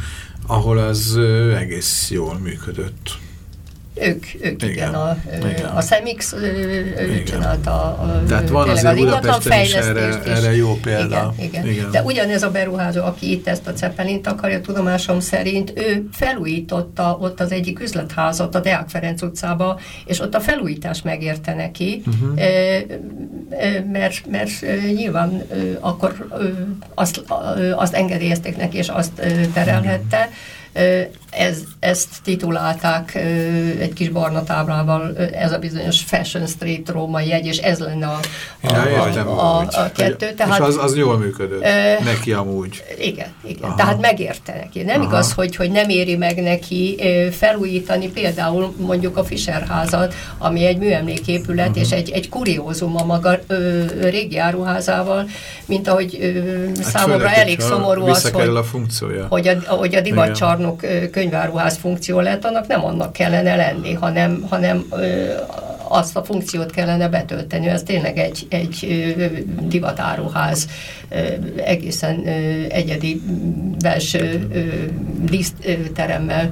ahol az egész jól működött. Ők, ők igen, igen a, igen. a Semix ő csinálta a, Tehát van az Budapesten is erre, erre jó példa. Igen, igen. igen. De ugyanez a beruházó, aki itt ezt a Cepelint akarja, tudomásom szerint, ő felújította ott az egyik üzletházat a Deák Ferenc utcába, és ott a felújítás megérte neki, uh -huh. mert, mert nyilván akkor azt, azt engedélyezték neki, és azt terelhette, uh -huh ez, ezt titulálták egy kis barna táblával, ez a bizonyos Fashion Street római jegy, és ez lenne a, a, ja, a, a, a kettő. Tehát, és az, az jól működött uh, neki amúgy. Igen, igen. Aha. tehát megérte neki. Nem Aha. igaz, hogy, hogy nem éri meg neki felújítani például mondjuk a Fischer házat, ami egy műemléképület, uh -huh. és egy, egy kuriózum a maga ö, régi áruházával, mint ahogy ö, hát számomra elég szomorú az, hogy, a funkciója. hogy a, hogy a divatcsarnok könyváruház funkció lett, annak nem annak kellene lenni, hanem, hanem azt a funkciót kellene betölteni. Ez tényleg egy, egy divatáruház, egészen egyedi belső díszteremmel,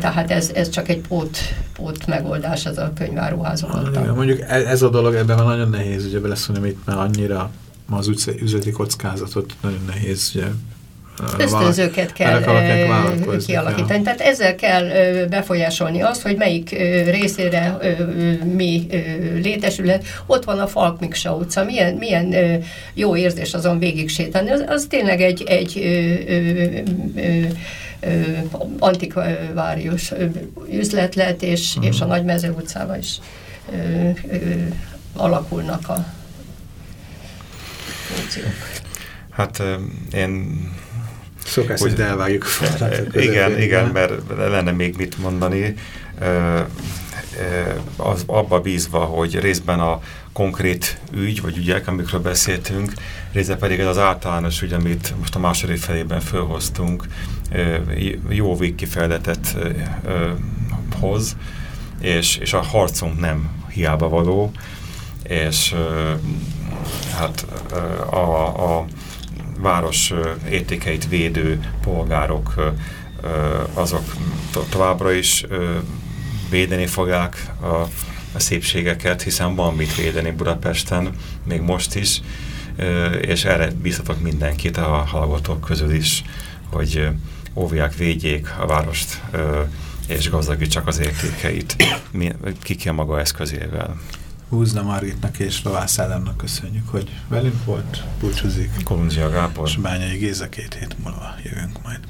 tehát ez, ez csak egy pót, pót megoldás, ez a könyváruházok. Ah, mondjuk e, ez a dolog ebben van nagyon nehéz ugye beleszólni, itt mert annyira az üzleti kockázatot nagyon nehéz ugye ösztönzőket kell kialakítani. Tehát ezzel kell befolyásolni azt, hogy melyik részére mi létesület. Ott van a Falkmiksa utca, milyen, milyen jó érzés azon végig sétálni. Az, az tényleg egy, egy antikvárius üzlet lett, és, uh-huh. és a Nagymező utcában is ö, ö, alakulnak a funkciók. Hát én Szokás, hogy elvágjuk. Igen, igen, mert lenne még mit mondani. Az, abba bízva, hogy részben a konkrét ügy, vagy ügyek, amikről beszéltünk, részben pedig ez az általános ügy, amit most a második felében fölhoztunk, jó végkifejletet hoz, és, és a harcunk nem hiába való, és hát a, a város értékeit védő polgárok azok to továbbra is védeni fogják a, a szépségeket, hiszen van mit védeni Budapesten, még most is, és erre bíztatok mindenkit a hallgatók közül is, hogy óvják, védjék a várost, és gazdagítsak az értékeit, ki ki a maga eszközével. Húzna Margitnak és Lovász Ádámnak köszönjük, hogy velünk volt, búcsúzik. Kolundzsia Gábor. És Bányai Géza két hét múlva jövünk majd.